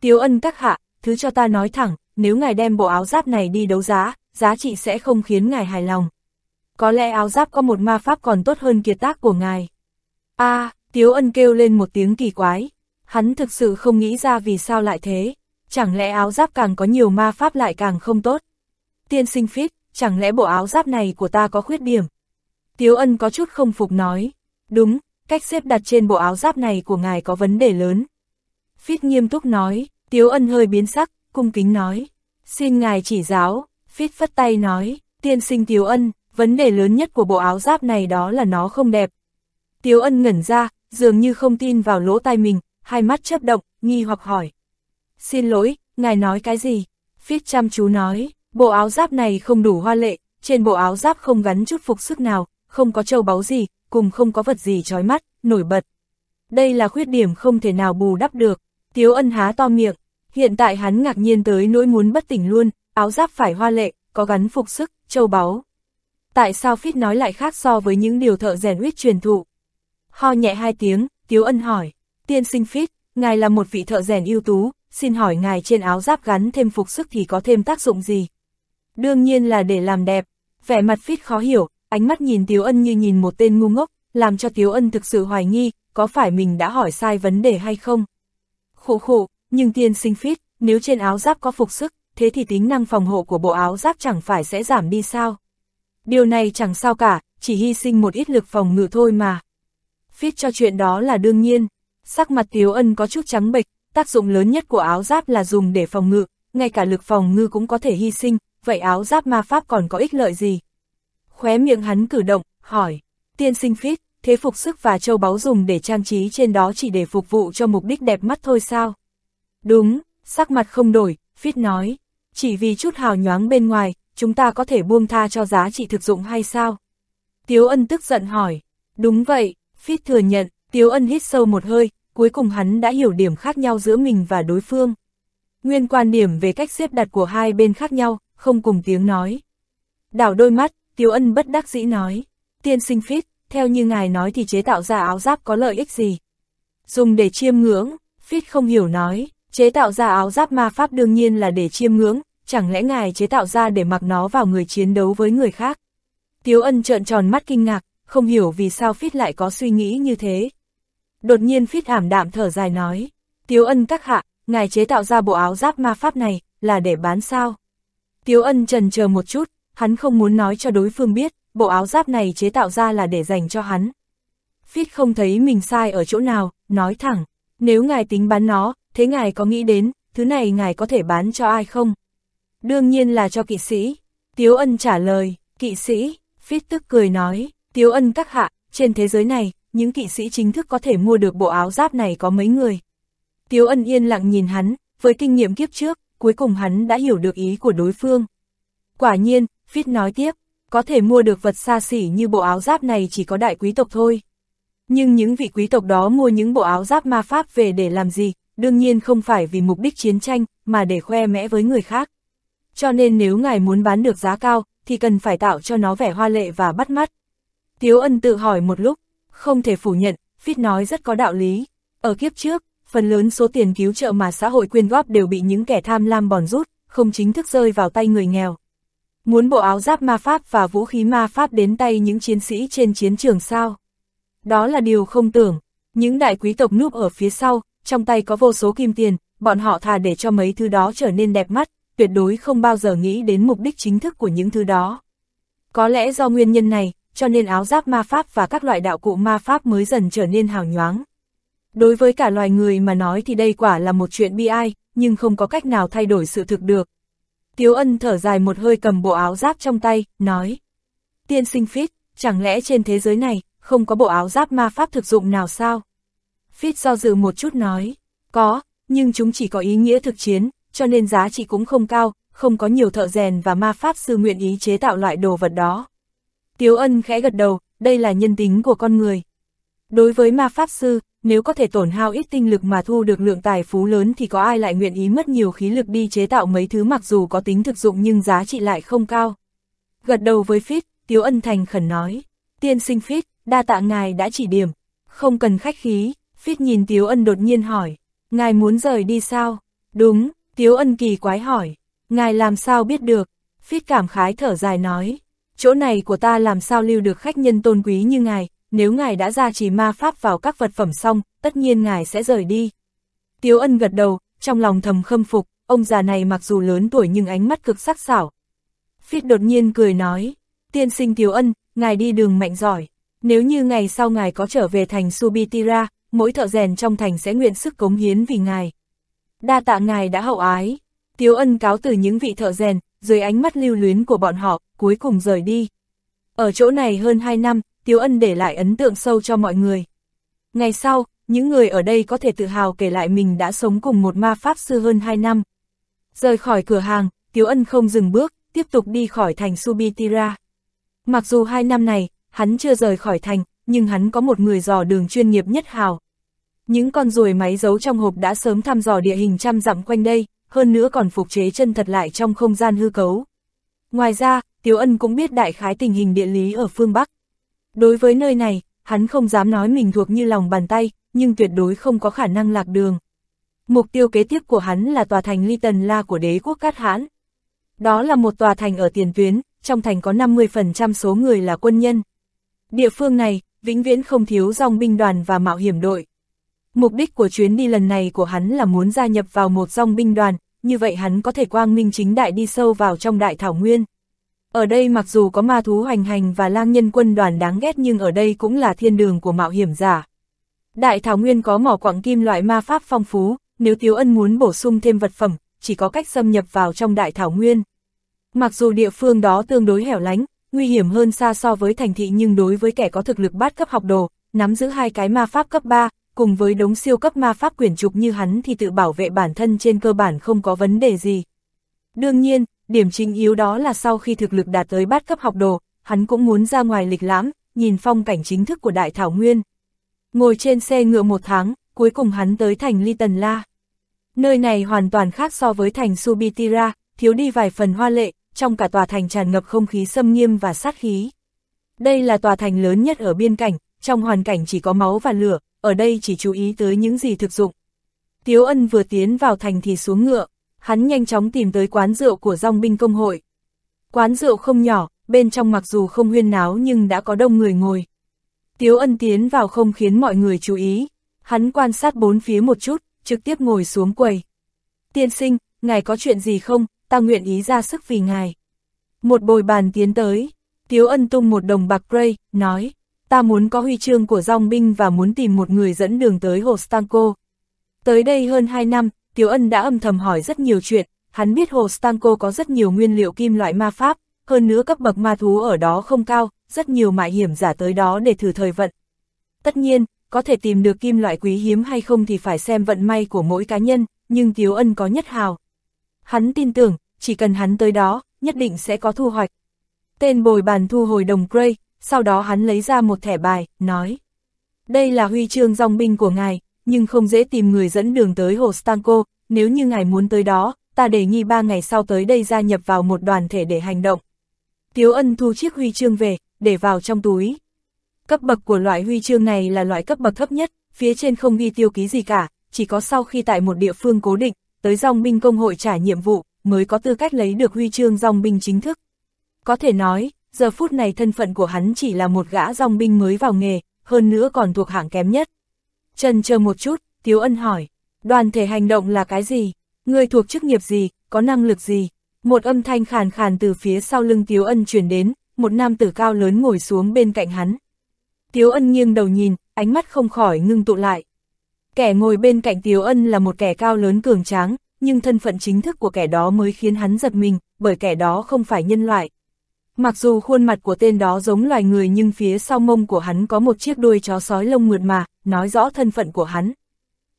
Tiếu Ân các hạ, thứ cho ta nói thẳng, nếu ngài đem bộ áo giáp này đi đấu giá, giá trị sẽ không khiến ngài hài lòng. Có lẽ áo giáp có một ma pháp còn tốt hơn kiệt tác của ngài. a à, Tiếu Ân kêu lên một tiếng kỳ quái. Hắn thực sự không nghĩ ra vì sao lại thế. Chẳng lẽ áo giáp càng có nhiều ma pháp lại càng không tốt? Tiên sinh phít, chẳng lẽ bộ áo giáp này của ta có khuyết điểm? Tiếu Ân có chút không phục nói. Đúng, cách xếp đặt trên bộ áo giáp này của ngài có vấn đề lớn. Phít nghiêm túc nói, Tiếu Ân hơi biến sắc, cung kính nói. Xin ngài chỉ giáo, Phít phất tay nói, tiên sinh Tiếu Ân, vấn đề lớn nhất của bộ áo giáp này đó là nó không đẹp. Tiếu Ân ngẩn ra, dường như không tin vào lỗ tai mình, hai mắt chớp động, nghi hoặc hỏi. Xin lỗi, ngài nói cái gì? Phít chăm chú nói, bộ áo giáp này không đủ hoa lệ, trên bộ áo giáp không gắn chút phục sức nào, không có châu báu gì, cùng không có vật gì trói mắt, nổi bật. Đây là khuyết điểm không thể nào bù đắp được. Tiếu ân há to miệng, hiện tại hắn ngạc nhiên tới nỗi muốn bất tỉnh luôn, áo giáp phải hoa lệ, có gắn phục sức, châu báu. Tại sao Phít nói lại khác so với những điều thợ rèn huyết truyền thụ? Ho nhẹ hai tiếng, Tiếu Ân hỏi, tiên sinh Phít, ngài là một vị thợ rèn ưu tú, xin hỏi ngài trên áo giáp gắn thêm phục sức thì có thêm tác dụng gì? Đương nhiên là để làm đẹp, vẻ mặt Phít khó hiểu, ánh mắt nhìn Tiếu Ân như nhìn một tên ngu ngốc, làm cho Tiếu Ân thực sự hoài nghi, có phải mình đã hỏi sai vấn đề hay không? Khổ khổ, nhưng tiên sinh Phít, nếu trên áo giáp có phục sức, thế thì tính năng phòng hộ của bộ áo giáp chẳng phải sẽ giảm đi sao? Điều này chẳng sao cả, chỉ hy sinh một ít lực phòng ngự thôi mà. Phít cho chuyện đó là đương nhiên. Sắc mặt Tiếu Ân có chút trắng bệch, tác dụng lớn nhất của áo giáp là dùng để phòng ngự, ngay cả lực phòng ngự cũng có thể hy sinh, vậy áo giáp ma pháp còn có ích lợi gì? Khóe miệng hắn cử động, hỏi, tiên sinh Phít, thế phục sức và châu báu dùng để trang trí trên đó chỉ để phục vụ cho mục đích đẹp mắt thôi sao? Đúng, sắc mặt không đổi, Phít nói, chỉ vì chút hào nhoáng bên ngoài, chúng ta có thể buông tha cho giá trị thực dụng hay sao? Tiếu ân tức giận hỏi, đúng vậy, Phít thừa nhận, Tiếu ân hít sâu một hơi, cuối cùng hắn đã hiểu điểm khác nhau giữa mình và đối phương. Nguyên quan điểm về cách xếp đặt của hai bên khác nhau, không cùng tiếng nói. Đảo đôi mắt, Tiếu ân bất đắc dĩ nói, tiên sinh Phít, theo như ngài nói thì chế tạo ra áo giáp có lợi ích gì? Dùng để chiêm ngưỡng, Phít không hiểu nói, chế tạo ra áo giáp ma pháp đương nhiên là để chiêm ngưỡng, chẳng lẽ ngài chế tạo ra để mặc nó vào người chiến đấu với người khác? Tiếu ân trợn tròn mắt kinh ngạc, không hiểu vì sao Phít lại có suy nghĩ như thế. Đột nhiên Phít ảm đạm thở dài nói, Tiếu ân các hạ, ngài chế tạo ra bộ áo giáp ma pháp này, là để bán sao? Tiếu ân trần chờ một chút, hắn không muốn nói cho đối phương biết, bộ áo giáp này chế tạo ra là để dành cho hắn. Phít không thấy mình sai ở chỗ nào, nói thẳng, nếu ngài tính bán nó, thế ngài có nghĩ đến, thứ này ngài có thể bán cho ai không? Đương nhiên là cho kỵ sĩ. Tiếu ân trả lời, kỵ sĩ, phít tức cười nói, Tiếu ân các hạ, trên thế giới này, những kỵ sĩ chính thức có thể mua được bộ áo giáp này có mấy người. Tiếu ân yên lặng nhìn hắn, với kinh nghiệm kiếp trước, cuối cùng hắn đã hiểu được ý của đối phương. Quả nhiên, Phít nói tiếp, có thể mua được vật xa xỉ như bộ áo giáp này chỉ có đại quý tộc thôi. Nhưng những vị quý tộc đó mua những bộ áo giáp ma pháp về để làm gì, đương nhiên không phải vì mục đích chiến tranh, mà để khoe mẽ với người khác. Cho nên nếu ngài muốn bán được giá cao, thì cần phải tạo cho nó vẻ hoa lệ và bắt mắt. Tiếu ân tự hỏi một lúc, không thể phủ nhận, Phít nói rất có đạo lý. Ở kiếp trước, phần lớn số tiền cứu trợ mà xã hội quyên góp đều bị những kẻ tham lam bòn rút, không chính thức rơi vào tay người nghèo. Muốn bộ áo giáp ma pháp và vũ khí ma pháp đến tay những chiến sĩ trên chiến trường sao? Đó là điều không tưởng. Những đại quý tộc núp ở phía sau, trong tay có vô số kim tiền, bọn họ thà để cho mấy thứ đó trở nên đẹp mắt, tuyệt đối không bao giờ nghĩ đến mục đích chính thức của những thứ đó. Có lẽ do nguyên nhân này, cho nên áo giáp ma pháp và các loại đạo cụ ma pháp mới dần trở nên hào nhoáng. Đối với cả loài người mà nói thì đây quả là một chuyện bi ai, nhưng không có cách nào thay đổi sự thực được. Tiếu ân thở dài một hơi cầm bộ áo giáp trong tay, nói. Tiên sinh Phít, chẳng lẽ trên thế giới này, không có bộ áo giáp ma pháp thực dụng nào sao? Phít do dự một chút nói. Có, nhưng chúng chỉ có ý nghĩa thực chiến, cho nên giá trị cũng không cao, không có nhiều thợ rèn và ma pháp sư nguyện ý chế tạo loại đồ vật đó. Tiếu ân khẽ gật đầu, đây là nhân tính của con người. Đối với ma pháp sư, nếu có thể tổn hao ít tinh lực mà thu được lượng tài phú lớn thì có ai lại nguyện ý mất nhiều khí lực đi chế tạo mấy thứ mặc dù có tính thực dụng nhưng giá trị lại không cao. Gật đầu với Phít, Tiếu Ân Thành khẩn nói, tiên sinh Phít, đa tạ ngài đã chỉ điểm, không cần khách khí, Phít nhìn Tiếu Ân đột nhiên hỏi, ngài muốn rời đi sao? Đúng, Tiếu Ân kỳ quái hỏi, ngài làm sao biết được? Phít cảm khái thở dài nói, chỗ này của ta làm sao lưu được khách nhân tôn quý như ngài, nếu ngài đã ra trì ma pháp vào các vật phẩm xong, tất nhiên ngài sẽ rời đi. Tiếu ân gật đầu, trong lòng thầm khâm phục, ông già này mặc dù lớn tuổi nhưng ánh mắt cực sắc sảo. Phiết đột nhiên cười nói, tiên sinh Tiếu ân, ngài đi đường mạnh giỏi, nếu như ngày sau ngài có trở về thành Subitira, mỗi thợ rèn trong thành sẽ nguyện sức cống hiến vì ngài. Đa tạ ngài đã hậu ái, Tiếu ân cáo từ những vị thợ rèn, dưới ánh mắt lưu luyến của bọn họ, cuối cùng rời đi. Ở chỗ này hơn 2 năm, Tiếu Ân để lại ấn tượng sâu cho mọi người. Ngày sau, những người ở đây có thể tự hào kể lại mình đã sống cùng một ma pháp sư hơn 2 năm. Rời khỏi cửa hàng, Tiếu Ân không dừng bước, tiếp tục đi khỏi thành Subitira. Mặc dù hai năm này, hắn chưa rời khỏi thành, nhưng hắn có một người dò đường chuyên nghiệp nhất hào. Những con ruồi máy giấu trong hộp đã sớm thăm dò địa hình trăm dặm quanh đây, hơn nữa còn phục chế chân thật lại trong không gian hư cấu. Ngoài ra, Tiếu Ân cũng biết đại khái tình hình địa lý ở phương Bắc. Đối với nơi này, hắn không dám nói mình thuộc như lòng bàn tay, nhưng tuyệt đối không có khả năng lạc đường. Mục tiêu kế tiếp của hắn là tòa thành Ly Tần La của đế quốc Cát Hãn. Đó là một tòa thành ở tiền tuyến, trong thành có 50% số người là quân nhân. Địa phương này, vĩnh viễn không thiếu dòng binh đoàn và mạo hiểm đội. Mục đích của chuyến đi lần này của hắn là muốn gia nhập vào một dòng binh đoàn, như vậy hắn có thể quang minh chính đại đi sâu vào trong đại thảo nguyên. Ở đây mặc dù có ma thú hoành hành và lang nhân quân đoàn đáng ghét nhưng ở đây cũng là thiên đường của mạo hiểm giả. Đại Thảo Nguyên có mỏ quặng kim loại ma pháp phong phú, nếu Tiếu Ân muốn bổ sung thêm vật phẩm, chỉ có cách xâm nhập vào trong Đại Thảo Nguyên. Mặc dù địa phương đó tương đối hẻo lánh, nguy hiểm hơn xa so với thành thị nhưng đối với kẻ có thực lực bát cấp học đồ, nắm giữ hai cái ma pháp cấp 3, cùng với đống siêu cấp ma pháp quyển trục như hắn thì tự bảo vệ bản thân trên cơ bản không có vấn đề gì. Đương nhiên, điểm chính yếu đó là sau khi thực lực đạt tới bát cấp học đồ, hắn cũng muốn ra ngoài lịch lãm, nhìn phong cảnh chính thức của Đại Thảo Nguyên. Ngồi trên xe ngựa một tháng, cuối cùng hắn tới thành Ly Tần La. Nơi này hoàn toàn khác so với thành Subitira, thiếu đi vài phần hoa lệ, trong cả tòa thành tràn ngập không khí xâm nghiêm và sát khí. Đây là tòa thành lớn nhất ở biên cảnh, trong hoàn cảnh chỉ có máu và lửa, ở đây chỉ chú ý tới những gì thực dụng. Tiếu ân vừa tiến vào thành thì xuống ngựa, hắn nhanh chóng tìm tới quán rượu của dòng binh công hội. Quán rượu không nhỏ, bên trong mặc dù không huyên náo nhưng đã có đông người ngồi. Tiếu ân tiến vào không khiến mọi người chú ý, hắn quan sát bốn phía một chút, trực tiếp ngồi xuống quầy. Tiên sinh, ngài có chuyện gì không, ta nguyện ý ra sức vì ngài. Một bồi bàn tiến tới, Tiếu ân tung một đồng bạc Gray, nói, ta muốn có huy chương của dòng binh và muốn tìm một người dẫn đường tới Hồ Stanko. Tới đây hơn 2 năm, Tiếu Ân đã âm thầm hỏi rất nhiều chuyện, hắn biết hồ Stanko có rất nhiều nguyên liệu kim loại ma pháp, hơn nữa cấp bậc ma thú ở đó không cao, rất nhiều mại hiểm giả tới đó để thử thời vận. Tất nhiên, có thể tìm được kim loại quý hiếm hay không thì phải xem vận may của mỗi cá nhân, nhưng Tiếu Ân có nhất hào. Hắn tin tưởng, chỉ cần hắn tới đó, nhất định sẽ có thu hoạch. Tên bồi bàn thu hồi đồng Gray, sau đó hắn lấy ra một thẻ bài, nói. Đây là huy chương dòng binh của ngài, nhưng không dễ tìm người dẫn đường tới hồ Stanko, nếu như ngài muốn tới đó, ta đề nghị ba ngày sau tới đây gia nhập vào một đoàn thể để hành động. Tiếu ân thu chiếc huy chương về, để vào trong túi. Cấp bậc của loại huy chương này là loại cấp bậc thấp nhất, phía trên không ghi tiêu ký gì cả, chỉ có sau khi tại một địa phương cố định, tới dòng binh công hội trả nhiệm vụ, mới có tư cách lấy được huy chương dòng binh chính thức. Có thể nói, giờ phút này thân phận của hắn chỉ là một gã dòng binh mới vào nghề, hơn nữa còn thuộc hạng kém nhất. Trần chờ một chút, Tiếu Ân hỏi, đoàn thể hành động là cái gì? Người thuộc chức nghiệp gì, có năng lực gì? Một âm thanh khàn khàn từ phía sau lưng Tiếu Ân truyền đến, một nam tử cao lớn ngồi xuống bên cạnh hắn. Tiếu Ân nghiêng đầu nhìn, ánh mắt không khỏi ngưng tụ lại. Kẻ ngồi bên cạnh Tiếu Ân là một kẻ cao lớn cường tráng, nhưng thân phận chính thức của kẻ đó mới khiến hắn giật mình, bởi kẻ đó không phải nhân loại. Mặc dù khuôn mặt của tên đó giống loài người nhưng phía sau mông của hắn có một chiếc đuôi chó sói lông mượt mà, nói rõ thân phận của hắn.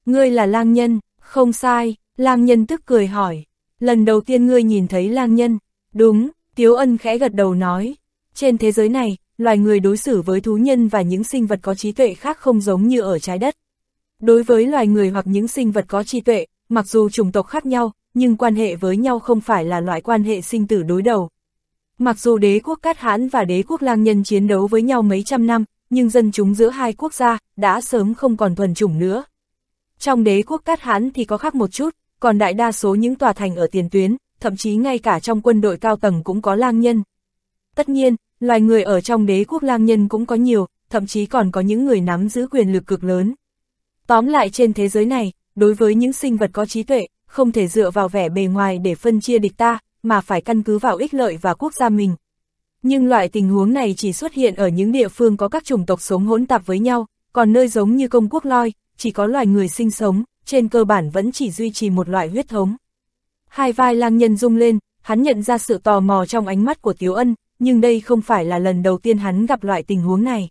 Ngươi là lang nhân, không sai, lang nhân tức cười hỏi. Lần đầu tiên ngươi nhìn thấy lang nhân, đúng, Tiếu Ân khẽ gật đầu nói. Trên thế giới này, loài người đối xử với thú nhân và những sinh vật có trí tuệ khác không giống như ở trái đất. Đối với loài người hoặc những sinh vật có trí tuệ, mặc dù chủng tộc khác nhau, nhưng quan hệ với nhau không phải là loại quan hệ sinh tử đối đầu. Mặc dù đế quốc Cát Hãn và đế quốc Lang Nhân chiến đấu với nhau mấy trăm năm, nhưng dân chúng giữa hai quốc gia đã sớm không còn thuần chủng nữa. Trong đế quốc Cát Hãn thì có khác một chút, còn đại đa số những tòa thành ở tiền tuyến, thậm chí ngay cả trong quân đội cao tầng cũng có lang nhân. Tất nhiên, loài người ở trong đế quốc lang nhân cũng có nhiều, thậm chí còn có những người nắm giữ quyền lực cực lớn. Tóm lại trên thế giới này, đối với những sinh vật có trí tuệ, không thể dựa vào vẻ bề ngoài để phân chia địch ta, mà phải căn cứ vào ích lợi và quốc gia mình. Nhưng loại tình huống này chỉ xuất hiện ở những địa phương có các chủng tộc sống hỗn tạp với nhau, còn nơi giống như công quốc loi, chỉ có loài người sinh sống, trên cơ bản vẫn chỉ duy trì một loại huyết thống. Hai vai lang nhân rung lên, hắn nhận ra sự tò mò trong ánh mắt của Tiếu Ân, nhưng đây không phải là lần đầu tiên hắn gặp loại tình huống này.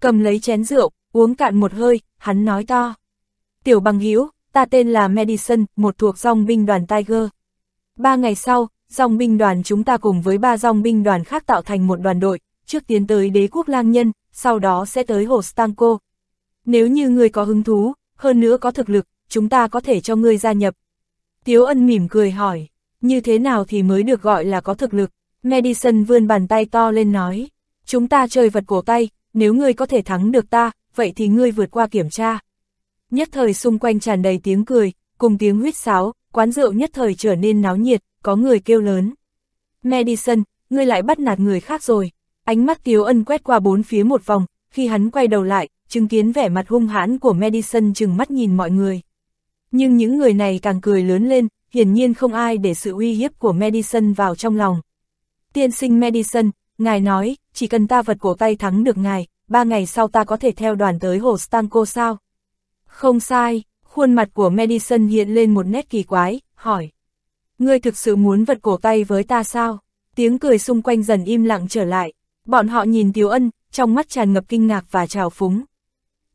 Cầm lấy chén rượu, uống cạn một hơi, hắn nói to. Tiểu bằng hữu ta tên là Madison, một thuộc dòng binh đoàn Tiger. Ba ngày sau, dòng binh đoàn chúng ta cùng với ba dòng binh đoàn khác tạo thành một đoàn đội, trước tiến tới đế quốc lang nhân, sau đó sẽ tới hồ Stanko. Nếu như người có hứng thú, hơn nữa có thực lực, chúng ta có thể cho ngươi gia nhập. Tiếu ân mỉm cười hỏi, như thế nào thì mới được gọi là có thực lực? Madison vươn bàn tay to lên nói, chúng ta chơi vật cổ tay, nếu ngươi có thể thắng được ta, vậy thì ngươi vượt qua kiểm tra. Nhất thời xung quanh tràn đầy tiếng cười, cùng tiếng huyết sáo, quán rượu nhất thời trở nên náo nhiệt, có người kêu lớn. Madison, ngươi lại bắt nạt người khác rồi. Ánh mắt Tiếu Ân quét qua bốn phía một vòng, khi hắn quay đầu lại, chứng kiến vẻ mặt hung hãn của Madison chừng mắt nhìn mọi người. Nhưng những người này càng cười lớn lên, hiển nhiên không ai để sự uy hiếp của Madison vào trong lòng. Tiên sinh Madison, ngài nói, chỉ cần ta vật cổ tay thắng được ngài, ba ngày sau ta có thể theo đoàn tới hồ Stanko sao? Không sai, khuôn mặt của Madison hiện lên một nét kỳ quái, hỏi. Ngươi thực sự muốn vật cổ tay với ta sao? Tiếng cười xung quanh dần im lặng trở lại. Bọn họ nhìn Tiếu Ân, trong mắt tràn ngập kinh ngạc và trào phúng.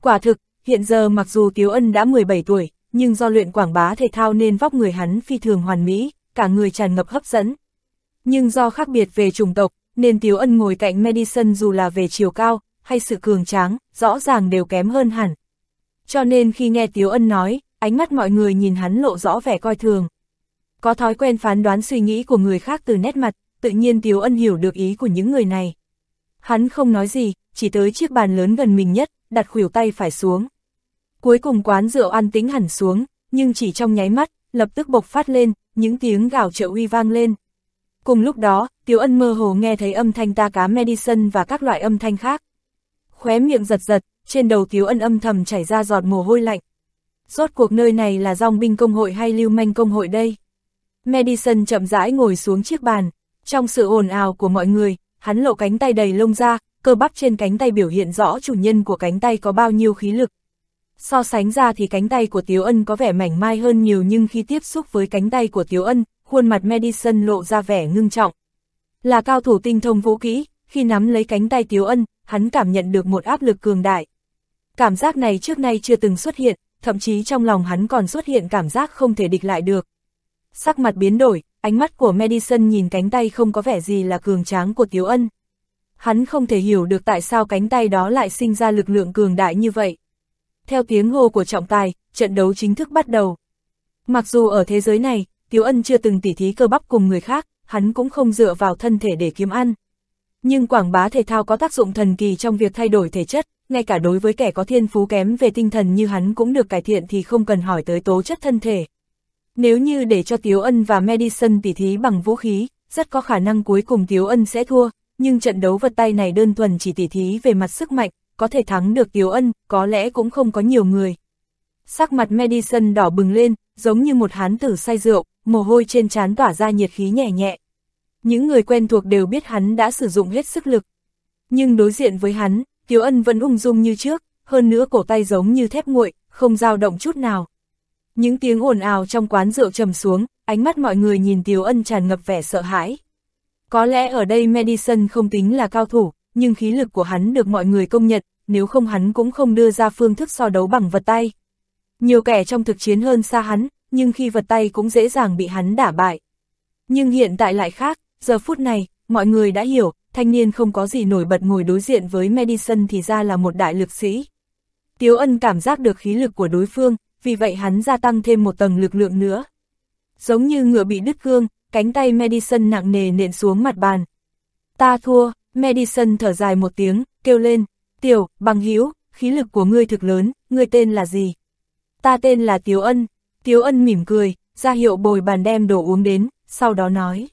Quả thực, hiện giờ mặc dù Tiếu Ân đã 17 tuổi, nhưng do luyện quảng bá thể thao nên vóc người hắn phi thường hoàn mỹ, cả người tràn ngập hấp dẫn. Nhưng do khác biệt về chủng tộc, nên Tiếu Ân ngồi cạnh Madison dù là về chiều cao, hay sự cường tráng, rõ ràng đều kém hơn hẳn. Cho nên khi nghe Tiếu Ân nói, ánh mắt mọi người nhìn hắn lộ rõ vẻ coi thường. Có thói quen phán đoán suy nghĩ của người khác từ nét mặt, tự nhiên Tiếu Ân hiểu được ý của những người này. Hắn không nói gì, chỉ tới chiếc bàn lớn gần mình nhất, đặt khuỷu tay phải xuống. Cuối cùng quán rượu ăn tính hẳn xuống, nhưng chỉ trong nháy mắt, lập tức bộc phát lên, những tiếng gào trợ uy vang lên. Cùng lúc đó, Tiếu Ân mơ hồ nghe thấy âm thanh ta cá Madison và các loại âm thanh khác. Khóe miệng giật giật, trên đầu Tiếu Ân âm thầm chảy ra giọt mồ hôi lạnh. Rốt cuộc nơi này là dòng binh công hội hay lưu manh công hội đây? Madison chậm rãi ngồi xuống chiếc bàn, trong sự ồn ào của mọi người, hắn lộ cánh tay đầy lông ra, cơ bắp trên cánh tay biểu hiện rõ chủ nhân của cánh tay có bao nhiêu khí lực. So sánh ra thì cánh tay của Tiếu Ân có vẻ mảnh mai hơn nhiều nhưng khi tiếp xúc với cánh tay của Tiếu Ân, khuôn mặt Madison lộ ra vẻ ngưng trọng. Là cao thủ tinh thông vũ kỹ, khi nắm lấy cánh tay Tiếu Ân, hắn cảm nhận được một áp lực cường đại. Cảm giác này trước nay chưa từng xuất hiện, thậm chí trong lòng hắn còn xuất hiện cảm giác không thể địch lại được. Sắc mặt biến đổi, ánh mắt của Madison nhìn cánh tay không có vẻ gì là cường tráng của Tiếu Ân. Hắn không thể hiểu được tại sao cánh tay đó lại sinh ra lực lượng cường đại như vậy. Theo tiếng hô của trọng tài, trận đấu chính thức bắt đầu. Mặc dù ở thế giới này, Tiếu Ân chưa từng tỉ thí cơ bắp cùng người khác, hắn cũng không dựa vào thân thể để kiếm ăn. Nhưng quảng bá thể thao có tác dụng thần kỳ trong việc thay đổi thể chất, ngay cả đối với kẻ có thiên phú kém về tinh thần như hắn cũng được cải thiện thì không cần hỏi tới tố chất thân thể. Nếu như để cho Tiếu Ân và Madison tỉ thí bằng vũ khí, rất có khả năng cuối cùng Tiếu Ân sẽ thua, nhưng trận đấu vật tay này đơn thuần chỉ tỉ thí về mặt sức mạnh, có thể thắng được Tiếu Ân, có lẽ cũng không có nhiều người. Sắc mặt Madison đỏ bừng lên, giống như một hán tử say rượu, mồ hôi trên trán tỏa ra nhiệt khí nhẹ nhẹ. Những người quen thuộc đều biết hắn đã sử dụng hết sức lực. Nhưng đối diện với hắn, Tiếu Ân vẫn ung dung như trước, hơn nữa cổ tay giống như thép nguội, không dao động chút nào. Những tiếng ồn ào trong quán rượu trầm xuống, ánh mắt mọi người nhìn Tiếu Ân tràn ngập vẻ sợ hãi. Có lẽ ở đây Madison không tính là cao thủ, nhưng khí lực của hắn được mọi người công nhận, nếu không hắn cũng không đưa ra phương thức so đấu bằng vật tay. Nhiều kẻ trong thực chiến hơn xa hắn, nhưng khi vật tay cũng dễ dàng bị hắn đả bại. Nhưng hiện tại lại khác, giờ phút này, mọi người đã hiểu, thanh niên không có gì nổi bật ngồi đối diện với Madison thì ra là một đại lực sĩ. Tiếu ân cảm giác được khí lực của đối phương, vì vậy hắn gia tăng thêm một tầng lực lượng nữa. Giống như ngựa bị đứt gương, cánh tay Madison nặng nề nện xuống mặt bàn. Ta thua, Madison thở dài một tiếng, kêu lên, tiểu, bằng hữu khí lực của ngươi thực lớn, ngươi tên là gì? Ta tên là Tiếu Ân. Tiếu Ân mỉm cười, ra hiệu bồi bàn đem đồ uống đến, sau đó nói.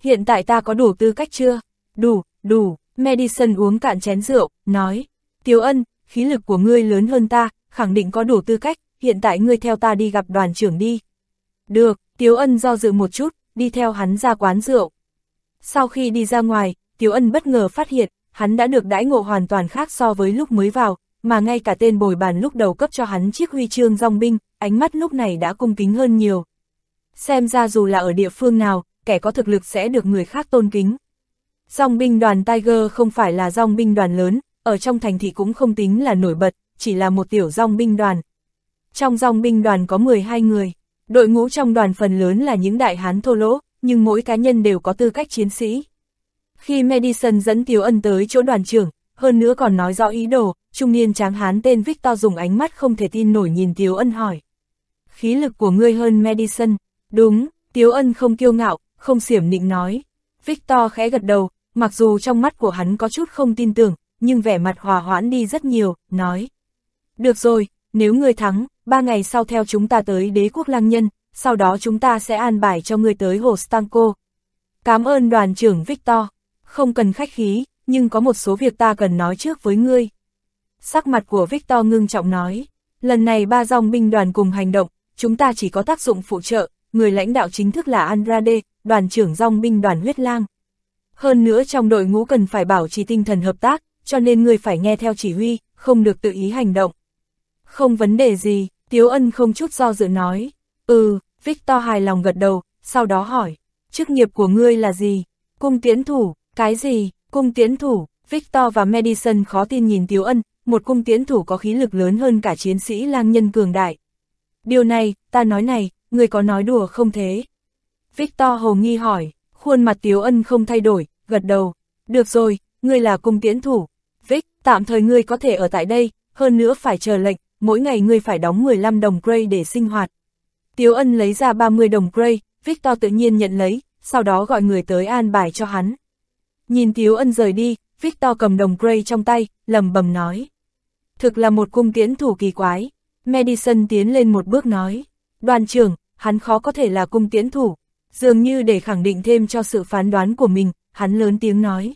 Hiện tại ta có đủ tư cách chưa? Đủ, đủ, Madison uống cạn chén rượu, nói. Tiếu Ân, khí lực của ngươi lớn hơn ta, khẳng định có đủ tư cách, hiện tại ngươi theo ta đi gặp đoàn trưởng đi. Được, Tiếu Ân do dự một chút, đi theo hắn ra quán rượu. Sau khi đi ra ngoài, Tiếu Ân bất ngờ phát hiện, hắn đã được đãi ngộ hoàn toàn khác so với lúc mới vào, mà ngay cả tên bồi bàn lúc đầu cấp cho hắn chiếc huy chương dòng binh, ánh mắt lúc này đã cung kính hơn nhiều. Xem ra dù là ở địa phương nào, kẻ có thực lực sẽ được người khác tôn kính. Dòng binh đoàn Tiger không phải là dòng binh đoàn lớn, ở trong thành thị cũng không tính là nổi bật, chỉ là một tiểu dòng binh đoàn. Trong dòng binh đoàn có 12 người, đội ngũ trong đoàn phần lớn là những đại hán thô lỗ, nhưng mỗi cá nhân đều có tư cách chiến sĩ. Khi Madison dẫn Tiếu Ân tới chỗ đoàn trưởng, hơn nữa còn nói rõ ý đồ, trung niên tráng hán tên Victor dùng ánh mắt không thể tin nổi nhìn Tiếu Ân hỏi. Khí lực của ngươi hơn Madison, đúng, Tiếu Ân không kiêu ngạo, không xiểm nịnh nói. Victor khẽ gật đầu, mặc dù trong mắt của hắn có chút không tin tưởng, nhưng vẻ mặt hòa hoãn đi rất nhiều, nói. Được rồi, nếu ngươi thắng, ba ngày sau theo chúng ta tới đế quốc lang nhân, sau đó chúng ta sẽ an bài cho ngươi tới hồ Stanko. Cảm ơn đoàn trưởng Victor, không cần khách khí, nhưng có một số việc ta cần nói trước với ngươi. Sắc mặt của Victor ngưng trọng nói, lần này ba dòng binh đoàn cùng hành động, chúng ta chỉ có tác dụng phụ trợ, người lãnh đạo chính thức là Andrade, đoàn trưởng dòng binh đoàn huyết lang. Hơn nữa trong đội ngũ cần phải bảo trì tinh thần hợp tác, cho nên người phải nghe theo chỉ huy, không được tự ý hành động. Không vấn đề gì, Tiếu Ân không chút do dự nói. Ừ, Victor hài lòng gật đầu, sau đó hỏi, chức nghiệp của ngươi là gì? Cung tiến thủ, cái gì? Cung tiến thủ, Victor và Madison khó tin nhìn Tiếu Ân, một cung tiến thủ có khí lực lớn hơn cả chiến sĩ lang nhân cường đại. Điều này, ta nói này, người có nói đùa không thế? Victor hồ nghi hỏi, khuôn mặt Tiếu Ân không thay đổi, gật đầu. Được rồi, ngươi là cung tiễn thủ. Vic, tạm thời ngươi có thể ở tại đây, hơn nữa phải chờ lệnh, mỗi ngày ngươi phải đóng 15 đồng Gray để sinh hoạt. Tiếu Ân lấy ra 30 đồng Gray, Victor tự nhiên nhận lấy, sau đó gọi người tới an bài cho hắn. Nhìn Tiếu Ân rời đi, Victor cầm đồng Gray trong tay, lầm bầm nói. Thực là một cung tiễn thủ kỳ quái. Madison tiến lên một bước nói. Đoàn trưởng, hắn khó có thể là cung tiễn thủ. Dường như để khẳng định thêm cho sự phán đoán của mình, hắn lớn tiếng nói.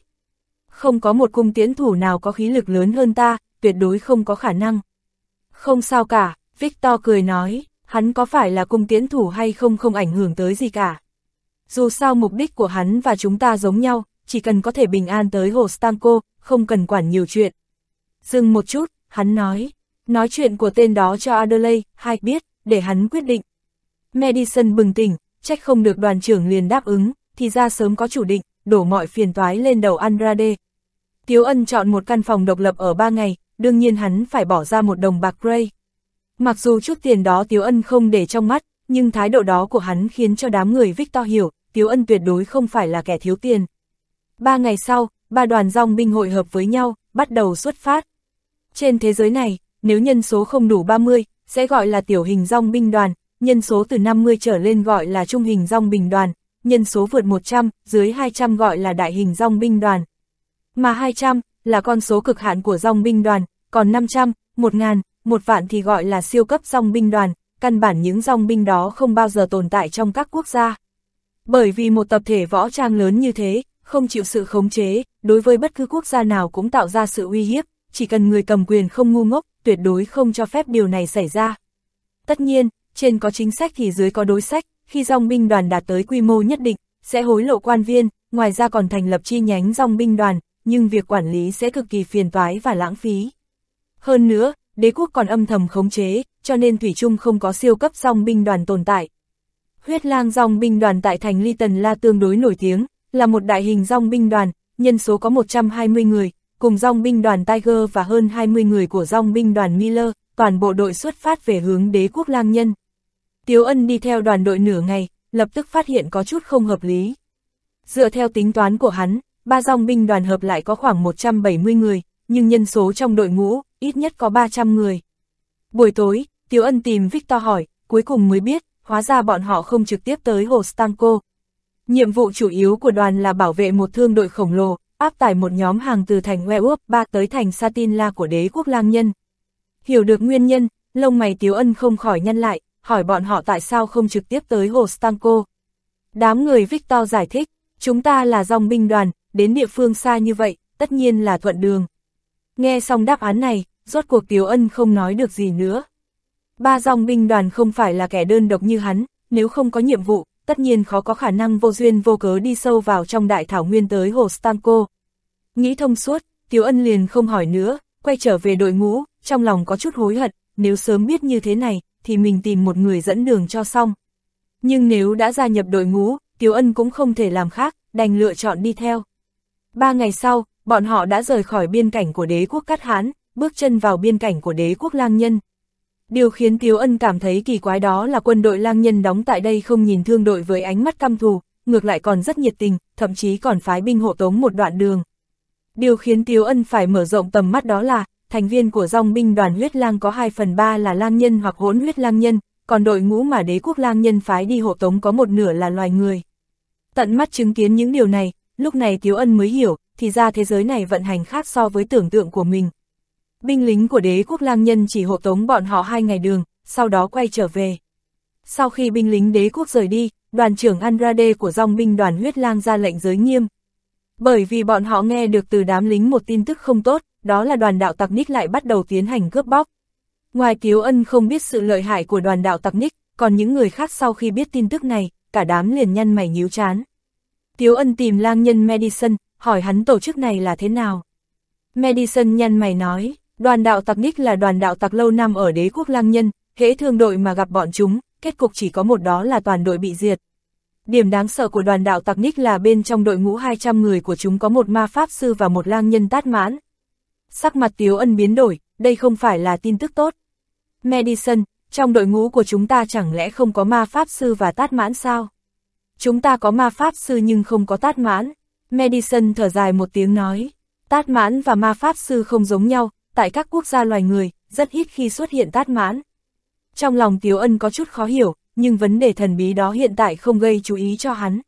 Không có một cung tiễn thủ nào có khí lực lớn hơn ta, tuyệt đối không có khả năng. Không sao cả, Victor cười nói, hắn có phải là cung tiễn thủ hay không không ảnh hưởng tới gì cả. Dù sao mục đích của hắn và chúng ta giống nhau, chỉ cần có thể bình an tới hồ Stanko, không cần quản nhiều chuyện. Dừng một chút, hắn nói, nói chuyện của tên đó cho Adelaide, hai biết, để hắn quyết định. Madison bừng tỉnh, trách không được đoàn trưởng liền đáp ứng, thì ra sớm có chủ định, đổ mọi phiền toái lên đầu Andrade. Tiếu Ân chọn một căn phòng độc lập ở ba ngày, đương nhiên hắn phải bỏ ra một đồng bạc Gray. Mặc dù chút tiền đó Tiếu Ân không để trong mắt, nhưng thái độ đó của hắn khiến cho đám người Victor hiểu, Tiếu Ân tuyệt đối không phải là kẻ thiếu tiền. Ba ngày sau, ba đoàn dòng binh hội hợp với nhau, bắt đầu xuất phát. Trên thế giới này, nếu nhân số không đủ 30, sẽ gọi là tiểu hình dòng binh đoàn, nhân số từ 50 trở lên gọi là trung hình dòng binh đoàn, nhân số vượt 100, dưới 200 gọi là đại hình dòng binh đoàn. Mà 200 là con số cực hạn của dòng binh đoàn, còn 500, 1000, một vạn thì gọi là siêu cấp dòng binh đoàn, căn bản những dòng binh đó không bao giờ tồn tại trong các quốc gia. Bởi vì một tập thể võ trang lớn như thế, không chịu sự khống chế, đối với bất cứ quốc gia nào cũng tạo ra sự uy hiếp, chỉ cần người cầm quyền không ngu ngốc, tuyệt đối không cho phép điều này xảy ra. Tất nhiên, trên có chính sách thì dưới có đối sách, khi dòng binh đoàn đạt tới quy mô nhất định, sẽ hối lộ quan viên, ngoài ra còn thành lập chi nhánh dòng binh đoàn, nhưng việc quản lý sẽ cực kỳ phiền toái và lãng phí. Hơn nữa, đế quốc còn âm thầm khống chế, cho nên Thủy Trung không có siêu cấp dòng binh đoàn tồn tại. Huyết lang dòng binh đoàn tại thành Ly Tần La tương đối nổi tiếng, là một đại hình dòng binh đoàn, nhân số có 120 người, cùng dòng binh đoàn Tiger và hơn 20 người của dòng binh đoàn Miller, toàn bộ đội xuất phát về hướng đế quốc lang nhân. Tiếu Ân đi theo đoàn đội nửa ngày, lập tức phát hiện có chút không hợp lý. Dựa theo tính toán của hắn, ba dòng binh đoàn hợp lại có khoảng 170 người, nhưng nhân số trong đội ngũ, ít nhất có 300 người. Buổi tối, Tiếu Ân tìm Victor hỏi, cuối cùng mới biết, hóa ra bọn họ không trực tiếp tới Hồ Stanko. Nhiệm vụ chủ yếu của đoàn là bảo vệ một thương đội khổng lồ, áp tải một nhóm hàng từ thành Weup ba tới thành Satinla của đế quốc lang nhân. Hiểu được nguyên nhân, lông mày Tiếu Ân không khỏi nhăn lại, hỏi bọn họ tại sao không trực tiếp tới Hồ Stanko. Đám người Victor giải thích, chúng ta là dòng binh đoàn, đến địa phương xa như vậy, tất nhiên là thuận đường. Nghe xong đáp án này, rốt cuộc Tiếu Ân không nói được gì nữa. Ba dòng binh đoàn không phải là kẻ đơn độc như hắn, nếu không có nhiệm vụ, tất nhiên khó có khả năng vô duyên vô cớ đi sâu vào trong đại thảo nguyên tới hồ Stanko. Nghĩ thông suốt, Tiếu Ân liền không hỏi nữa, quay trở về đội ngũ, trong lòng có chút hối hận, nếu sớm biết như thế này, thì mình tìm một người dẫn đường cho xong. Nhưng nếu đã gia nhập đội ngũ, Tiếu Ân cũng không thể làm khác, đành lựa chọn đi theo. Ba ngày sau, bọn họ đã rời khỏi biên cảnh của đế quốc Cát Hán, bước chân vào biên cảnh của đế quốc Lang Nhân. Điều khiến Tiếu Ân cảm thấy kỳ quái đó là quân đội lang nhân đóng tại đây không nhìn thương đội với ánh mắt căm thù, ngược lại còn rất nhiệt tình, thậm chí còn phái binh hộ tống một đoạn đường. Điều khiến Tiếu Ân phải mở rộng tầm mắt đó là, thành viên của dòng binh đoàn huyết lang có 2 phần 3 là lang nhân hoặc hỗn huyết lang nhân, còn đội ngũ mà đế quốc lang nhân phái đi hộ tống có một nửa là loài người. Tận mắt chứng kiến những điều này, lúc này Tiếu Ân mới hiểu, thì ra thế giới này vận hành khác so với tưởng tượng của mình binh lính của đế quốc lang nhân chỉ hộ tống bọn họ hai ngày đường, sau đó quay trở về. Sau khi binh lính đế quốc rời đi, đoàn trưởng Andrade của dòng binh đoàn huyết lang ra lệnh giới nghiêm. Bởi vì bọn họ nghe được từ đám lính một tin tức không tốt, đó là đoàn đạo tặc Nick lại bắt đầu tiến hành cướp bóc. Ngoài Tiếu Ân không biết sự lợi hại của đoàn đạo tặc Nick, còn những người khác sau khi biết tin tức này, cả đám liền nhăn mày nhíu chán. Tiếu Ân tìm lang nhân Madison, hỏi hắn tổ chức này là thế nào. Madison nhăn mày nói, Đoàn đạo tặc Nick là đoàn đạo tặc lâu năm ở đế quốc lang nhân, hễ thương đội mà gặp bọn chúng, kết cục chỉ có một đó là toàn đội bị diệt. Điểm đáng sợ của đoàn đạo tặc Nick là bên trong đội ngũ 200 người của chúng có một ma pháp sư và một lang nhân tát mãn. Sắc mặt Tiếu Ân biến đổi, đây không phải là tin tức tốt. Madison, trong đội ngũ của chúng ta chẳng lẽ không có ma pháp sư và tát mãn sao? Chúng ta có ma pháp sư nhưng không có tát mãn. Madison thở dài một tiếng nói, tát mãn và ma pháp sư không giống nhau, tại các quốc gia loài người, rất ít khi xuất hiện tát mãn. Trong lòng Tiếu Ân có chút khó hiểu, nhưng vấn đề thần bí đó hiện tại không gây chú ý cho hắn.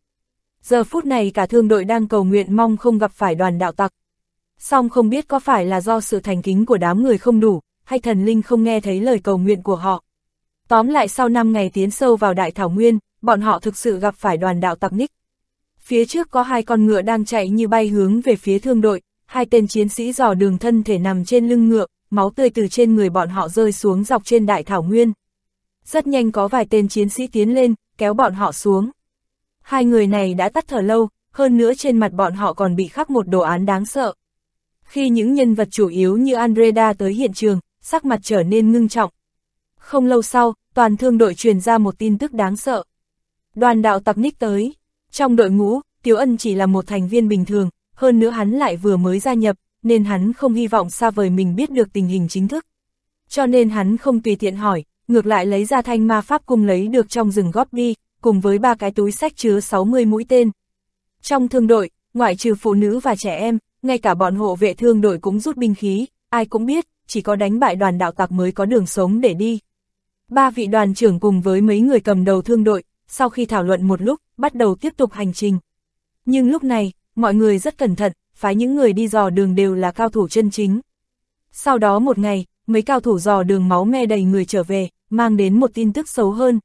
Giờ phút này cả thương đội đang cầu nguyện mong không gặp phải đoàn đạo tặc. Song không biết có phải là do sự thành kính của đám người không đủ, hay thần linh không nghe thấy lời cầu nguyện của họ. Tóm lại sau 5 ngày tiến sâu vào đại thảo nguyên, bọn họ thực sự gặp phải đoàn đạo tặc ních. Phía trước có hai con ngựa đang chạy như bay hướng về phía thương đội, hai tên chiến sĩ dò đường thân thể nằm trên lưng ngựa, máu tươi từ trên người bọn họ rơi xuống dọc trên đại thảo nguyên. Rất nhanh có vài tên chiến sĩ tiến lên, kéo bọn họ xuống. Hai người này đã tắt thở lâu, hơn nữa trên mặt bọn họ còn bị khắc một đồ án đáng sợ. Khi những nhân vật chủ yếu như Andreda tới hiện trường, sắc mặt trở nên ngưng trọng. Không lâu sau, toàn thương đội truyền ra một tin tức đáng sợ. Đoàn đạo tặc ních tới. Trong đội ngũ, Tiếu Ân chỉ là một thành viên bình thường, hơn nữa hắn lại vừa mới gia nhập, nên hắn không hy vọng xa vời mình biết được tình hình chính thức. Cho nên hắn không tùy tiện hỏi, ngược lại lấy ra thanh ma pháp cung lấy được trong rừng góp đi, cùng với ba cái túi sách chứa 60 mũi tên. Trong thương đội, ngoại trừ phụ nữ và trẻ em, ngay cả bọn hộ vệ thương đội cũng rút binh khí, ai cũng biết, chỉ có đánh bại đoàn đạo tặc mới có đường sống để đi. Ba vị đoàn trưởng cùng với mấy người cầm đầu thương đội, sau khi thảo luận một lúc, bắt đầu tiếp tục hành trình. Nhưng lúc này, mọi người rất cẩn thận, phái những người đi dò đường đều là cao thủ chân chính. Sau đó một ngày, mấy cao thủ dò đường máu me đầy người trở về, mang đến một tin tức xấu hơn.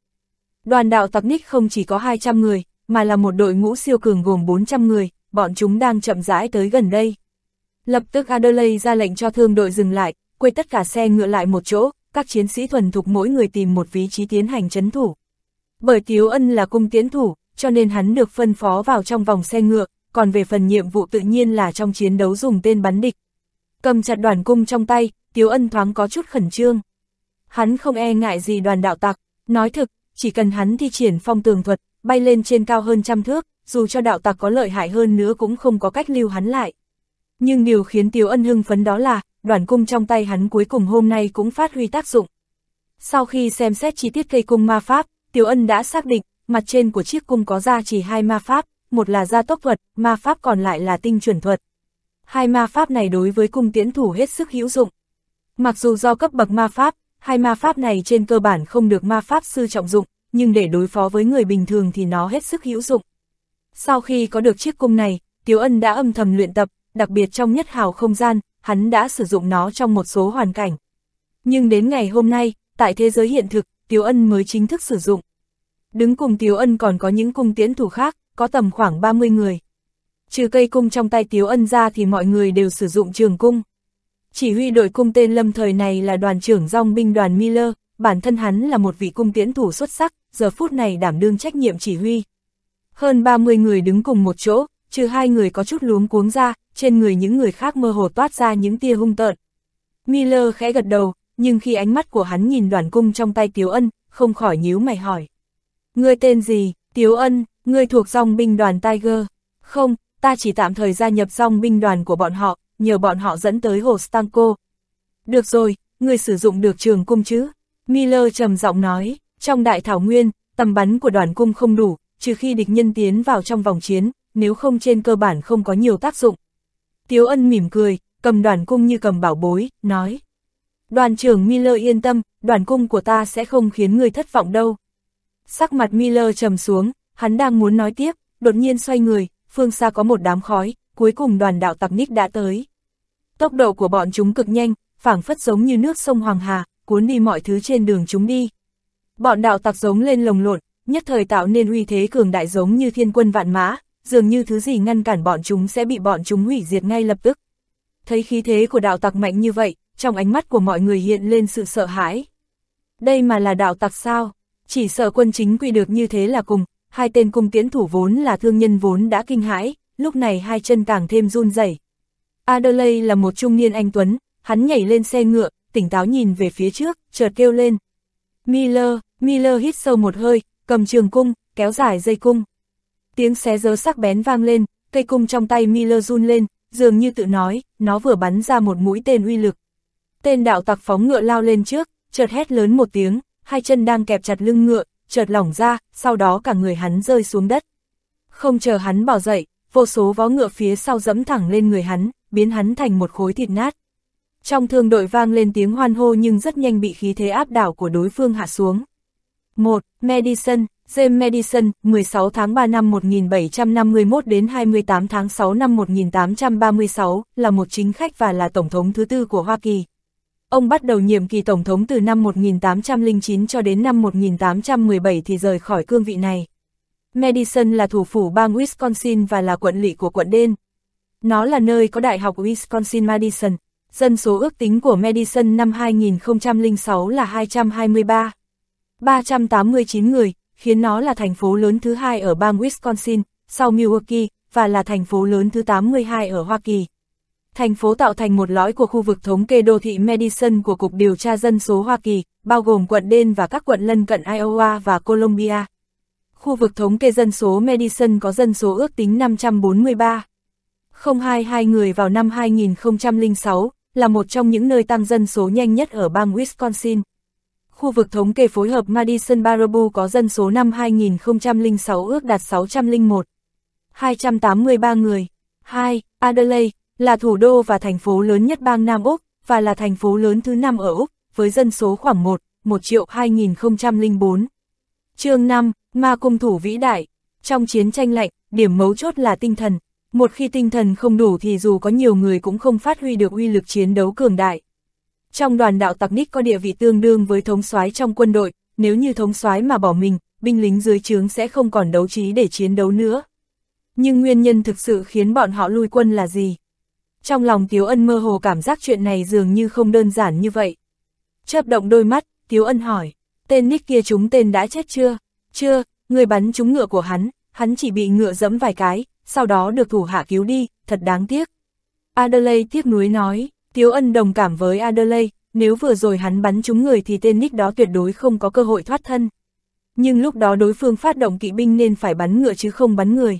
Đoàn đạo tặc Nick không chỉ có 200 người, mà là một đội ngũ siêu cường gồm 400 người, bọn chúng đang chậm rãi tới gần đây. Lập tức Adelaide ra lệnh cho thương đội dừng lại, quay tất cả xe ngựa lại một chỗ, các chiến sĩ thuần thục mỗi người tìm một vị trí tiến hành chấn thủ. Bởi Tiếu Ân là cung tiến thủ, cho nên hắn được phân phó vào trong vòng xe ngựa, còn về phần nhiệm vụ tự nhiên là trong chiến đấu dùng tên bắn địch. Cầm chặt đoàn cung trong tay, Tiếu Ân thoáng có chút khẩn trương. Hắn không e ngại gì đoàn đạo tặc, nói thực, chỉ cần hắn thi triển phong tường thuật, bay lên trên cao hơn trăm thước, dù cho đạo tặc có lợi hại hơn nữa cũng không có cách lưu hắn lại. Nhưng điều khiến Tiếu Ân hưng phấn đó là, đoàn cung trong tay hắn cuối cùng hôm nay cũng phát huy tác dụng. Sau khi xem xét chi tiết cây cung ma pháp, Tiếu Ân đã xác định, mặt trên của chiếc cung có ra chỉ hai ma pháp, một là gia tốc thuật, ma pháp còn lại là tinh chuẩn thuật. Hai ma pháp này đối với cung tiễn thủ hết sức hữu dụng. Mặc dù do cấp bậc ma pháp, hai ma pháp này trên cơ bản không được ma pháp sư trọng dụng, nhưng để đối phó với người bình thường thì nó hết sức hữu dụng. Sau khi có được chiếc cung này, Tiếu Ân đã âm thầm luyện tập, đặc biệt trong nhất hào không gian, hắn đã sử dụng nó trong một số hoàn cảnh. Nhưng đến ngày hôm nay, tại thế giới hiện thực, Tiếu Ân mới chính thức sử dụng. Đứng cùng Tiếu Ân còn có những cung tiễn thủ khác, có tầm khoảng 30 người. Trừ cây cung trong tay Tiếu Ân ra thì mọi người đều sử dụng trường cung. Chỉ huy đội cung tên lâm thời này là đoàn trưởng dòng binh đoàn Miller, bản thân hắn là một vị cung tiễn thủ xuất sắc, giờ phút này đảm đương trách nhiệm chỉ huy. Hơn 30 người đứng cùng một chỗ, trừ hai người có chút luống cuống ra, trên người những người khác mơ hồ toát ra những tia hung tợn. Miller khẽ gật đầu, nhưng khi ánh mắt của hắn nhìn đoàn cung trong tay Tiếu Ân, không khỏi nhíu mày hỏi. Ngươi tên gì, Tiếu Ân, ngươi thuộc dòng binh đoàn Tiger. Không, ta chỉ tạm thời gia nhập dòng binh đoàn của bọn họ, nhờ bọn họ dẫn tới hồ Stanko. Được rồi, ngươi sử dụng được trường cung chứ? Miller trầm giọng nói, trong đại thảo nguyên, tầm bắn của đoàn cung không đủ, trừ khi địch nhân tiến vào trong vòng chiến, nếu không trên cơ bản không có nhiều tác dụng. Tiếu ân mỉm cười, cầm đoàn cung như cầm bảo bối, nói. Đoàn trưởng Miller yên tâm, đoàn cung của ta sẽ không khiến người thất vọng đâu. Sắc mặt Miller trầm xuống, hắn đang muốn nói tiếp, đột nhiên xoay người, phương xa có một đám khói, cuối cùng đoàn đạo tặc Nick đã tới. Tốc độ của bọn chúng cực nhanh, phảng phất giống như nước sông Hoàng Hà, cuốn đi mọi thứ trên đường chúng đi. Bọn đạo tặc giống lên lồng lộn, nhất thời tạo nên uy thế cường đại giống như thiên quân vạn mã, dường như thứ gì ngăn cản bọn chúng sẽ bị bọn chúng hủy diệt ngay lập tức. Thấy khí thế của đạo tặc mạnh như vậy, trong ánh mắt của mọi người hiện lên sự sợ hãi. Đây mà là đạo tặc sao? Chỉ sợ quân chính quy được như thế là cùng, hai tên cung tiễn thủ vốn là thương nhân vốn đã kinh hãi, lúc này hai chân càng thêm run rẩy. Adelaide là một trung niên anh Tuấn, hắn nhảy lên xe ngựa, tỉnh táo nhìn về phía trước, chợt kêu lên. Miller, Miller hít sâu một hơi, cầm trường cung, kéo dài dây cung. Tiếng xé dớ sắc bén vang lên, cây cung trong tay Miller run lên, dường như tự nói, nó vừa bắn ra một mũi tên uy lực. Tên đạo tặc phóng ngựa lao lên trước, chợt hét lớn một tiếng, hai chân đang kẹp chặt lưng ngựa, chợt lỏng ra, sau đó cả người hắn rơi xuống đất. Không chờ hắn bỏ dậy, vô số vó ngựa phía sau dẫm thẳng lên người hắn, biến hắn thành một khối thịt nát. Trong thương đội vang lên tiếng hoan hô nhưng rất nhanh bị khí thế áp đảo của đối phương hạ xuống. 1. Madison, James Madison, 16 tháng 3 năm 1751 đến 28 tháng 6 năm 1836, là một chính khách và là tổng thống thứ tư của Hoa Kỳ. Ông bắt đầu nhiệm kỳ tổng thống từ năm 1809 cho đến năm 1817 thì rời khỏi cương vị này. Madison là thủ phủ bang Wisconsin và là quận lỵ của quận đen. Nó là nơi có Đại học Wisconsin-Madison. Dân số ước tính của Madison năm 2006 là 223. 389 người, khiến nó là thành phố lớn thứ hai ở bang Wisconsin, sau Milwaukee, và là thành phố lớn thứ 82 ở Hoa Kỳ. Thành phố tạo thành một lõi của khu vực thống kê đô thị Madison của Cục Điều tra Dân số Hoa Kỳ, bao gồm quận Den và các quận lân cận Iowa và Columbia. Khu vực thống kê dân số Madison có dân số ước tính 543. 022 người vào năm 2006, là một trong những nơi tăng dân số nhanh nhất ở bang Wisconsin. Khu vực thống kê phối hợp Madison Baraboo có dân số năm 2006 ước đạt 601. 283 người. 2. Adelaide, là thủ đô và thành phố lớn nhất bang Nam Úc, và là thành phố lớn thứ năm ở Úc, với dân số khoảng 1, 1 triệu 2004. chương 5, Ma Cung Thủ Vĩ Đại. Trong chiến tranh lạnh, điểm mấu chốt là tinh thần. Một khi tinh thần không đủ thì dù có nhiều người cũng không phát huy được uy lực chiến đấu cường đại. Trong đoàn đạo tặc Nick có địa vị tương đương với thống soái trong quân đội, nếu như thống soái mà bỏ mình, binh lính dưới trướng sẽ không còn đấu trí để chiến đấu nữa. Nhưng nguyên nhân thực sự khiến bọn họ lui quân là gì? Trong lòng Tiếu Ân mơ hồ cảm giác chuyện này dường như không đơn giản như vậy. Chớp động đôi mắt, Tiếu Ân hỏi, tên Nick kia chúng tên đã chết chưa? Chưa, người bắn trúng ngựa của hắn, hắn chỉ bị ngựa dẫm vài cái, sau đó được thủ hạ cứu đi, thật đáng tiếc. Adelaide tiếc nuối nói, Tiếu Ân đồng cảm với Adelaide, nếu vừa rồi hắn bắn trúng người thì tên Nick đó tuyệt đối không có cơ hội thoát thân. Nhưng lúc đó đối phương phát động kỵ binh nên phải bắn ngựa chứ không bắn người.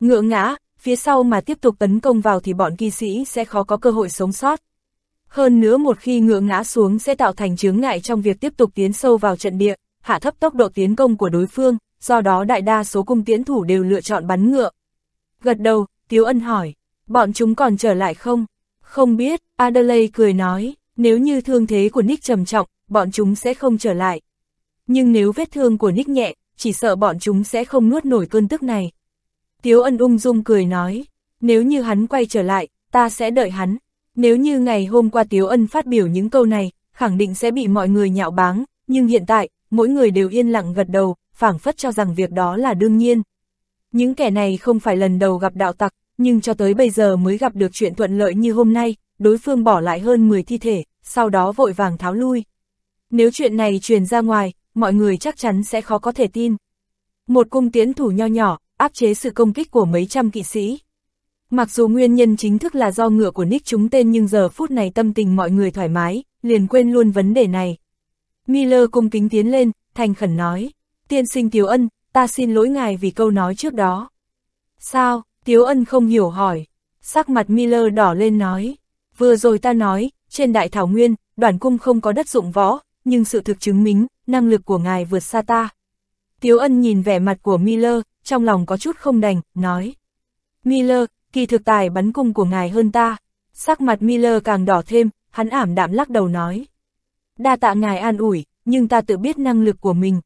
Ngựa ngã, phía sau mà tiếp tục tấn công vào thì bọn kỳ sĩ sẽ khó có cơ hội sống sót. Hơn nữa một khi ngựa ngã xuống sẽ tạo thành chướng ngại trong việc tiếp tục tiến sâu vào trận địa, hạ thấp tốc độ tiến công của đối phương, do đó đại đa số cung tiến thủ đều lựa chọn bắn ngựa. Gật đầu, Tiếu Ân hỏi, bọn chúng còn trở lại không? Không biết, Adelaide cười nói, nếu như thương thế của Nick trầm trọng, bọn chúng sẽ không trở lại. Nhưng nếu vết thương của Nick nhẹ, chỉ sợ bọn chúng sẽ không nuốt nổi cơn tức này. Tiếu ân ung dung cười nói, nếu như hắn quay trở lại, ta sẽ đợi hắn. Nếu như ngày hôm qua Tiếu ân phát biểu những câu này, khẳng định sẽ bị mọi người nhạo báng, nhưng hiện tại, mỗi người đều yên lặng gật đầu, phảng phất cho rằng việc đó là đương nhiên. Những kẻ này không phải lần đầu gặp đạo tặc, nhưng cho tới bây giờ mới gặp được chuyện thuận lợi như hôm nay, đối phương bỏ lại hơn 10 thi thể, sau đó vội vàng tháo lui. Nếu chuyện này truyền ra ngoài, mọi người chắc chắn sẽ khó có thể tin. Một cung tiến thủ nho nhỏ, áp chế sự công kích của mấy trăm kỵ sĩ. Mặc dù nguyên nhân chính thức là do ngựa của Nick chúng tên nhưng giờ phút này tâm tình mọi người thoải mái, liền quên luôn vấn đề này. Miller cung kính tiến lên, thành khẩn nói, tiên sinh Tiếu Ân, ta xin lỗi ngài vì câu nói trước đó. Sao, Tiếu Ân không hiểu hỏi, sắc mặt Miller đỏ lên nói, vừa rồi ta nói, trên đại thảo nguyên, đoàn cung không có đất dụng võ, nhưng sự thực chứng minh, năng lực của ngài vượt xa ta. Tiếu Ân nhìn vẻ mặt của Miller, trong lòng có chút không đành, nói. Miller, kỳ thực tài bắn cung của ngài hơn ta. Sắc mặt Miller càng đỏ thêm, hắn ảm đạm lắc đầu nói. Đa tạ ngài an ủi, nhưng ta tự biết năng lực của mình.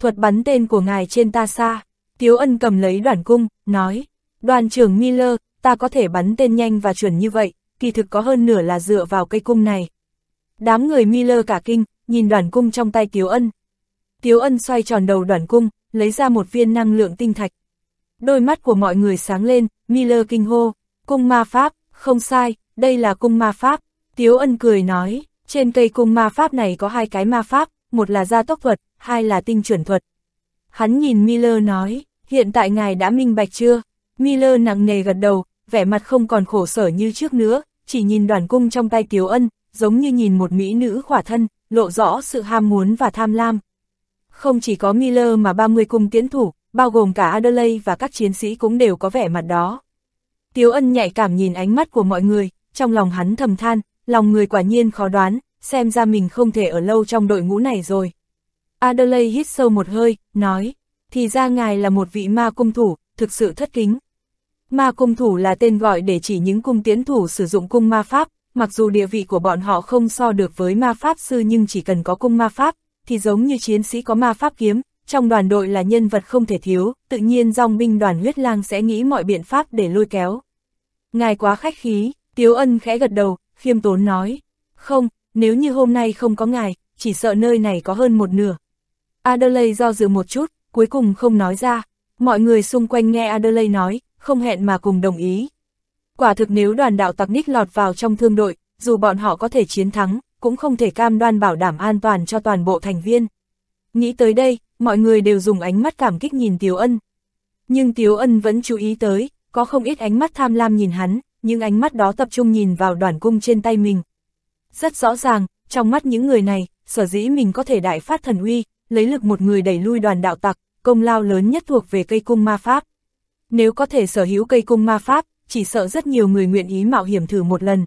Thuật bắn tên của ngài trên ta xa. Tiếu ân cầm lấy đoàn cung, nói. Đoàn trưởng Miller, ta có thể bắn tên nhanh và chuẩn như vậy, kỳ thực có hơn nửa là dựa vào cây cung này. Đám người Miller cả kinh, nhìn đoàn cung trong tay Tiếu ân. Tiếu ân xoay tròn đầu đoàn cung, lấy ra một viên năng lượng tinh thạch. Đôi mắt của mọi người sáng lên, Miller kinh hô, cung ma pháp, không sai, đây là cung ma pháp. Tiếu ân cười nói, trên cây cung ma pháp này có hai cái ma pháp, một là gia tốc thuật, hai là tinh chuẩn thuật. Hắn nhìn Miller nói, hiện tại ngài đã minh bạch chưa? Miller nặng nề gật đầu, vẻ mặt không còn khổ sở như trước nữa, chỉ nhìn đoàn cung trong tay Tiếu Ân, giống như nhìn một mỹ nữ khỏa thân, lộ rõ sự ham muốn và tham lam. Không chỉ có Miller mà 30 cung tiến thủ, bao gồm cả Adelaide và các chiến sĩ cũng đều có vẻ mặt đó. Tiếu ân nhạy cảm nhìn ánh mắt của mọi người, trong lòng hắn thầm than, lòng người quả nhiên khó đoán, xem ra mình không thể ở lâu trong đội ngũ này rồi. Adelaide hít sâu một hơi, nói, thì ra ngài là một vị ma cung thủ, thực sự thất kính. Ma cung thủ là tên gọi để chỉ những cung tiến thủ sử dụng cung ma pháp, mặc dù địa vị của bọn họ không so được với ma pháp sư nhưng chỉ cần có cung ma pháp, thì giống như chiến sĩ có ma pháp kiếm, trong đoàn đội là nhân vật không thể thiếu, tự nhiên dòng binh đoàn huyết lang sẽ nghĩ mọi biện pháp để lôi kéo. Ngài quá khách khí, Tiếu Ân khẽ gật đầu, khiêm tốn nói, không, nếu như hôm nay không có ngài, chỉ sợ nơi này có hơn một nửa. Adelaide do dự một chút, cuối cùng không nói ra, mọi người xung quanh nghe Adelaide nói, không hẹn mà cùng đồng ý. Quả thực nếu đoàn đạo tặc Nick lọt vào trong thương đội, dù bọn họ có thể chiến thắng, cũng không thể cam đoan bảo đảm an toàn cho toàn bộ thành viên. Nghĩ tới đây, mọi người đều dùng ánh mắt cảm kích nhìn Tiếu Ân. Nhưng Tiếu Ân vẫn chú ý tới, có không ít ánh mắt tham lam nhìn hắn, nhưng ánh mắt đó tập trung nhìn vào đoàn cung trên tay mình. Rất rõ ràng, trong mắt những người này, sở dĩ mình có thể đại phát thần uy, lấy lực một người đẩy lui đoàn đạo tặc, công lao lớn nhất thuộc về cây cung ma pháp. Nếu có thể sở hữu cây cung ma pháp, chỉ sợ rất nhiều người nguyện ý mạo hiểm thử một lần.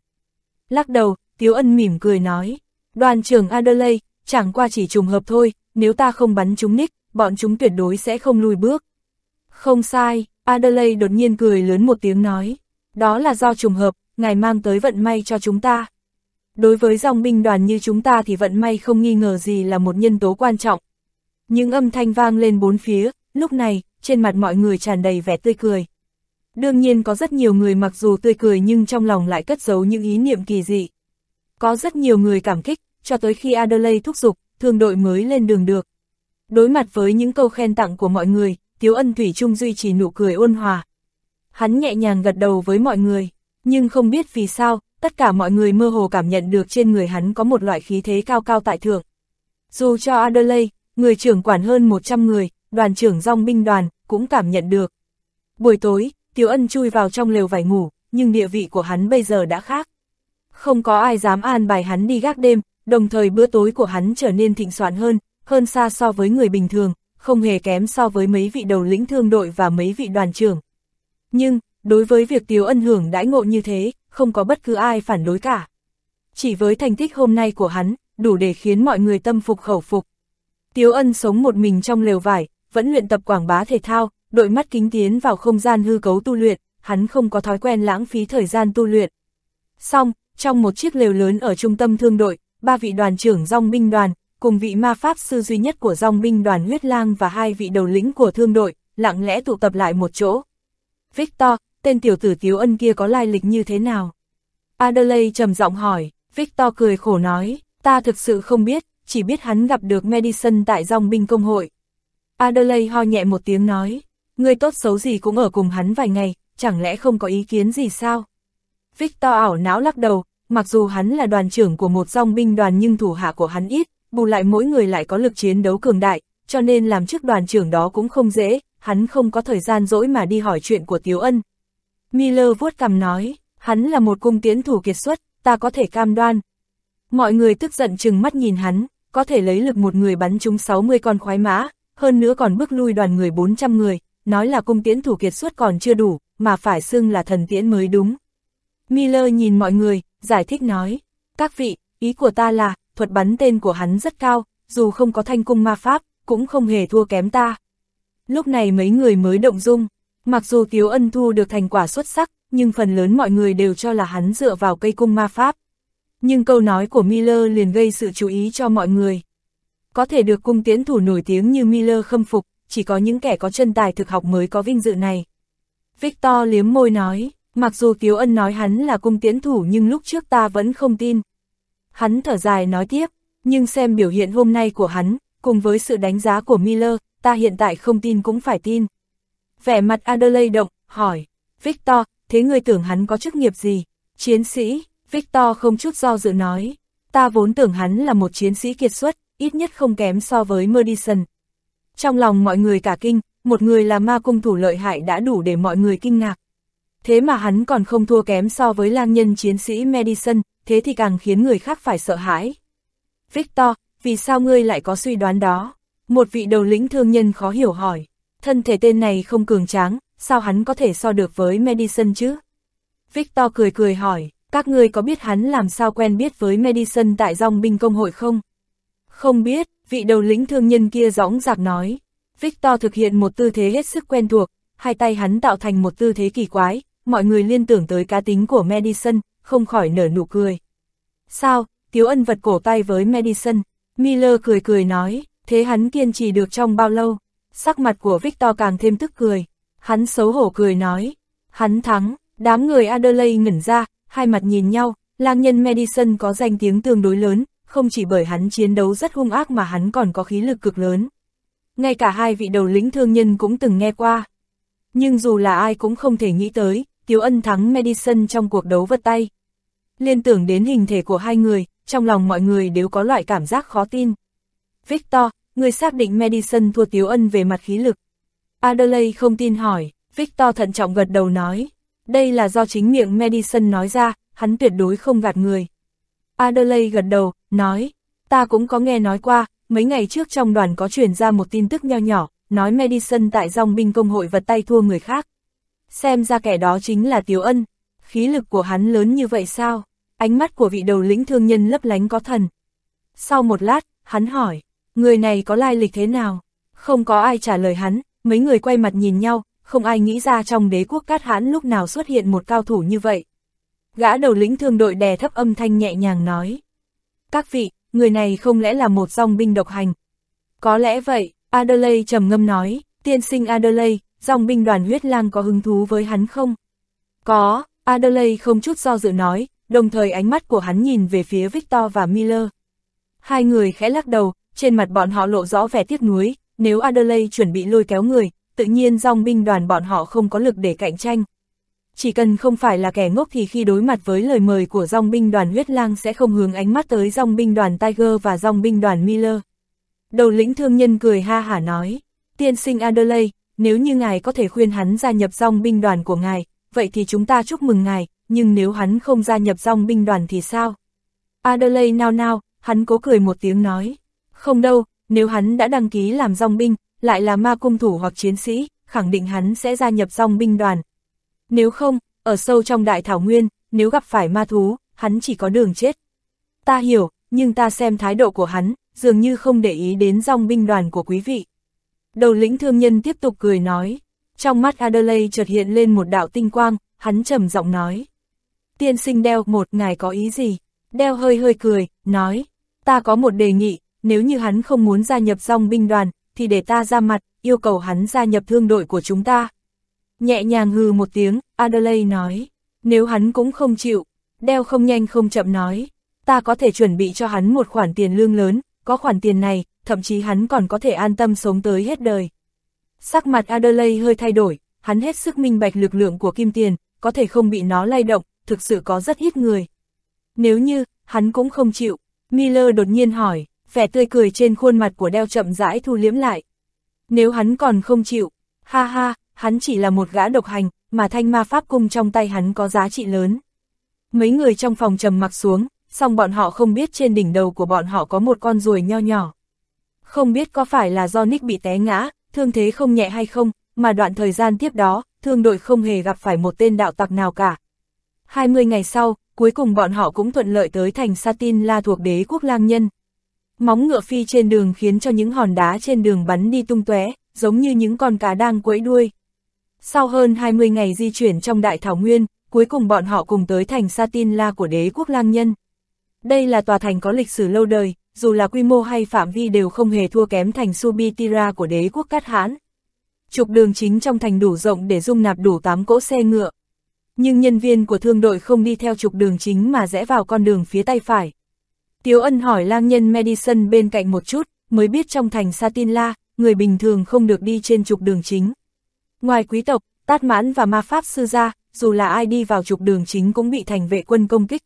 Lắc đầu, Tiếu Ân mỉm cười nói, đoàn trưởng Adelaide, chẳng qua chỉ trùng hợp thôi, nếu ta không bắn chúng Nick, bọn chúng tuyệt đối sẽ không lùi bước. Không sai, Adelaide đột nhiên cười lớn một tiếng nói, đó là do trùng hợp, ngài mang tới vận may cho chúng ta. Đối với dòng binh đoàn như chúng ta thì vận may không nghi ngờ gì là một nhân tố quan trọng. Những âm thanh vang lên bốn phía, lúc này, trên mặt mọi người tràn đầy vẻ tươi cười. Đương nhiên có rất nhiều người mặc dù tươi cười nhưng trong lòng lại cất giấu những ý niệm kỳ dị. Có rất nhiều người cảm kích, cho tới khi Adelaide thúc giục, thương đội mới lên đường được. Đối mặt với những câu khen tặng của mọi người, Tiếu Ân Thủy Trung duy trì nụ cười ôn hòa. Hắn nhẹ nhàng gật đầu với mọi người, Nhưng không biết vì sao, tất cả mọi người mơ hồ cảm nhận được trên người hắn có một loại khí thế cao cao tại thượng. Dù cho Adelaide, người trưởng quản hơn 100 người, đoàn trưởng dòng binh đoàn, cũng cảm nhận được. Buổi tối, Tiếu Ân chui vào trong lều vải ngủ, nhưng địa vị của hắn bây giờ đã khác. Không có ai dám an bài hắn đi gác đêm, đồng thời bữa tối của hắn trở nên thịnh soạn hơn, hơn xa so với người bình thường, không hề kém so với mấy vị đầu lĩnh thương đội và mấy vị đoàn trưởng. Nhưng, đối với việc Tiếu Ân hưởng đãi ngộ như thế, không có bất cứ ai phản đối cả. Chỉ với thành tích hôm nay của hắn, đủ để khiến mọi người tâm phục khẩu phục. Tiếu Ân sống một mình trong lều vải, vẫn luyện tập quảng bá thể thao, đội mắt kính tiến vào không gian hư cấu tu luyện, hắn không có thói quen lãng phí thời gian tu luyện. Xong, trong một chiếc lều lớn ở trung tâm thương đội, ba vị đoàn trưởng dòng binh đoàn, cùng vị ma pháp sư duy nhất của dòng binh đoàn huyết lang và hai vị đầu lĩnh của thương đội, lặng lẽ tụ tập lại một chỗ. Victor, tên tiểu tử Tiếu Ân kia có lai lịch như thế nào? Adelaide trầm giọng hỏi, Victor cười khổ nói, ta thực sự không biết, chỉ biết hắn gặp được Madison tại dòng binh công hội. Adelaide ho nhẹ một tiếng nói, người tốt xấu gì cũng ở cùng hắn vài ngày, chẳng lẽ không có ý kiến gì sao? Victor ảo não lắc đầu, mặc dù hắn là đoàn trưởng của một dòng binh đoàn nhưng thủ hạ của hắn ít, bù lại mỗi người lại có lực chiến đấu cường đại, cho nên làm chức đoàn trưởng đó cũng không dễ, hắn không có thời gian dỗi mà đi hỏi chuyện của Tiếu Ân. Miller vuốt cằm nói, hắn là một cung tiến thủ kiệt xuất, ta có thể cam đoan. Mọi người tức giận chừng mắt nhìn hắn, có thể lấy lực một người bắn trúng 60 con khoái mã, hơn nữa còn bước lui đoàn người 400 người, nói là cung tiễn thủ kiệt suất còn chưa đủ, mà phải xưng là thần tiễn mới đúng. Miller nhìn mọi người, giải thích nói, các vị, ý của ta là, thuật bắn tên của hắn rất cao, dù không có thanh cung ma pháp, cũng không hề thua kém ta. Lúc này mấy người mới động dung, mặc dù Tiếu Ân thu được thành quả xuất sắc, nhưng phần lớn mọi người đều cho là hắn dựa vào cây cung ma pháp. Nhưng câu nói của Miller liền gây sự chú ý cho mọi người. Có thể được cung tiến thủ nổi tiếng như Miller khâm phục, chỉ có những kẻ có chân tài thực học mới có vinh dự này. Victor liếm môi nói, mặc dù Tiếu Ân nói hắn là cung tiến thủ nhưng lúc trước ta vẫn không tin. Hắn thở dài nói tiếp, nhưng xem biểu hiện hôm nay của hắn, cùng với sự đánh giá của Miller, ta hiện tại không tin cũng phải tin. Vẻ mặt Adelaide động, hỏi, Victor, thế người tưởng hắn có chức nghiệp gì? Chiến sĩ, Victor không chút do dự nói, ta vốn tưởng hắn là một chiến sĩ kiệt xuất, ít nhất không kém so với Madison. Trong lòng mọi người cả kinh, một người là ma cung thủ lợi hại đã đủ để mọi người kinh ngạc. Thế mà hắn còn không thua kém so với lang nhân chiến sĩ Madison, thế thì càng khiến người khác phải sợ hãi. Victor, vì sao ngươi lại có suy đoán đó? Một vị đầu lĩnh thương nhân khó hiểu hỏi. Thân thể tên này không cường tráng, sao hắn có thể so được với Madison chứ? Victor cười cười hỏi, các ngươi có biết hắn làm sao quen biết với Madison tại dòng binh công hội không? Không biết, vị đầu lĩnh thương nhân kia dõng dạc nói. Victor thực hiện một tư thế hết sức quen thuộc, hai tay hắn tạo thành một tư thế kỳ quái, mọi người liên tưởng tới cá tính của Madison, không khỏi nở nụ cười. Sao, Tiếu Ân vật cổ tay với Madison, Miller cười cười nói, thế hắn kiên trì được trong bao lâu? Sắc mặt của Victor càng thêm tức cười, hắn xấu hổ cười nói, hắn thắng, đám người Adelaide ngẩn ra, hai mặt nhìn nhau, lang nhân Madison có danh tiếng tương đối lớn, không chỉ bởi hắn chiến đấu rất hung ác mà hắn còn có khí lực cực lớn. Ngay cả hai vị đầu lĩnh thương nhân cũng từng nghe qua. Nhưng dù là ai cũng không thể nghĩ tới, Tiếu Ân thắng Madison trong cuộc đấu vật tay. Liên tưởng đến hình thể của hai người, trong lòng mọi người đều có loại cảm giác khó tin. Victor, người xác định Madison thua Tiếu Ân về mặt khí lực. Adelaide không tin hỏi, Victor thận trọng gật đầu nói. Đây là do chính miệng Madison nói ra, hắn tuyệt đối không gạt người. Adelaide gật đầu, nói, ta cũng có nghe nói qua, mấy ngày trước trong đoàn có truyền ra một tin tức nho nhỏ, nói Madison tại dòng binh công hội vật tay thua người khác. Xem ra kẻ đó chính là Tiếu Ân, khí lực của hắn lớn như vậy sao? Ánh mắt của vị đầu lĩnh thương nhân lấp lánh có thần. Sau một lát, hắn hỏi, người này có lai lịch thế nào? Không có ai trả lời hắn, mấy người quay mặt nhìn nhau, không ai nghĩ ra trong đế quốc cát hãn lúc nào xuất hiện một cao thủ như vậy. Gã đầu lĩnh thương đội đè thấp âm thanh nhẹ nhàng nói. Các vị, người này không lẽ là một dòng binh độc hành? Có lẽ vậy, Adelaide trầm ngâm nói, tiên sinh Adelaide, dòng binh đoàn huyết lang có hứng thú với hắn không? Có, Adelaide không chút do dự nói, đồng thời ánh mắt của hắn nhìn về phía Victor và Miller. Hai người khẽ lắc đầu, trên mặt bọn họ lộ rõ vẻ tiếc nuối, nếu Adelaide chuẩn bị lôi kéo người, tự nhiên dòng binh đoàn bọn họ không có lực để cạnh tranh. chỉ cần không phải là kẻ ngốc thì khi đối mặt với lời mời của dòng binh đoàn huyết lang sẽ không hướng ánh mắt tới dòng binh đoàn Tiger và dòng binh đoàn Miller. Đầu lĩnh thương nhân cười ha hả nói, tiên sinh Adelaide, nếu như ngài có thể khuyên hắn gia nhập dòng binh đoàn của ngài, vậy thì chúng ta chúc mừng ngài, nhưng nếu hắn không gia nhập dòng binh đoàn thì sao? Adelaide nao nao, hắn cố cười một tiếng nói, không đâu, nếu hắn đã đăng ký làm dòng binh, lại là ma cung thủ hoặc chiến sĩ, khẳng định hắn sẽ gia nhập dòng binh đoàn. Nếu không, ở sâu trong đại thảo nguyên, nếu gặp phải ma thú, hắn chỉ có đường chết. Ta hiểu, nhưng ta xem thái độ của hắn, dường như không để ý đến dòng binh đoàn của quý vị. Đầu lĩnh thương nhân tiếp tục cười nói, trong mắt Adelaide chợt hiện lên một đạo tinh quang, hắn trầm giọng nói. Tiên sinh đeo một ngài có ý gì? Đeo hơi hơi cười, nói, ta có một đề nghị, nếu như hắn không muốn gia nhập dòng binh đoàn, thì để ta ra mặt, yêu cầu hắn gia nhập thương đội của chúng ta. Nhẹ nhàng hừ một tiếng, Adelaide nói, nếu hắn cũng không chịu, đeo không nhanh không chậm nói, ta có thể chuẩn bị cho hắn một khoản tiền lương lớn, có khoản tiền này, thậm chí hắn còn có thể an tâm sống tới hết đời. Sắc mặt Adelaide hơi thay đổi, hắn hết sức minh bạch lực lượng của kim tiền, có thể không bị nó lay động, thực sự có rất ít người. Nếu như, hắn cũng không chịu, Miller đột nhiên hỏi, vẻ tươi cười trên khuôn mặt của đeo chậm rãi thu liếm lại. Nếu hắn còn không chịu, ha ha, hắn chỉ là một gã độc hành, mà thanh ma pháp cung trong tay hắn có giá trị lớn. Mấy người trong phòng trầm mặc xuống, song bọn họ không biết trên đỉnh đầu của bọn họ có một con ruồi nho nhỏ. Không biết có phải là do Nick bị té ngã, thương thế không nhẹ hay không, mà đoạn thời gian tiếp đó, thương đội không hề gặp phải một tên đạo tặc nào cả. 20 ngày sau, cuối cùng bọn họ cũng thuận lợi tới thành Satin La thuộc đế quốc lang nhân. Móng ngựa phi trên đường khiến cho những hòn đá trên đường bắn đi tung tóe, giống như những con cá đang quẫy đuôi. Sau hơn 20 ngày di chuyển trong đại thảo nguyên, cuối cùng bọn họ cùng tới thành Satin La của đế quốc lang nhân. Đây là tòa thành có lịch sử lâu đời, dù là quy mô hay phạm vi đều không hề thua kém thành Subitira của đế quốc Cát Hãn. Trục đường chính trong thành đủ rộng để dung nạp đủ 8 cỗ xe ngựa. Nhưng nhân viên của thương đội không đi theo trục đường chính mà rẽ vào con đường phía tay phải. Tiếu ân hỏi lang nhân Madison bên cạnh một chút, mới biết trong thành Satinla, người bình thường không được đi trên trục đường chính. Ngoài quý tộc, tát mãn và ma pháp sư ra, dù là ai đi vào trục đường chính cũng bị thành vệ quân công kích.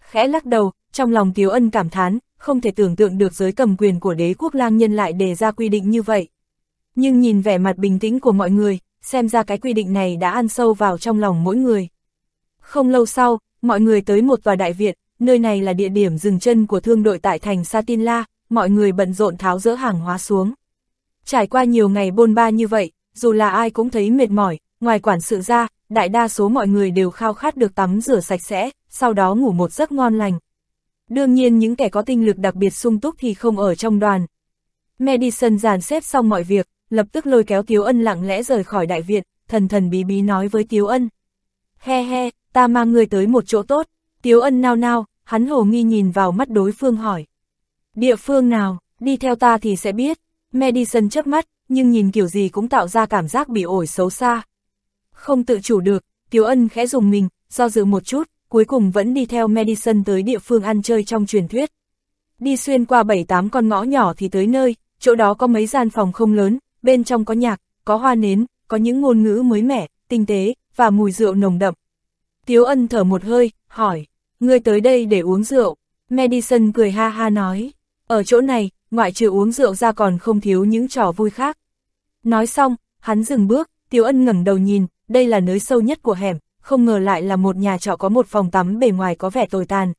Khẽ lắc đầu, trong lòng Tiếu ân cảm thán, không thể tưởng tượng được giới cầm quyền của đế quốc lang nhân lại đề ra quy định như vậy. Nhưng nhìn vẻ mặt bình tĩnh của mọi người, xem ra cái quy định này đã ăn sâu vào trong lòng mỗi người. Không lâu sau, mọi người tới một tòa đại viện, nơi này là địa điểm dừng chân của thương đội tại thành Satinla, mọi người bận rộn tháo dỡ hàng hóa xuống. Trải qua nhiều ngày bôn ba như vậy, dù là ai cũng thấy mệt mỏi, ngoài quản sự ra, đại đa số mọi người đều khao khát được tắm rửa sạch sẽ, sau đó ngủ một giấc ngon lành. Đương nhiên những kẻ có tinh lực đặc biệt sung túc thì không ở trong đoàn. Madison dàn xếp xong mọi việc, lập tức lôi kéo Tiếu Ân lặng lẽ rời khỏi đại viện, thần thần bí bí nói với Tiếu Ân. He he, ta mang người tới một chỗ tốt, Tiếu Ân nao nao, hắn hồ nghi nhìn vào mắt đối phương hỏi. Địa phương nào, đi theo ta thì sẽ biết, Madison chớp mắt, nhưng nhìn kiểu gì cũng tạo ra cảm giác bị ổi xấu xa. Không tự chủ được, Tiếu Ân khẽ dùng mình, do dự một chút, cuối cùng vẫn đi theo Madison tới địa phương ăn chơi trong truyền thuyết. Đi xuyên qua 7-8 con ngõ nhỏ thì tới nơi, chỗ đó có mấy gian phòng không lớn, bên trong có nhạc, có hoa nến, có những ngôn ngữ mới mẻ, tinh tế, và mùi rượu nồng đậm. Tiếu ân thở một hơi, hỏi, ngươi tới đây để uống rượu. Madison cười ha ha nói, ở chỗ này, ngoại trừ uống rượu ra còn không thiếu những trò vui khác. Nói xong, hắn dừng bước, Tiếu ân ngẩng đầu nhìn, đây là nơi sâu nhất của hẻm, không ngờ lại là một nhà trọ có một phòng tắm bề ngoài có vẻ tồi tàn.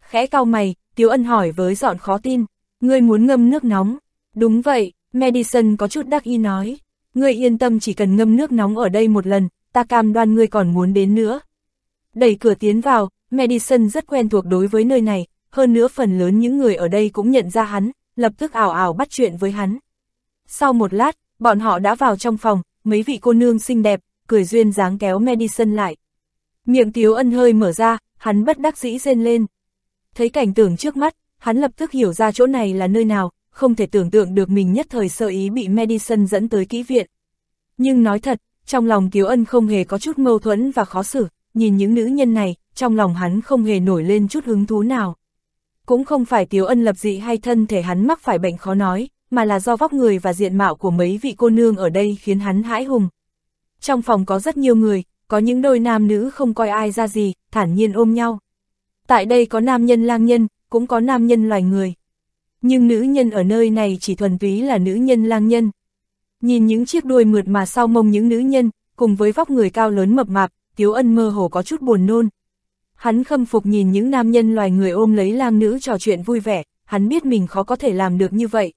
Khẽ cao mày, Tiếu ân hỏi với dọn khó tin, ngươi muốn ngâm nước nóng. Đúng vậy, Madison có chút đắc ý nói, ngươi yên tâm chỉ cần ngâm nước nóng ở đây một lần, ta cam đoan ngươi còn muốn đến nữa. Đẩy cửa tiến vào, Madison rất quen thuộc đối với nơi này, hơn nữa phần lớn những người ở đây cũng nhận ra hắn, lập tức ảo ảo bắt chuyện với hắn. Sau một lát, bọn họ đã vào trong phòng, mấy vị cô nương xinh đẹp, cười duyên dáng kéo Madison lại. Miệng Tiếu Ân hơi mở ra, hắn bất đắc dĩ rên lên. Thấy cảnh tưởng trước mắt, hắn lập tức hiểu ra chỗ này là nơi nào, không thể tưởng tượng được mình nhất thời sơ ý bị Madison dẫn tới kỹ viện. Nhưng nói thật, trong lòng Tiếu Ân không hề có chút mâu thuẫn và khó xử, nhìn những nữ nhân này, trong lòng hắn không hề nổi lên chút hứng thú nào. Cũng không phải Tiếu Ân lập dị hay thân thể hắn mắc phải bệnh khó nói, mà là do vóc người và diện mạo của mấy vị cô nương ở đây khiến hắn hãi hùng. Trong phòng có rất nhiều người, có những đôi nam nữ không coi ai ra gì, thản nhiên ôm nhau. Tại đây có nam nhân lang nhân, cũng có nam nhân loài người. Nhưng nữ nhân ở nơi này chỉ thuần túy là nữ nhân lang nhân. Nhìn những chiếc đuôi mượt mà sau mông những nữ nhân, cùng với vóc người cao lớn mập mạp, Tiếu Ân mơ hồ có chút buồn nôn. Hắn khâm phục nhìn những nam nhân loài người ôm lấy lang nữ trò chuyện vui vẻ, hắn biết mình khó có thể làm được như vậy.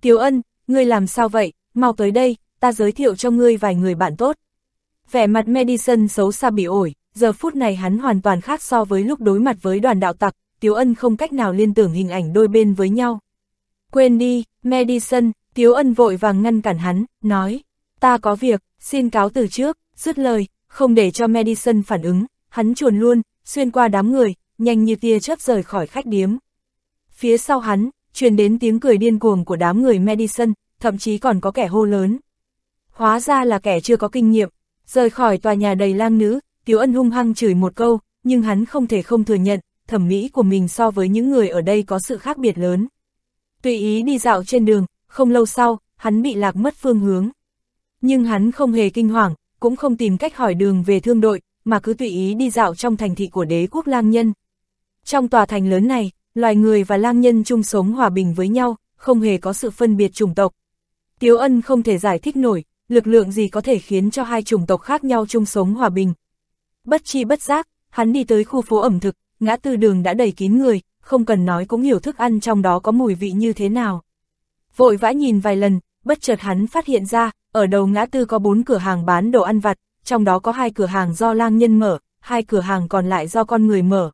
Tiếu Ân, ngươi làm sao vậy, mau tới đây, ta giới thiệu cho ngươi vài người bạn tốt. Vẻ mặt Madison xấu xa bị ổi, giờ phút này hắn hoàn toàn khác so với lúc đối mặt với đoàn đạo tặc, Tiếu Ân không cách nào liên tưởng hình ảnh đôi bên với nhau. Quên đi, Madison, Tiếu Ân vội vàng ngăn cản hắn, nói, ta có việc, xin cáo từ trước, dứt lời, không để cho Madison phản ứng, hắn chuồn luôn, xuyên qua đám người, nhanh như tia chớp rời khỏi khách điếm. Phía sau hắn, truyền đến tiếng cười điên cuồng của đám người Madison, thậm chí còn có kẻ hô lớn. Hóa ra là kẻ chưa có kinh nghiệm, rời khỏi tòa nhà đầy lang nữ, Tiếu Ân hung hăng chửi một câu, nhưng hắn không thể không thừa nhận, thẩm mỹ của mình so với những người ở đây có sự khác biệt lớn. Tùy ý đi dạo trên đường, không lâu sau, hắn bị lạc mất phương hướng. Nhưng hắn không hề kinh hoàng, cũng không tìm cách hỏi đường về thương đội, mà cứ tùy ý đi dạo trong thành thị của đế quốc lang nhân. Trong tòa thành lớn này, loài người và lang nhân chung sống hòa bình với nhau, không hề có sự phân biệt chủng tộc. Tiếu ân không thể giải thích nổi, lực lượng gì có thể khiến cho hai chủng tộc khác nhau chung sống hòa bình. Bất chi bất giác, hắn đi tới khu phố ẩm thực, ngã tư đường đã đầy kín người, không cần nói cũng hiểu thức ăn trong đó có mùi vị như thế nào. Vội vã nhìn vài lần, bất chợt hắn phát hiện ra, ở đầu ngã tư có bốn cửa hàng bán đồ ăn vặt, trong đó có hai cửa hàng do lang nhân mở, hai cửa hàng còn lại do con người mở.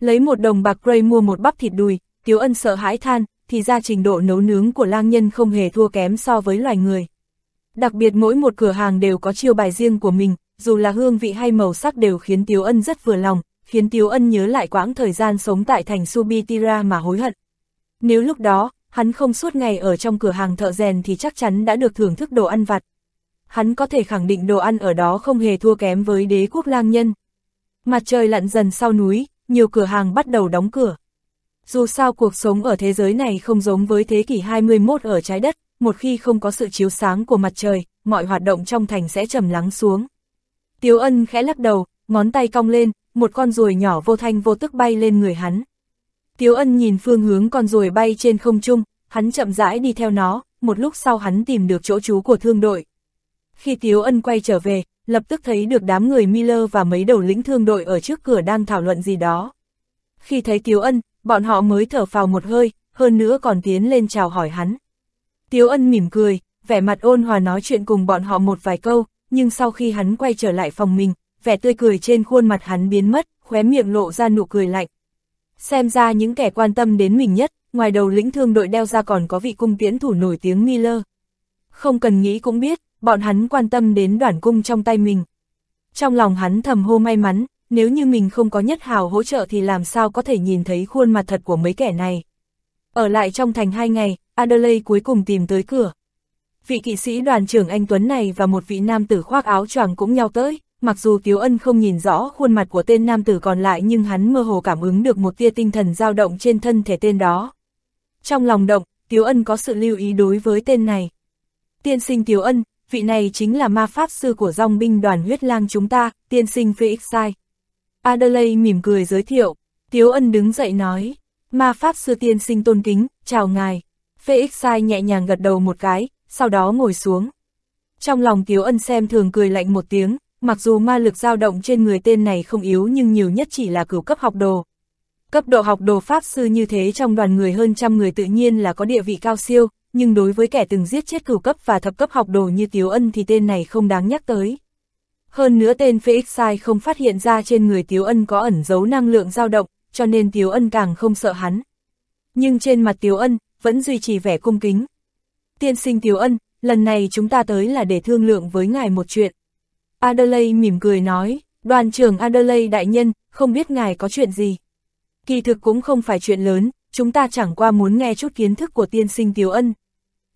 Lấy một đồng bạc Gray mua một bắp thịt đùi, Tiếu Ân sợ hãi than, thì ra trình độ nấu nướng của lang nhân không hề thua kém so với loài người. Đặc biệt mỗi một cửa hàng đều có chiêu bài riêng của mình, dù là hương vị hay màu sắc đều khiến Tiếu Ân rất vừa lòng, khiến Tiếu Ân nhớ lại quãng thời gian sống tại thành Subitira mà hối hận. Nếu lúc đó, hắn không suốt ngày ở trong cửa hàng thợ rèn thì chắc chắn đã được thưởng thức đồ ăn vặt. Hắn có thể khẳng định đồ ăn ở đó không hề thua kém với đế quốc lang nhân. Mặt trời lặn dần sau núi, nhiều cửa hàng bắt đầu đóng cửa. Dù sao cuộc sống ở thế giới này không giống với thế kỷ 21 ở trái đất, một khi không có sự chiếu sáng của mặt trời, mọi hoạt động trong thành sẽ trầm lắng xuống. Tiếu ân khẽ lắc đầu, ngón tay cong lên, một con ruồi nhỏ vô thanh vô tức bay lên người hắn. Tiếu ân nhìn phương hướng con ruồi bay trên không trung, hắn chậm rãi đi theo nó, một lúc sau hắn tìm được chỗ trú của thương đội. Khi Tiếu ân quay trở về, lập tức thấy được đám người Miller và mấy đầu lĩnh thương đội ở trước cửa đang thảo luận gì đó. Khi thấy Tiếu ân, bọn họ mới thở phào một hơi, hơn nữa còn tiến lên chào hỏi hắn. Tiếu ân mỉm cười, vẻ mặt ôn hòa nói chuyện cùng bọn họ một vài câu, nhưng sau khi hắn quay trở lại phòng mình, vẻ tươi cười trên khuôn mặt hắn biến mất, khóe miệng lộ ra nụ cười lạnh. Xem ra những kẻ quan tâm đến mình nhất, ngoài đầu lĩnh thương đội đeo ra còn có vị cung tiễn thủ nổi tiếng Miller. Không cần nghĩ cũng biết, bọn hắn quan tâm đến đoàn cung trong tay mình. Trong lòng hắn thầm hô may mắn, nếu như mình không có nhất hào hỗ trợ thì làm sao có thể nhìn thấy khuôn mặt thật của mấy kẻ này. Ở lại trong thành hai ngày, Adelaide cuối cùng tìm tới cửa. Vị kỵ sĩ đoàn trưởng anh Tuấn này và một vị nam tử khoác áo choàng cũng nhau tới, mặc dù Tiếu Ân không nhìn rõ khuôn mặt của tên nam tử còn lại nhưng hắn mơ hồ cảm ứng được một tia tinh thần dao động trên thân thể tên đó. Trong lòng động, Tiếu Ân có sự lưu ý đối với tên này. Tiên sinh Tiếu Ân, vị này chính là ma pháp sư của dòng binh đoàn huyết lang chúng ta, tiên sinh Felix Sai. Adelaide mỉm cười giới thiệu, Tiếu Ân đứng dậy nói, ma pháp sư tiên sinh tôn kính, chào ngài. Felix Sai nhẹ nhàng gật đầu một cái, sau đó ngồi xuống. Trong lòng Tiếu Ân xem thường cười lạnh một tiếng, mặc dù ma lực dao động trên người tên này không yếu nhưng nhiều nhất chỉ là cửu cấp học đồ. Cấp độ học đồ pháp sư như thế trong đoàn người hơn trăm người tự nhiên là có địa vị cao siêu, nhưng đối với kẻ từng giết chết cửu cấp và thập cấp học đồ như Tiếu Ân thì tên này không đáng nhắc tới. Hơn nữa tên Felix Sai không phát hiện ra trên người Tiếu Ân có ẩn giấu năng lượng dao động, cho nên Tiếu Ân càng không sợ hắn. Nhưng trên mặt Tiếu Ân, vẫn duy trì vẻ cung kính. Tiên sinh Tiếu Ân, lần này chúng ta tới là để thương lượng với ngài một chuyện. Adelaide mỉm cười nói, đoàn trưởng Adelaide đại nhân, không biết ngài có chuyện gì. Kỳ thực cũng không phải chuyện lớn, chúng ta chẳng qua muốn nghe chút kiến thức của tiên sinh Tiếu Ân.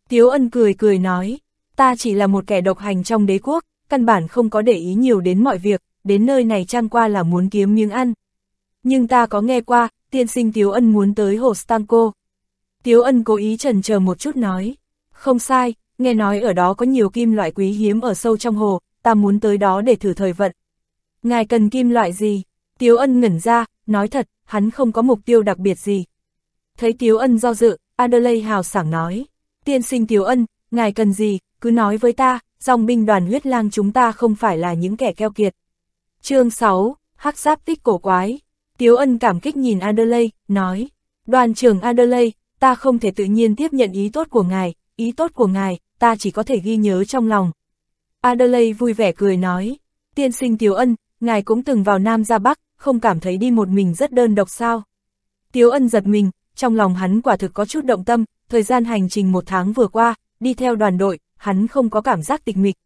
Tiếu Ân cười cười nói, ta chỉ là một kẻ độc hành trong đế quốc, căn bản không có để ý nhiều đến mọi việc, đến nơi này trang qua là muốn kiếm miếng ăn. Nhưng ta có nghe qua, tiên sinh Tiếu Ân muốn tới hồ Stanko. Tiếu Ân cố ý trần chờ một chút nói, không sai, nghe nói ở đó có nhiều kim loại quý hiếm ở sâu trong hồ, ta muốn tới đó để thử thời vận. Ngài cần kim loại gì? Tiếu ân ngẩn ra, nói thật, hắn không có mục tiêu đặc biệt gì. Thấy Tiếu ân do dự, Adelaide hào sảng nói, tiên sinh Tiếu ân, ngài cần gì, cứ nói với ta, dòng binh đoàn huyết lang chúng ta không phải là những kẻ keo kiệt. chương 6, hắc giáp tích cổ quái. Tiếu ân cảm kích nhìn Adelaide, nói, đoàn trưởng Adelaide, ta không thể tự nhiên tiếp nhận ý tốt của ngài, ý tốt của ngài, ta chỉ có thể ghi nhớ trong lòng. Adelaide vui vẻ cười nói, tiên sinh Tiếu ân, ngài cũng từng vào Nam ra Bắc, không cảm thấy đi một mình rất đơn độc sao. Tiếu ân giật mình, trong lòng hắn quả thực có chút động tâm, thời gian hành trình một tháng vừa qua, đi theo đoàn đội, hắn không có cảm giác tịch mịch.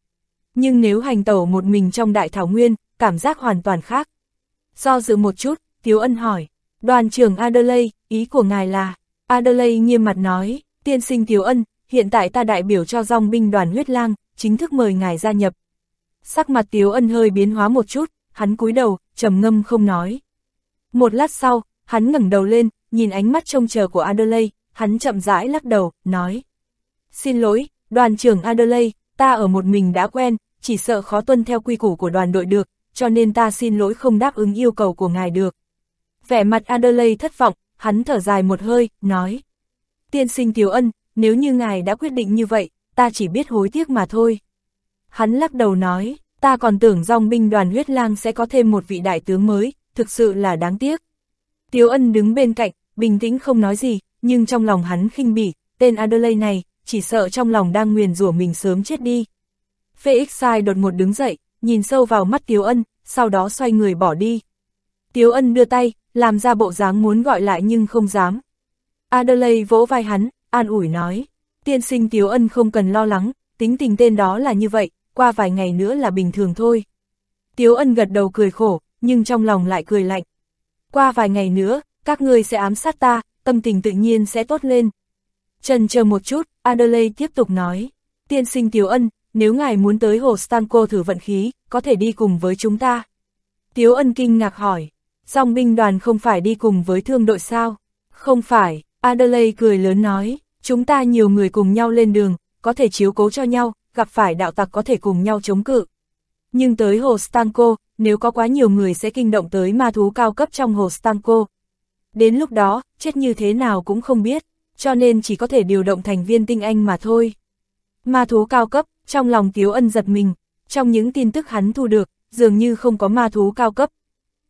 Nhưng nếu hành tẩu một mình trong đại thảo nguyên, cảm giác hoàn toàn khác. Do dự một chút, Tiếu Ân hỏi, đoàn trưởng Adelaide, ý của ngài là, Adelaide nghiêm mặt nói, tiên sinh Tiếu Ân, hiện tại ta đại biểu cho dòng binh đoàn huyết lang, chính thức mời ngài gia nhập. Sắc mặt Tiếu Ân hơi biến hóa một chút, hắn cúi đầu, trầm ngâm không nói. Một lát sau, hắn ngẩng đầu lên, nhìn ánh mắt trông chờ của Adelaide, hắn chậm rãi lắc đầu, nói. Xin lỗi, đoàn trưởng Adelaide, ta ở một mình đã quen, chỉ sợ khó tuân theo quy củ của đoàn đội được, cho nên ta xin lỗi không đáp ứng yêu cầu của ngài được. Vẻ mặt Adelaide thất vọng, hắn thở dài một hơi, nói. Tiên sinh Tiếu Ân, nếu như ngài đã quyết định như vậy, ta chỉ biết hối tiếc mà thôi. Hắn lắc đầu nói, ta còn tưởng dòng binh đoàn huyết lang sẽ có thêm một vị đại tướng mới, thực sự là đáng tiếc. Tiếu Ân đứng bên cạnh, bình tĩnh không nói gì, nhưng trong lòng hắn khinh bỉ, tên Adelaide này, chỉ sợ trong lòng đang nguyền rủa mình sớm chết đi. Felix Sai đột ngột đứng dậy, nhìn sâu vào mắt Tiếu Ân, sau đó xoay người bỏ đi. Tiếu Ân đưa tay, làm ra bộ dáng muốn gọi lại nhưng không dám. Adelaide vỗ vai hắn, an ủi nói, tiên sinh Tiếu Ân không cần lo lắng, tính tình tên đó là như vậy, qua vài ngày nữa là bình thường thôi. Tiếu Ân gật đầu cười khổ, nhưng trong lòng lại cười lạnh. Qua vài ngày nữa, các ngươi sẽ ám sát ta, tâm tình tự nhiên sẽ tốt lên. Trần chờ một chút, Adelaide tiếp tục nói, tiên sinh Tiếu Ân, nếu ngài muốn tới hồ Stanco thử vận khí, có thể đi cùng với chúng ta. Tiếu Ân kinh ngạc hỏi, dòng binh đoàn không phải đi cùng với thương đội sao? Không phải, Adelaide cười lớn nói, chúng ta nhiều người cùng nhau lên đường, có thể chiếu cố cho nhau, gặp phải đạo tặc có thể cùng nhau chống cự. Nhưng tới hồ Stanco, nếu có quá nhiều người sẽ kinh động tới ma thú cao cấp trong hồ Stanko. Đến lúc đó, chết như thế nào cũng không biết, cho nên chỉ có thể điều động thành viên tinh anh mà thôi. Ma thú cao cấp, trong lòng Tiếu Ân giật mình, trong những tin tức hắn thu được, dường như không có ma thú cao cấp.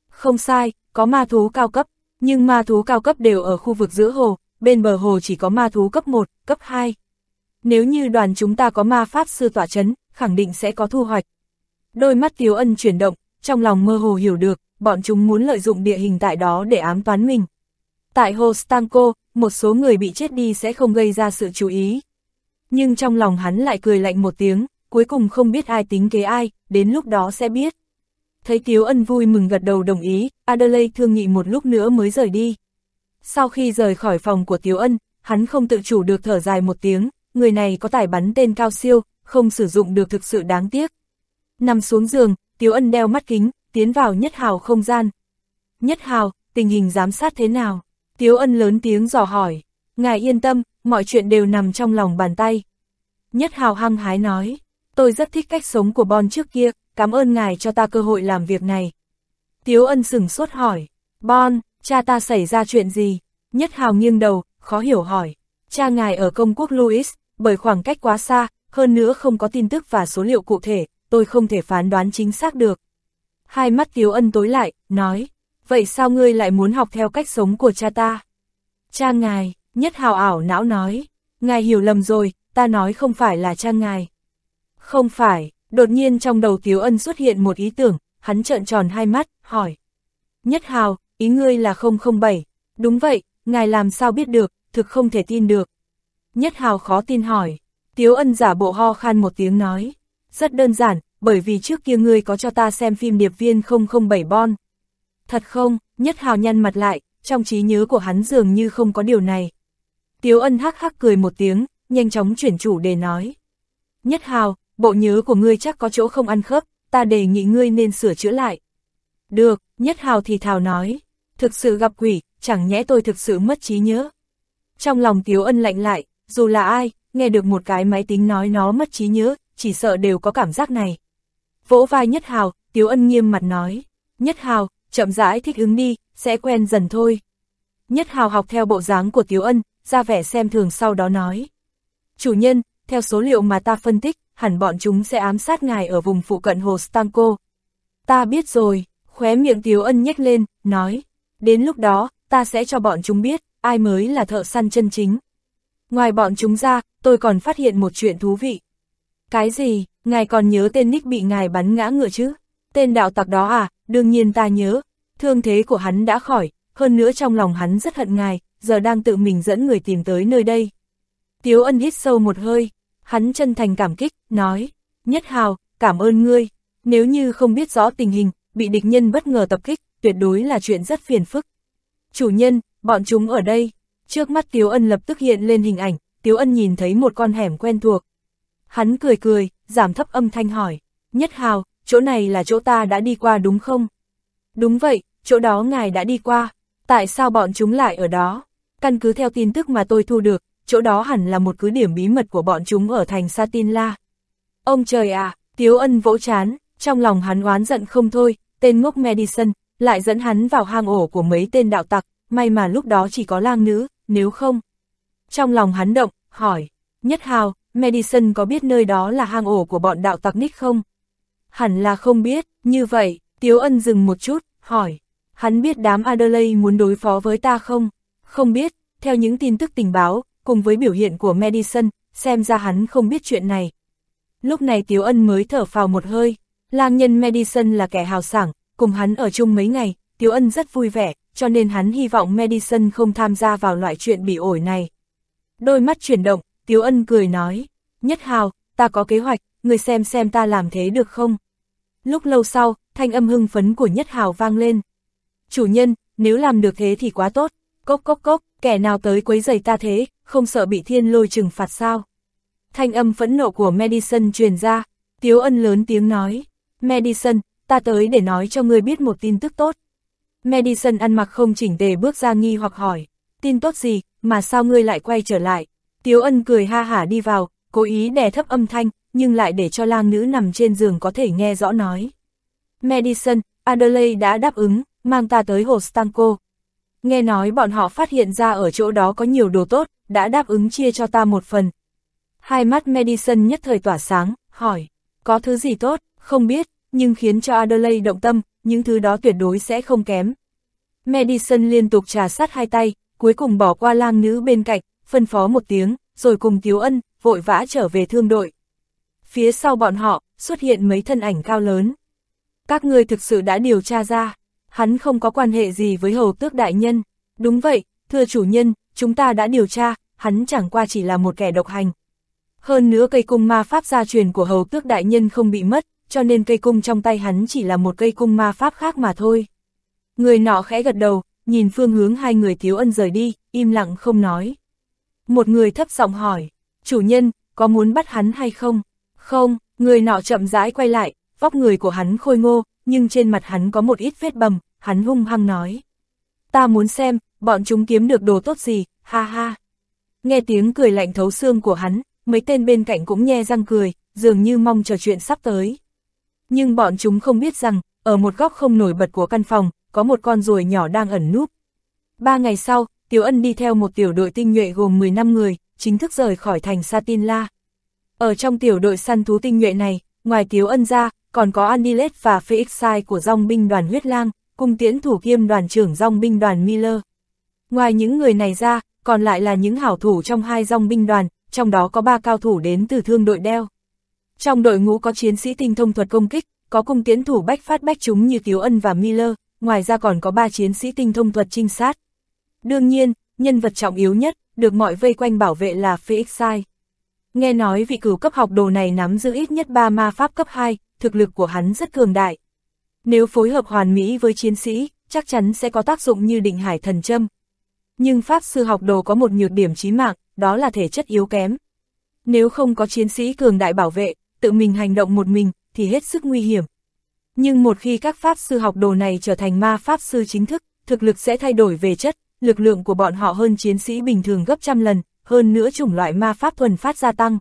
Không sai, có ma thú cao cấp, nhưng ma thú cao cấp đều ở khu vực giữa hồ, bên bờ hồ chỉ có ma thú cấp 1, cấp 2. Nếu như đoàn chúng ta có ma pháp sư tỏa chấn, khẳng định sẽ có thu hoạch. Đôi mắt Tiếu Ân chuyển động, trong lòng mơ hồ hiểu được, bọn chúng muốn lợi dụng địa hình tại đó để ám toán mình. Tại hồ Stanko, một số người bị chết đi sẽ không gây ra sự chú ý. Nhưng trong lòng hắn lại cười lạnh một tiếng, cuối cùng không biết ai tính kế ai, đến lúc đó sẽ biết. Thấy Tiếu Ân vui mừng gật đầu đồng ý, Adelaide thương nghị một lúc nữa mới rời đi. Sau khi rời khỏi phòng của Tiếu Ân, hắn không tự chủ được thở dài một tiếng, người này có tài bắn tên cao siêu, không sử dụng được thực sự đáng tiếc. Nằm xuống giường, Tiếu Ân đeo mắt kính, tiến vào Nhất Hào không gian. Nhất Hào, tình hình giám sát thế nào? Tiếu Ân lớn tiếng dò hỏi. Ngài yên tâm, mọi chuyện đều nằm trong lòng bàn tay. Nhất Hào hăng hái nói, tôi rất thích cách sống của Bon trước kia, cảm ơn ngài cho ta cơ hội làm việc này. Tiếu Ân sừng sốt hỏi, Bon, cha ta xảy ra chuyện gì? Nhất Hào nghiêng đầu, khó hiểu hỏi. Cha ngài ở công quốc Louis, bởi khoảng cách quá xa, hơn nữa không có tin tức và số liệu cụ thể, tôi không thể phán đoán chính xác được. Hai mắt Tiếu Ân tối lại, nói, vậy sao ngươi lại muốn học theo cách sống của cha ta? Cha ngài, nhất hào ảo não nói, ngài hiểu lầm rồi, ta nói không phải là cha ngài. Không phải, đột nhiên trong đầu Tiếu Ân xuất hiện một ý tưởng, hắn trợn tròn hai mắt, hỏi. Nhất hào, ý ngươi là 007, đúng vậy, ngài làm sao biết được, thực không thể tin được. Nhất hào khó tin hỏi, Tiếu Ân giả bộ ho khan một tiếng nói. Rất đơn giản, bởi vì trước kia ngươi có cho ta xem phim điệp viên 007 Bon. Thật không, nhất hào nhăn mặt lại, trong trí nhớ của hắn dường như không có điều này. Tiếu ân hắc hắc cười một tiếng, nhanh chóng chuyển chủ để nói. Nhất hào, bộ nhớ của ngươi chắc có chỗ không ăn khớp, ta đề nghị ngươi nên sửa chữa lại. Được, nhất hào thì thào nói. Thực sự gặp quỷ, chẳng nhẽ tôi thực sự mất trí nhớ. Trong lòng Tiếu ân lạnh lại, dù là ai, nghe được một cái máy tính nói nó mất trí nhớ, chỉ sợ đều có cảm giác này. vỗ vai Nhất Hào, Tiếu Ân nghiêm mặt nói, Nhất Hào, chậm rãi thích ứng đi, sẽ quen dần thôi. Nhất Hào học theo bộ dáng của Tiếu Ân, ra vẻ xem thường sau đó nói. Chủ nhân, theo số liệu mà ta phân tích, hẳn bọn chúng sẽ ám sát ngài ở vùng phụ cận hồ Stanko. Ta biết rồi, khóe miệng Tiếu Ân nhếch lên, nói. Đến lúc đó, ta sẽ cho bọn chúng biết, ai mới là thợ săn chân chính. Ngoài bọn chúng ra, tôi còn phát hiện một chuyện thú vị. Cái gì, ngài còn nhớ tên Nick bị ngài bắn ngã ngựa chứ? Tên đạo tặc đó à, đương nhiên ta nhớ. Thương thế của hắn đã khỏi, hơn nữa trong lòng hắn rất hận ngài, giờ đang tự mình dẫn người tìm tới nơi đây. Tiếu ân hít sâu một hơi, hắn chân thành cảm kích, nói, Nhất Hào, cảm ơn ngươi, nếu như không biết rõ tình hình, bị địch nhân bất ngờ tập kích, tuyệt đối là chuyện rất phiền phức. Chủ nhân, bọn chúng ở đây, trước mắt Tiếu ân lập tức hiện lên hình ảnh, Tiếu ân nhìn thấy một con hẻm quen thuộc. Hắn cười cười, giảm thấp âm thanh hỏi, Nhất Hào, chỗ này là chỗ ta đã đi qua đúng không? Đúng vậy, chỗ đó ngài đã đi qua, tại sao bọn chúng lại ở đó? Căn cứ theo tin tức mà tôi thu được, chỗ đó hẳn là một cứ điểm bí mật của bọn chúng ở thành Satinla. Ông trời à, Tiếu Ân vỗ chán, trong lòng hắn oán giận không thôi, tên ngốc Madison, lại dẫn hắn vào hang ổ của mấy tên đạo tặc, may mà lúc đó chỉ có lang nữ, nếu không. Trong lòng hắn động, hỏi, Nhất Hào, Madison có biết nơi đó là hang ổ của bọn đạo tặc Nick không? Hẳn là không biết, như vậy, Tiếu Ân dừng một chút, hỏi, hắn biết đám Adelaide muốn đối phó với ta không? Không biết, theo những tin tức tình báo, cùng với biểu hiện của Madison, xem ra hắn không biết chuyện này. Lúc này Tiếu Ân mới thở phào một hơi, lang nhân Madison là kẻ hào sảng, cùng hắn ở chung mấy ngày, Tiếu Ân rất vui vẻ, cho nên hắn hy vọng Madison không tham gia vào loại chuyện bị ổi này. Đôi mắt chuyển động, Tiếu Ân cười nói, Nhất Hào, ta có kế hoạch, người xem xem ta làm thế được không? Lúc lâu sau, thanh âm hưng phấn của Nhất Hào vang lên. Chủ nhân, nếu làm được thế thì quá tốt, cốc cốc cốc, kẻ nào tới quấy giày ta thế, không sợ bị thiên lôi trừng phạt sao? Thanh âm phẫn nộ của Madison truyền ra, Tiếu Ân lớn tiếng nói, Madison, ta tới để nói cho ngươi biết một tin tức tốt. Madison ăn mặc không chỉnh tề bước ra nghi hoặc hỏi, tin tốt gì, mà sao ngươi lại quay trở lại? Tiếu ân cười ha hả đi vào, cố ý đè thấp âm thanh, nhưng lại để cho lang nữ nằm trên giường có thể nghe rõ nói. Madison, Adelaide đã đáp ứng, mang ta tới hồ Stanko. Nghe nói bọn họ phát hiện ra ở chỗ đó có nhiều đồ tốt, đã đáp ứng chia cho ta một phần. Hai mắt Madison nhất thời tỏa sáng, hỏi, có thứ gì tốt, không biết, nhưng khiến cho Adelaide động tâm, những thứ đó tuyệt đối sẽ không kém. Madison liên tục trà sát hai tay, cuối cùng bỏ qua lang nữ bên cạnh, phân phó một tiếng, rồi cùng Tiếu Ân, vội vã trở về thương đội. Phía sau bọn họ, xuất hiện mấy thân ảnh cao lớn. Các người thực sự đã điều tra ra, hắn không có quan hệ gì với hầu tước đại nhân. Đúng vậy, thưa chủ nhân, chúng ta đã điều tra, hắn chẳng qua chỉ là một kẻ độc hành. Hơn nữa cây cung ma pháp gia truyền của hầu tước đại nhân không bị mất, cho nên cây cung trong tay hắn chỉ là một cây cung ma pháp khác mà thôi. Người nọ khẽ gật đầu, nhìn phương hướng hai người thiếu ân rời đi, im lặng không nói. Một người thấp giọng hỏi, chủ nhân, có muốn bắt hắn hay không? Không, người nọ chậm rãi quay lại, vóc người của hắn khôi ngô, nhưng trên mặt hắn có một ít vết bầm, hắn hung hăng nói. Ta muốn xem, bọn chúng kiếm được đồ tốt gì, ha ha. Nghe tiếng cười lạnh thấu xương của hắn, mấy tên bên cạnh cũng nhe răng cười, dường như mong chờ chuyện sắp tới. Nhưng bọn chúng không biết rằng, ở một góc không nổi bật của căn phòng, có một con ruồi nhỏ đang ẩn núp. Ba ngày sau, Tiểu Ân đi theo một tiểu đội tinh nhuệ gồm 15 người, chính thức rời khỏi thành Satinla. Ở trong tiểu đội săn thú tinh nhuệ này, ngoài Tiểu Ân ra, còn có Anilet và Phoenixai của dòng binh đoàn huyết lang, cùng tiễn thủ kiêm đoàn trưởng dòng binh đoàn Miller. Ngoài những người này ra, còn lại là những hảo thủ trong hai dòng binh đoàn, trong đó có ba cao thủ đến từ thương đội đeo. Trong đội ngũ có chiến sĩ tinh thông thuật công kích, có cung tiến thủ bách phát bách chúng như Tiếu Ân và Miller, ngoài ra còn có ba chiến sĩ tinh thông thuật trinh sát. Đương nhiên, nhân vật trọng yếu nhất, được mọi vây quanh bảo vệ là Phoenixai. Nghe nói vị cửu cấp học đồ này nắm giữ ít nhất 3 ma pháp cấp 2, thực lực của hắn rất cường đại. Nếu phối hợp hoàn mỹ với chiến sĩ, chắc chắn sẽ có tác dụng như định hải thần châm. Nhưng pháp sư học đồ có một nhược điểm chí mạng, đó là thể chất yếu kém. Nếu không có chiến sĩ cường đại bảo vệ, tự mình hành động một mình, thì hết sức nguy hiểm. Nhưng một khi các pháp sư học đồ này trở thành ma pháp sư chính thức, thực lực sẽ thay đổi về chất, lực lượng của bọn họ hơn chiến sĩ bình thường gấp trăm lần, hơn nữa chủng loại ma pháp thuần phát gia tăng.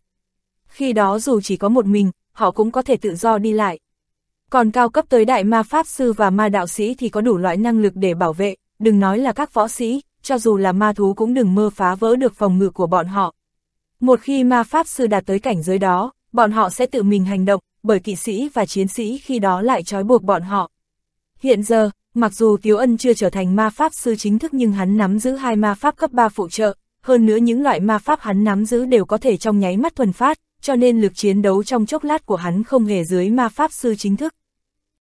Khi đó dù chỉ có một mình, họ cũng có thể tự do đi lại. Còn cao cấp tới đại ma pháp sư và ma đạo sĩ thì có đủ loại năng lực để bảo vệ, đừng nói là các võ sĩ, cho dù là ma thú cũng đừng mơ phá vỡ được phòng ngự của bọn họ. Một khi ma pháp sư đạt tới cảnh giới đó, bọn họ sẽ tự mình hành động, bởi kỵ sĩ và chiến sĩ khi đó lại trói buộc bọn họ. Hiện giờ, mặc dù Tiếu Ân chưa trở thành ma pháp sư chính thức nhưng hắn nắm giữ hai ma pháp cấp 3 phụ trợ, hơn nữa những loại ma pháp hắn nắm giữ đều có thể trong nháy mắt thuần phát, cho nên lực chiến đấu trong chốc lát của hắn không hề dưới ma pháp sư chính thức.